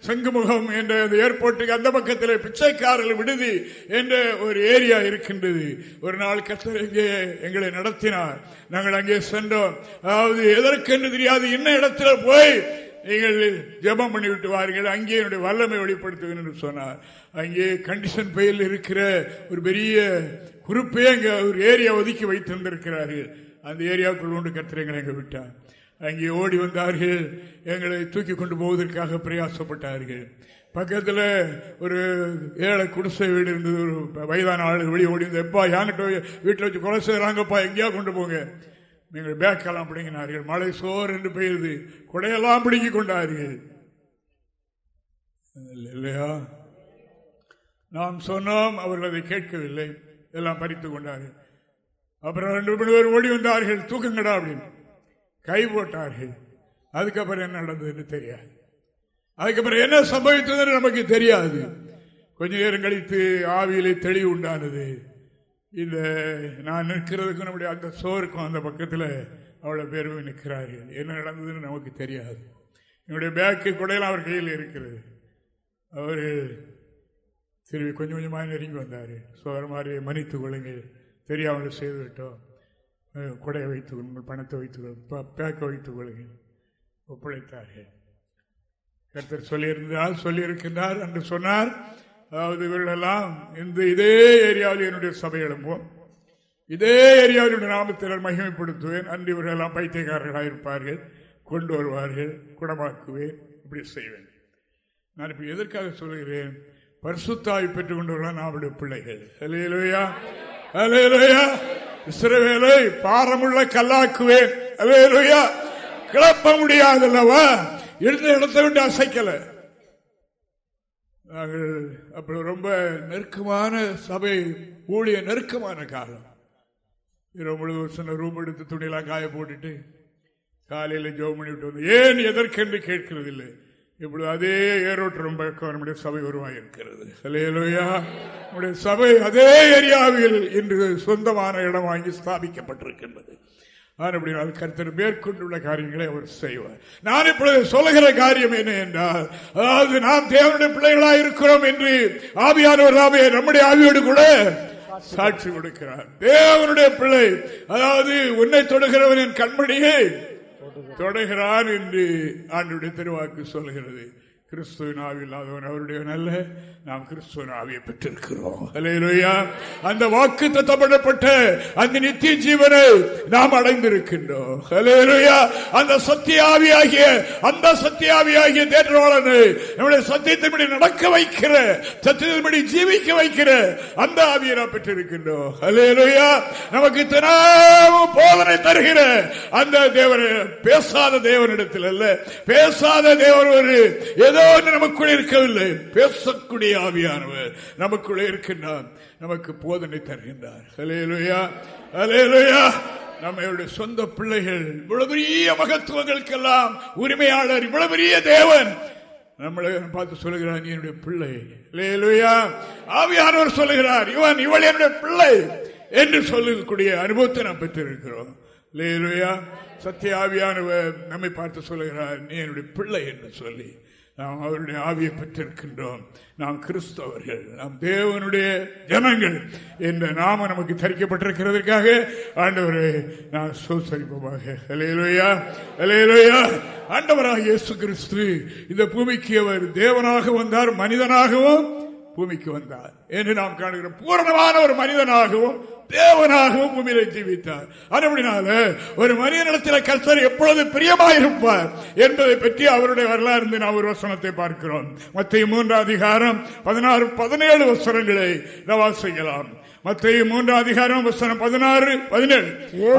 சங்குமுகம் என்ற ஏர்போர்ட்டுக்கு அந்த பக்கத்தில் பிச்சைக்காரர்கள் விடுதி என்ற ஒரு ஏரியா இருக்கின்றது. ஒரு நாள் கத்தர் இங்கே எங்களை நடத்தினார். நாங்கள் அங்கே சென்றோம். அதாவது எதற்கென்று தெரியாது. இன்ன இடத்துல போய் நீங்கள் ஜபம் பண்ணிவிட்டு வாருங்கள். அங்கே என்னுடைய வல்லமை வெளிப்படுத்துவேன் என்று சொன்னார். அங்கே கண்டிஷன் பெயில் இருக்கிற ஒரு பெரிய குறிப்பே அங்கே ஒரு ஏரியா ஒதுக்கி வைத்திருந்திருக்கிறார்கள். அந்த ஏரியாவுக்குள் ஒன்று கத்திரங்களை எங்க விட்டார். அங்கே ஓடி வந்தார்கள். எங்களை தூக்கி கொண்டு போவதற்காக பிரயாசப்பட்டார்கள். பக்கத்தில் ஒரு ஏழை குடிசை வீடு இருந்தது. ஒரு வயதான ஆளுகள் வெளியே ஓடி இருந்தது எப்பா யாங்கிட்ட வீட்டில் வச்சு கொலை செய்கிறாங்கப்பா எங்கேயா கொண்டு போங்க? நீங்கள் பேக்கெல்லாம் பிடுங்கினார்கள். மழை சோர் என்று பெய்யுது குடையெல்லாம் பிடுங்கிக் கொண்டார்கள். இல்லையா? நாம் சொன்னோம் அவர்கள் அதை கேட்கவில்லை. எல்லாம் பறித்துக் கொண்டார்கள். அப்புறம் ரெண்டு மூணு பேர் ஓடி வந்தார்கள். தூக்குங்கடா அப்படின்னு. கை போட்டார்கள். அதுக்கப்புறம் என்ன நடந்ததுன்னு தெரியாது. அதுக்கப்புறம் என்ன சம்பவித்ததுன்னு நமக்கு தெரியாது. கொஞ்ச நேரம் கழித்து ஆவியிலே தெளிவு உண்டானது. இந்த நான் நிற்கிறதுக்கும் நம்முடைய அந்த சோருக்கும் அந்த பக்கத்தில் அவ்வளோ பேர் நிற்கிறார்கள். என்ன நடந்ததுன்னு நமக்கு தெரியாது. என்னுடைய பேக்கு குடையெல்லாம் அவர் கையில் இருக்கிறது. அவர் திரும்பி கொஞ்சம் கொஞ்சமாக நெருங்கி வந்தார். சோதர மாதிரி மன்னித்து கொள்ளுங்கள். தெரியாமல் செய்துவிட்டோம். கொடையை வைத்து கொள்ளுங்கள் பணத்தை வைத்து பேக்கை வைத்துக் கொள்ளுங்கள். ஒப்படைத்தார்கள். கருத்தர் சொல்லியிருந்தார் சொல்லியிருக்கின்றார் என்று சொன்னார். அதாவது இவர்களெல்லாம் இந்த இதே ஏரியாவில் என்னுடைய சபை எழும்போம் இதே ஏரியாவில் நாமத்தினர் மகிமைப்படுத்துவேன். அன்று இவர்களெல்லாம் பைத்தியக்காரர்களாக இருப்பார்கள். கொண்டு வருவார்கள். குணமாக்குவேன். இப்படி செய்வேன். நான் இப்போ எதற்காக சொல்கிறேன்? பரிசுத்தாய் பெற்றுக் கொண்டவர்கள் நம்முடைய பிள்ளைகள். அலையலையா அலையலையா இஸ்ரவேலை பாரமுள்ள கல்லாக்குவேன். அலையலையா கிளப்ப முடியாதல்லவா? இருந்த இடத்தை விட்டு அசைக்கலை. நாங்கள் அப்படி ரொம்ப நெருக்கமான சபை ஊழிய நெருக்கமான காலம். இரவு முழுவதும் சின்ன ரூம் எடுத்து துணியெல்லாம் காய போட்டுட்டு காலையில் ஜோ பண்ணி விட்டு வந்து ஏன் எதற்கென்று கேட்கிறதில்லை? இப்படி அதே ஏரோட்டு ரொம்ப நம்முடைய சபை உருவாகியிருக்கிறது நம்முடைய சபை அதே ஏரியாவில் இன்று சொந்தமான இடம் வாங்கி ஸ்தாபிக்கப்பட்டிருக்கின்றது. அப்படினால் கருத்தர் மேற்கொண்டுள்ள காரியங்களை அவர் செய்வார். நான் இப்பொழுது சொல்லுகிற காரியம் என்ன என்றால் அதாவது நாம் தேவனுடைய பிள்ளைகளாக இருக்கிறோம் என்று ஆவியானவர் ராமே நம்முடைய ஆவியோடு கூட சாட்சி கொடுக்கிறார். தேவனுடைய பிள்ளை அதாவது உன்னை தொடுகிறவன் என் கண்மணியை தொடுகிறான் என்று ஆண்டுடைய திருவாக்கு சொல்கிறது. கிறிஸ்துவின் ஆவி இல்லாதவன் அவருடைய நல்ல நாம் கிறிஸ்துவின் ஆவியை பெற்றிருக்கிறோம் அந்த வாக்கு தத்தப்படப்பட்ட அந்த நித்திய ஜீவனை நாம் அடைந்திருக்கின்றோம். அந்த சத்தியாவியாகிய அந்த சத்தியாவியாகிய தேற்றவாளனை நம்முடைய சத்தியத்தின்படி நடக்க வைக்கிற சத்தியத்தின்படி ஜீவிக்க வைக்கிற அந்த ஆவியை நாம் பெற்றிருக்கின்றோம். அலேலுயா நமக்கு தினமும் போதனை தருகிற அந்த தேவன் பேசாத தேவனிடத்தில் அல்ல. பேசாத தேவன் ஒரு ஏதோ நமக்குள்ளே இருக்கவில்லை. பேசக்கூடிய ஆவியானவர் நமக்குள்ளே இருக்கின்றார். நமக்கு போதனை தருகின்றார். ஹலேலுயா ஹலேலுயா நம்மளுடைய சொந்த பிள்ளைகள் இவ்வளவு பெரிய மகத்துவங்களுக்கெல்லாம் உரிமையாளர் இவ்வளவு பெரிய தேவன். நம்மளை பார்த்து சொல்லுகிறார் என்னுடைய பிள்ளை. லேலுயா ஆவியானவர் சொல்லுகிறார் இவன் இவள் என்னுடைய பிள்ளை என்று சொல்லக்கூடிய அனுபவத்தை நாம் பெற்றிருக்கிறோம். லேலுயா சத்திய ஆவியானவர் நம்மை பார்த்து சொல்லுகிறார் நீ என்னுடைய பிள்ளை என்று சொல்லி. நாம் அவருடைய ஆவியை பெற்றிருக்கின்றோம். நாம் கிறிஸ்தவர்கள் நாம் தேவனுடைய ஜனங்கள் என்ற நாம நமக்கு தரிக்கப்பட்டிருக்கிறதுக்காக ஆண்டவரை நான் சோசரிப்போமாக. அலையலோயா அலையலோயா ஆண்டவராக இயேசு கிறிஸ்து இந்த பூமிக்கு அவர் தேவனாக வந்தார் மனிதனாகவும் பூமிக்கு வந்தார் என்று நாம் காணுகிறோம். பூரணமான ஒரு மனிதனாகவும் தேவனாகவும் பூமியில ஜீவித்தார் அதுபடினால ஒரு மனிதனிடத்தில் கர்த்தர் எப்பொழுது பிரியமாயிருப்பார் என்பதை பற்றி அவருடைய வரலாறு நாம் ஒரு வசனத்தை பார்க்கிறோம். மத்திய மூன்றாம் அதிகாரம் பதினாறு பதினேழு வசனங்களை செய்யலாம் மத்திய மூன்றாம் அதிகாரம் வசனம் பதினாறு பதினேழு.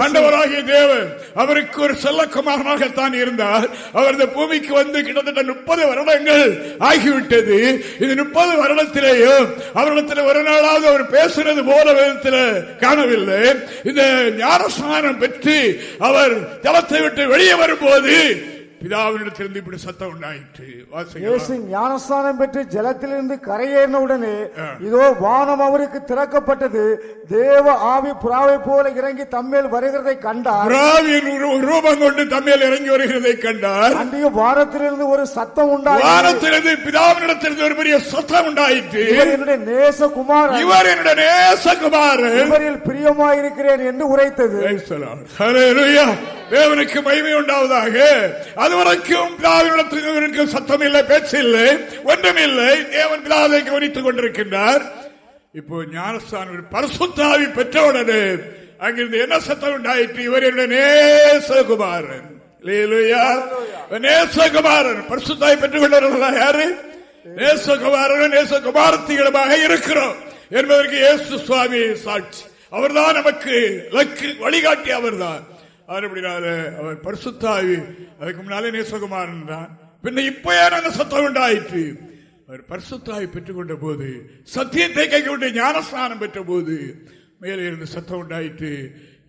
ஆண்டவராகிய தேவன் அவருக்கு ஒரு செல்லக்குமாரனாகத்தான் இருந்தார். அவர் இந்த பூமிக்கு வந்து கிட்டத்தட்ட முப்பது வருடங்கள் ஆகிவிட்டது. இது முப்பது வருடத்திலேயும் அவரிடத்தில் ஒரு நாளாவது அவர் பேசுறது போல விதத்தில் காணவில்லை. இந்த ஞானஸ்நானம் பெற்று அவர் ஜலத்தை விட்டு வெளியே வரும்போது பிதாவினிடத்திலிருந்து இப்படி சத்தம் உண்டாயிற்று. இயேசு ஞானஸ்தானம் பெற்று ஜலத்திலிருந்து கரையேறின உடனே இதோ வானம் அவருக்கு திறக்கப்பட்டது. தேவ ஆவி புறாவை போல இறங்கி தம்மேல் வருகிறதை கண்டார். ரூபம் கொண்டு தம்மையில் இறங்கி வருகிறதை கண்டார். அன்றைய வாரத்திலிருந்து ஒரு சத்தம் உண்டாயிற்று. வானத்திலிருந்து பிதாவினிடத்திலிருந்து ஒரு பெரிய சத்தம் உண்டாயிற்று. என்னுடைய நேசகுமாரன். இவர் என்னுடைய நேசகுமாரன். இவரில் பிரியமாயிருக்கிறேன் என்று உரைத்தது. தேவனுக்கு மகிமை உண்டாவதாக. அதுவரைக்கும் பிதாவினிடத்தில் சத்தம் இல்லை பேச்சு இல்லை ஒன்றுமில்லை தேவன் பிதாவை கவனித்துக் கொண்டிருக்கின்றார். இப்போ ஞானஸ்தானம் பரசுத்தாவி பெற்றவுடனே அங்கிருந்து என்ன சத்தம் உண்டாயிற்று? இவர் என்னுடைய நேசகுமாரன். நேசகுமாரன். பரிசுத்தாய் பெற்றுக் கொண்டவர்களா யாரு? நேசகுமாரன் நேசகுமாரத்திகளுமாக இருக்கிறோம் என்பதற்கு இயேசு சுவாமி சாட்சி. அவர்தான் நமக்கு லக்கு வழிகாட்டி அவர்தான். அப்படினால அவர் பரிசுத்தாவி. அதுக்கு முன்னாலே நேசகுமாரன் தான் பின்ன இப்போ ஏன் அந்த சத்தம் உண்டாயிற்று. அவர் பரிசுத்தாவி பெற்றுக்கொண்ட போது சத்தியத்தை கைக்கொண்டு ஞானஸ்நானம் பெற்ற போது மேலே இருந்து சத்தம் உண்டாயிற்று.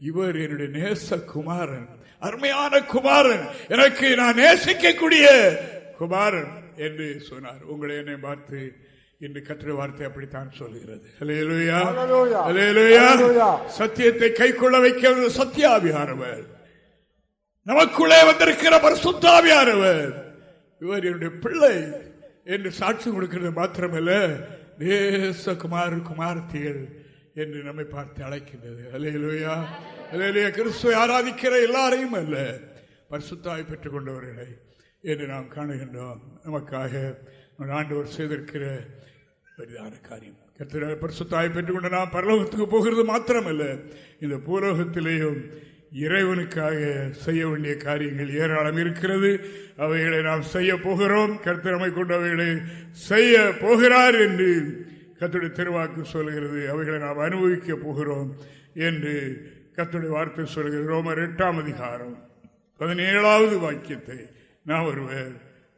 இவர் என்னுடைய நேச குமாரன் அருமையான குமாரன் எனக்கு நான் நேசிக்கக்கூடிய குமாரன் என்று சொன்னார். உங்களை என்னை பார்த்து இன்று கற்ற வார்த்தை அப்படித்தான். ஹல்லேலூயா. சத்தியத்தை கைக்கொள்ள வைக்கிறது சத்தியாவியானவர் நமக்குள்ளே வந்திருக்கிற பரிசுத்தாவியானவர் இவர் என்னுடைய பிள்ளை என்று சாட்சி கொடுக்கிறது மாத்திரமல்ல. தேச குமார் குமார்த்திகள் என்று நம்மை பார்த்து அழைக்கின்றது. அலையிலுயா அலையிலுயா கிறிஸ்துவை ஆராதிக்கிற எல்லாரையும் அல்ல பரிசுத்தாய் பெற்றுக் கொண்டவர்களை என்று நாம் காணுகின்றோம். நமக்காக நம் ஆண்டவர் செய்திருக்கிற பெரிதான காரியம். கர்த்தராக பரிசுத்தாய் பெற்றுக்கொண்டு நாம் பரலோகத்துக்கு போகிறது மாத்திரமல்ல இந்த பூலோகத்திலேயும் இறைவனுக்காக செய்ய வேண்டிய காரியங்கள் ஏராளம் இருக்கிறது. அவைகளை நாம் செய்ய போகிறோம். கர்த்தரமை கொண்டு அவைகளை செய்ய போகிறார் என்று கத்துடைய திருவாக்கு சொல்கிறது அவைகளை நாம் அனுபவிக்க போகிறோம் என்று கத்துடைய வார்த்தை சொல்கிறது ரோமர் எட்டாம் அதிகாரம் பதினேழாவது வாக்கியத்தை நாம் ஒருவர்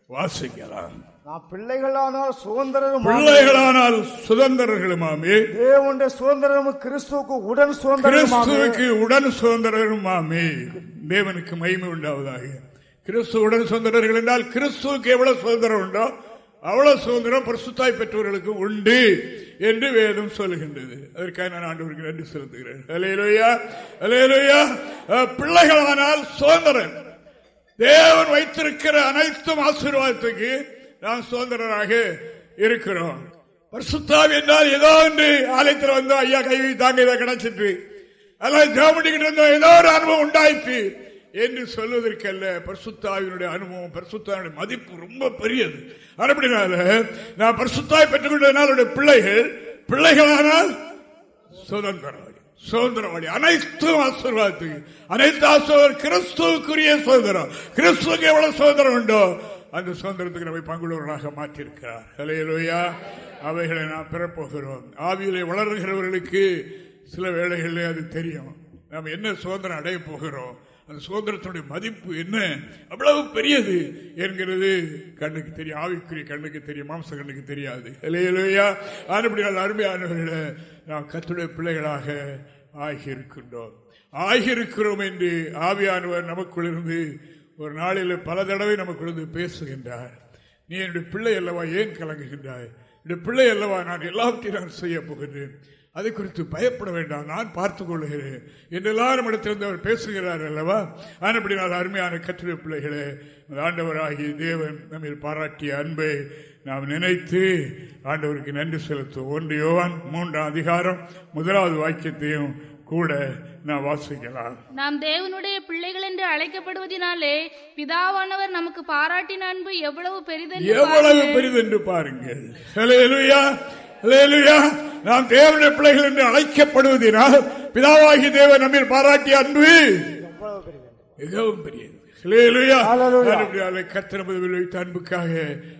வாசிக்கலாம். நாம் பிள்ளைகளானால் சுதந்திரரும் பிள்ளைகளானால் சுதந்திரர்களுமாமே. தேவனுடைய சுதந்திரமும் கிறிஸ்துவுக்கு உடன் கிறிஸ்துவுக்கு உடன் சுதந்திரருமாமே தேவனுக்கு மகிமை உண்டாவதாக. கிறிஸ்து உடன் சுதந்திரர்கள் என்றால் கிறிஸ்துவுக்கு எவ்வளவு சுதந்திரம் உண்டோ அவ்வளவு சுதந்திரம் பரிசுத்தாய் பெற்றவர்களுக்கு உண்டு என்று வேதம் சொல்லுகின்றது அதற்காக நான் ஆண்டவருக்கு நன்றி செலுத்துகிறேன். அலையலுயா அலையலுயா பிள்ளைகளானால் சுதந்திரன். தேவன் வைத்திருக்கிற அனைத்தும் ஆசீர்வாதத்துக்கு நாம் சுதந்திரராக இருக்கிறோம். பரிசுத்தாவி என்றால் ஏதோ ஒன்று ஆலயத்தில் வந்தோம் ஐயா கை தாங்க இதை கிடைச்சிட்டு அதெல்லாம் ஜெபடிக்கிட்டு இருந்தோம் ஏதோ ஒரு அனுபவம் உண்டாயிற்று. என்று சொல்வதற்கல்ல பரிசுத்தாவினுடைய அனுபவம் பரிசுத்தாவினுடைய மதிப்பு ரொம்ப பெரியது. அப்படினால நான் பரிசுத்தாய் பெற்றுக்கொண்டதனால் பிள்ளைகள் பிள்ளைகளானால் சுதந்திரவாளி சுதந்திரவாளி அனைத்தும் ஆசீர்வாதத்துக்கு அனைத்து ஆசீர்வாதம் கிறிஸ்துவுக்குரிய சுதந்திரம். கிறிஸ்துவுக்கு எவ்வளவு சுதந்திரம் உண்டோ அந்த சுதந்திரத்துக்கு நம்மை பங்குள்ளவர்களாக மாற்றியிருக்கிறார். இலையிலோயா அவைகளை நாம் பெறப்போகிறோம். ஆவியிலே வளர்கிறவர்களுக்கு சில வேளைகளிலே அது தெரியும். நாம் என்ன சுதந்திரம் அடைய போகிறோம்? அந்த சுதந்திரத்தினுடைய மதிப்பு என்ன? அவ்வளவு பெரியது என்கிறது கண்ணுக்கு தெரியும். ஆவிக்குரிய கண்ணுக்கு தெரியும். மாம்ச கண்ணுக்கு தெரியாது. இலையிலோயா ஆனப்படியால் அருமையானவர்களை நாம் கத்துடைய பிள்ளைகளாக ஆகியிருக்கின்றோம். ஆகியிருக்கிறோம் என்று ஆவியானவர் நமக்குள் இருந்து ஒரு நாளில் பல தடவை நமக்குள்ள பேசுகின்றார். நீ என்னுடைய பிள்ளை அல்லவா? ஏன் கலங்குகின்றாய்? என்னுடைய பிள்ளை அல்லவா? நான் எல்லாவற்றையும் நான் செய்ய போகின்றேன். அதை குறித்து பயப்பட வேண்டாம். நான் பார்த்துக் கொள்கிறேன். என்றெல்லாம் நம்மிடத்திலிருந்து அவர் பேசுகிறார் அல்லவா? ஆனப்படி நான் அருமையான கற்றுரை பிள்ளைகளே ஆண்டவராகிய தேவன் நம்மில் பாராட்டிய அன்பை நாம் நினைத்து ஆண்டவருக்கு நன்றி செலுத்துவோம். ஒன்று யோவான் மூன்றாம் அதிகாரம் முதலாவது வாக்கியத்தையும் கூட நான் வாசிக்கலாம். நாம் தேவனுடைய பிள்ளைகள் என்று அழைக்கப்படுவதினாலே பிதாவானவர் நமக்கு பாராட்டின அன்பு எவ்வளவு பெரிதென்று எவ்வளவு பாருங்கள். பெரிதென்று பாருங்கள். ஹalleluya ஹalleluya நாம் தேவனுடைய பிள்ளைகள் என்று அழைக்கப்படுவதினால் பிதாவாகி தேவன் நம்மில் பாராட்டிய அன்பு மிகவும் பெரியது. அன்புக்காக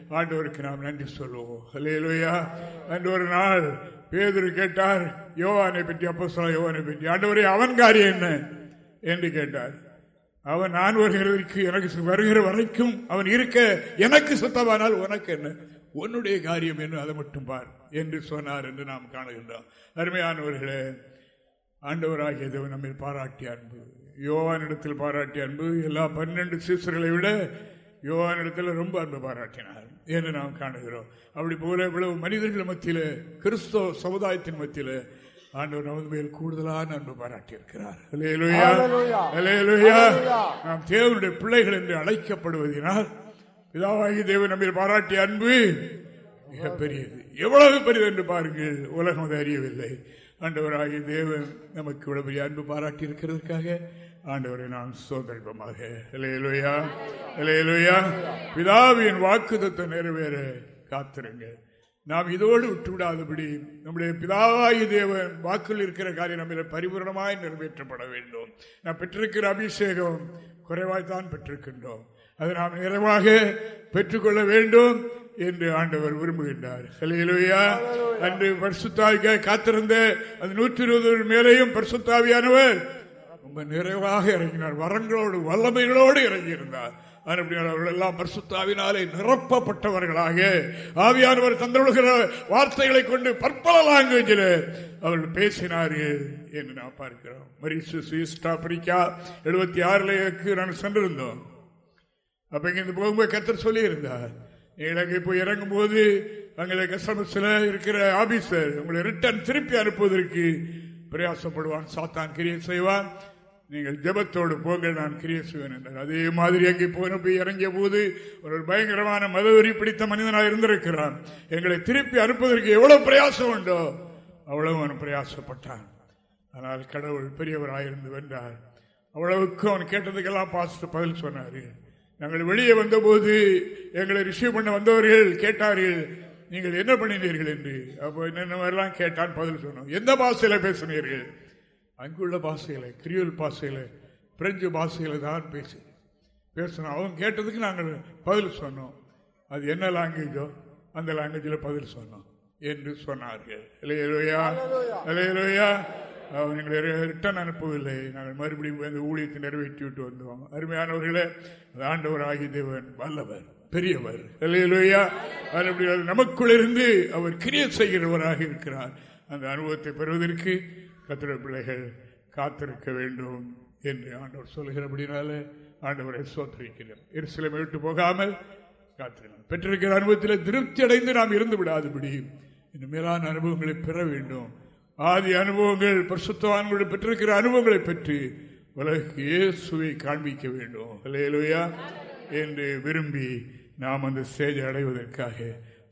ஆண்டவருக்கு நாம் நன்றி சொல்லுவோம். ஒரு நாள் பேதர் கேட்டார் யோவானை பற்றி அப்போ யோவானை பற்றி ஆண்டவரே அவன் காரியம் என்ன? என்று கேட்டார். அவன் நான் வருகிறதற்கு எனக்கு வருகிற வரைக்கும் அவன் இருக்க எனக்கு சுத்தமானால் உனக்கு என்ன? உன்னுடைய காரியம் என்ன? அதை மட்டும் பார் என்று சொன்னார் என்று நாம் காணுகின்றோம். அருமையானவர்களே ஆண்டவராகிய தேவன் நம்மை பாராட்டிய அன்பு. யோவானிடத்தில் பாராட்டிய அன்பு எல்லா பன்னெண்டு சீசர்களை விட யோவானிடத்தில் ரொம்ப அன்பு பாராட்டினார். என்று நாம் காணுகிறோம். அப்படி போல இவ்வளவு மனிதர்கள் மத்தியில் கிறிஸ்தவ சமுதாயத்தின் மத்தியில் ஆண்டவர் நமது மேல் கூடுதலான அன்பு பாராட்டியிருக்கிறார். நாம் தேவனுடைய பிள்ளைகள் என்று அழைக்கப்படுவதனால் பிதாவாகி தேவன் நம்மில் பாராட்டிய அன்பு மிக பெரியது எவ்வளவு பெரியது என்று பாருங்கள் உலகம் அதை அறியவில்லை. ஆண்டவராகிய தேவன் நமக்கு இவ்வளவு பெரிய அன்பு பாராட்டி இருக்கிறதுக்காக ஆண்டவரை நாம் சோதரிப்பமாக இலையலுயா இலையலுயா பிதாவின் வாக்குதத்தை நிறைவேற காத்திருங்க. நாம் இதோடு விட்டுவிடாதபடி நம்முடைய பிதாவாய தேவன் வாக்கில் இருக்கிற காரியம் நம்ம பரிபூர்ணமாய் நிறைவேற்றப்பட வேண்டும். நாம் பெற்றிருக்கிற அபிஷேகம் குறைவாய்த்தான் பெற்றிருக்கின்றோம். அதை நாம் நிறைவாக பெற்றுக்கொள்ள வேண்டும் என்று ஆண்டவர் விரும்புகின்றார். ஹalleluya. அன்று பரிசுத்தாவிக்க காத்திருந்த அந்த நூற்றி இருபது மேலேயும் பரிசுத்தாவியானவர் ரொம்ப நிறைவாக இறங்கினார். வரங்களோடு வல்லமைகளோடு இறங்கியிருந்தார். அவர்கள் எல்லாம் பரிசுத்தாவினாலே நிரப்பப்பட்டவர்களாக ஆவியானவர் தந்தொழுகிற வார்த்தைகளை கொண்டு பற்பல லாங்குவேஜில் அவர்கள் பேசினார்கள் என்று நான் பார்க்கிறோம். மரிசு சுவிஸ்ட் ஆப்பிரிக்கா எழுபத்தி ஆறுல நான் சென்றிருந்தோம். அப்ப இங்க போகும்போது கத்தர் சொல்லியிருந்தார் இலங்கை போய் இறங்கும் போது அங்கே கஸ்டமர்ஸில் இருக்கிற ஆபீசர் உங்களை ரிட்டர்ன் திருப்பி அனுப்புவதற்கு பிரயாசப்படுவான் சாத்தான் கிரியை செய்வான் நீங்கள் ஜெபத்தோடு போங்கள் நான் கிரியை செய்வேன் என்றார். அதே மாதிரி அங்கே போன போய் இறங்கிய போது ஒரு பயங்கரமான மதவெறி பிடித்த மனிதனாக இருந்திருக்கிறான். எங்களை திருப்பி அனுப்புவதற்கு எவ்வளவு பிரயாசம் உண்டோ அவ்வளவு அவன் பிரயாசப்பட்டான். ஆனால் கடவுள் பெரியவராயிருந்து வென்றார் அவ்வளவுக்கு அவன் கேட்டதுக்கெல்லாம் பாஸ்டர் பதில் சொன்னார். நாங்கள் வெளியே வந்தபோது எங்களை ரிசீவ் பண்ண வந்தவர்கள் கேட்டார்கள் நீங்கள் என்ன பண்ணினீர்கள்? என்று. அப்போ என்னென்ன மாதிரிலாம் கேட்டான் பதில் சொன்னோம். எந்த பாஷையில பேசினீர்கள்? அங்குள்ள பாஷையில கிரியோல் பாஷையில பிரெஞ்சு பாஷையில தான் பேசி. பேசணும் அவங்க கேட்டதுக்கு நாங்கள் பதில் சொன்னோம். அது என்ன லாங்குவேஜோ அந்த லாங்குவேஜில் பதில் சொன்னோம். என்று சொன்னார்கள். இல்லையா அவர் எங்களை ரிட்டர்ன் அனுப்பவில்லை. நாங்கள் மறுபடியும் இந்த ஊழியத்தை நிறைவேற்றி விட்டு வந்தோம். அருமையானவர்களே அது ஆண்டவர் ஆகிய தேவன் வல்லவர் பெரியவர். இல்லையா நமக்குள் இருந்து அவர் கிரிய செய்கிறவராக இருக்கிறார். அந்த அனுபவத்தை பெறுவதற்கு கத்திர பிள்ளைகள் காத்திருக்க வேண்டும் என்று ஆண்டவர் சொல்கிறபடினால ஆண்டவரை சோத்தரிக்கிறோம் எருசலேமை விட்டு போகாமல் காத்திருக்கிறோம் பெற்றிருக்கிற அனுபவத்தில் திருப்தி அடைந்து நாம் இருந்து விடாதபடி இந்த மேலான அனுபவங்களை பெற வேண்டும். ஆதி அனுபவங்கள் பரிசுத்தவான்களுடைய பெற்றிருக்கிற அனுபவங்களை பெற்று உலகுக்கு இயேசுவை காண்பிக்க வேண்டும். இல்லையா என்று விரும்பி நாம் அந்த ஸ்டேஜ் அடைவதற்காக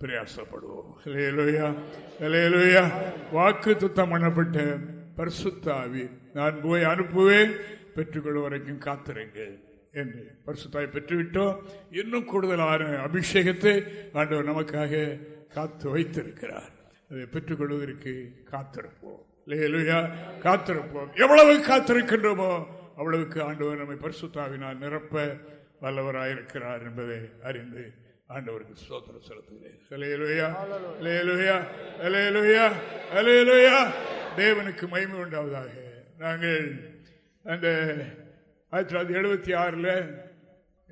பிரயாசப்படுவோம். இல்லையா இல்லையா வாக்கு துத்தம் பண்ணப்பட்ட பரிசுத்தாவி நான் போய் அனுப்புவேன் பெற்றுக்கொள்ள வரைக்கும் காத்திருங்கள் என்று பரிசுத்தாய் பெற்றுவிட்டோம். இன்னும் கூடுதலான அபிஷேகத்தை ஆண்டவர் நமக்காக காத்து வைத்திருக்கிறார். அதை பெற்றுக்கொள்வதற்கு காத்திருப்போம். இல்லையா காத்திருப்போம். எவ்வளவு காத்திருக்கின்றோமோ அவ்வளவுக்கு ஆண்டவர் நம்மை பரிசுத்தாவினால் நிரப்ப வல்லவராயிருக்கிறார் என்பதை அறிந்து ஆண்டவருக்கு சோதனை செலுத்துகிறேன். தேவனுக்கு மகிமை உண்டாவதாக. நாங்கள் அந்த ஆயிரத்தி தொள்ளாயிரத்தி எழுபத்தி ஆறுல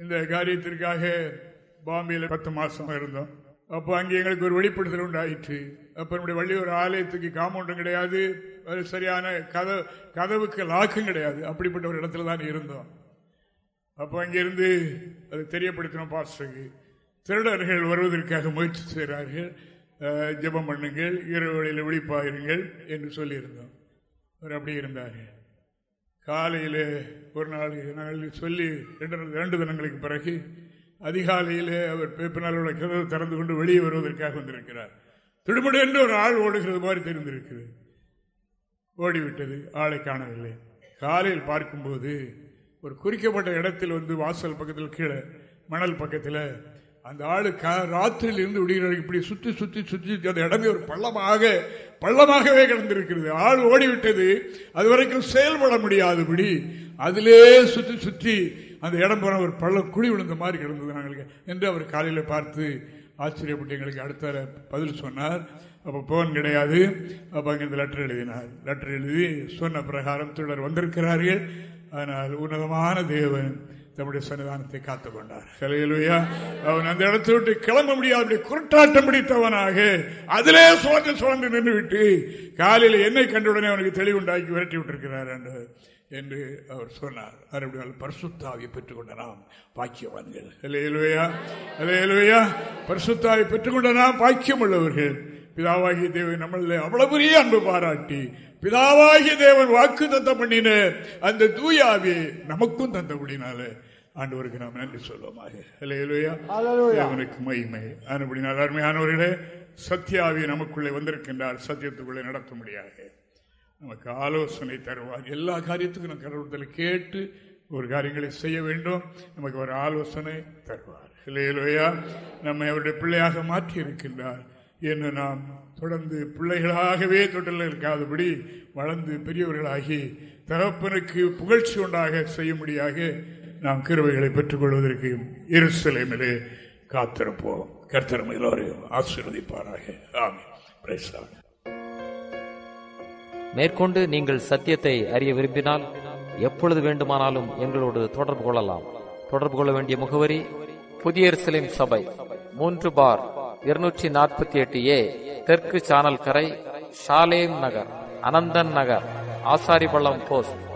இந்த காரியத்திற்காக பாம்பேயில் பத்து மாசம் இருந்தோம். அப்போ அங்கே எங்களுக்கு ஒரு வெளிப்படுத்தல் உண்டாயிற்று. அப்போ நம்முடைய வள்ளியூர் ஆலயத்துக்கு காம்பவுண்டும் கிடையாது. அது சரியான கதவு கதவுக்கு லாக்கும் கிடையாது. அப்படிப்பட்ட ஒரு இடத்துல தான் இருந்தோம். அப்போ அங்கிருந்து அது தெரியப்படுத்தினோம் பாஸ்டருக்கு. திருடர்கள் வருவதற்காக முயற்சி செய்கிறார்கள். ஜெபம் பண்ணுங்கள் இரவு வழியில் விழிப்பாயிருங்கள் என்று சொல்லியிருந்தோம். அவர் அப்படி இருந்தார்கள். காலையில் ஒரு நாள் நாள் சொல்லி ரெண்டு ரெண்டு தினங்களுக்கு பிறகு அதிகாலையில் அவர் பேப்பினாலோட கதவு திறந்து கொண்டு வெளியே வருவதற்காக வந்திருக்கிறார். திடுமடு என்று ஒரு ஆள் ஓடுகிறது மாதிரி தெரிந்திருக்கிறது. ஓடிவிட்டது ஆளை காணவில்லை. காலையில் பார்க்கும்போது ஒரு குறிக்கப்பட்ட இடத்தில் வந்து வாசல் பக்கத்தில் கீழே மணல் பக்கத்தில் அந்த ஆளு ராத்திரியில் இருந்து விடுகிறார். இப்படி சுற்றி சுற்றி சுற்றி அந்த இடமே ஒரு பள்ளமாக பள்ளமாகவே கிடந்திருக்கிறது. ஆள் ஓடிவிட்டது. அது வரைக்கும் செயல்பட முடியாதபடி அதிலே சுற்றி சுற்றி அந்த இடம் போன ஒரு பள்ளம் குழி விழுந்த மாதிரி கிடந்தது நாங்களுக்கு என்று அவர் காலையில் பார்த்து ஆச்சரியப்பட்டு எங்களுக்கு அடுத்த பதில் சொன்னார். அப்போ போன் கிடையாது. அப்போ அங்கே இந்த லெட்டர் எழுதினார். லெட்டர் எழுதி சொன்ன பிரகாரம் தொடர் வந்திருக்கிறார்கள். ஆனால் உன்னதமான தேவன் தம்முடைய சன்னிதானத்தை காத்துக் கொண்டார் அவன் அந்த இடத்தை விட்டு கிளம்ப முடியாது அப்படி குருட்டாட்டம் பிடித்தவனாக அதிலே சுழந்து சுழந்து நின்று விட்டு காலையில் என்னை கண்டவுடனே அவனுக்கு தெளிவுண்டாக்கி விரட்டி விட்டிருக்கிறார் என்று என்று அவர் சொன்னார். அறுபடியால் பரிசுத்தாவை பெற்றுக்கொண்ட நாம் பாக்கியவான்கள். ஹalleluya. ஹalleluya. பரிசுத்தாவை பெற்றுக்கொண்ட நாம் பாக்கியம் உள்ளவர்கள் பிதாவாகிய தேவன் நம்மள அவ்வளவு பெரிய அன்பு பாராட்டி பிதாவாகிய தேவன் வாக்கு தந்த பண்ணின அந்த தூயாவியை நமக்கும் தந்தபடினால ஆண்டவருக்கு நாம் நன்றி சொல்லுவோமாக. தேவனுக்கு மகிமை. ஆனபடினால் அருமையானவர்களே சத்யாவி நமக்குள்ளே வந்திருக்கின்றார். சத்தியத்துக்குள்ளே நடத்த முடியாது நமக்கு ஆலோசனை தருவார். எல்லா காரியத்துக்கும் நம்ம கடவுளத்தில் கேட்டு ஒரு காரியங்களை செய்ய வேண்டும். நமக்கு ஒரு ஆலோசனை தருவார். இல்லையிலோயா நம்மை அவருடைய பிள்ளையாக மாற்றி இருக்கின்றார் என்று நாம் தொடர்ந்து பிள்ளைகளாகவே தொட்டில் இருக்காதபடி வளர்ந்து பெரியவர்களாகி தகப்பனுக்கு புகழ்ச்சி உண்டாக செய்யும்படியாக நாம் கிருவைகளை பெற்றுக்கொள்வதற்கு இருசலேமிலே காத்திருப்போம். கர்த்தரம் எல்லோரையும் ஆசீர்வதிப்பாராக. மேற்கொண்டு நீங்கள் சத்தியத்தை அறிய விரும்பினால் எப்பொழுது வேண்டுமானாலும் எங்களோடு தொடர்பு கொள்ளலாம். தொடர்பு கொள்ள வேண்டிய முகவரி புதிய எருசலேம் சபை மூன்று பார் இருநூற்றி நாற்பத்தி எட்டு ஏ தெற்கு சானல் கரை ஷாலேம் நகர் அனந்தன் நகர் ஆசாரிபள்ளம் போஸ்ட்.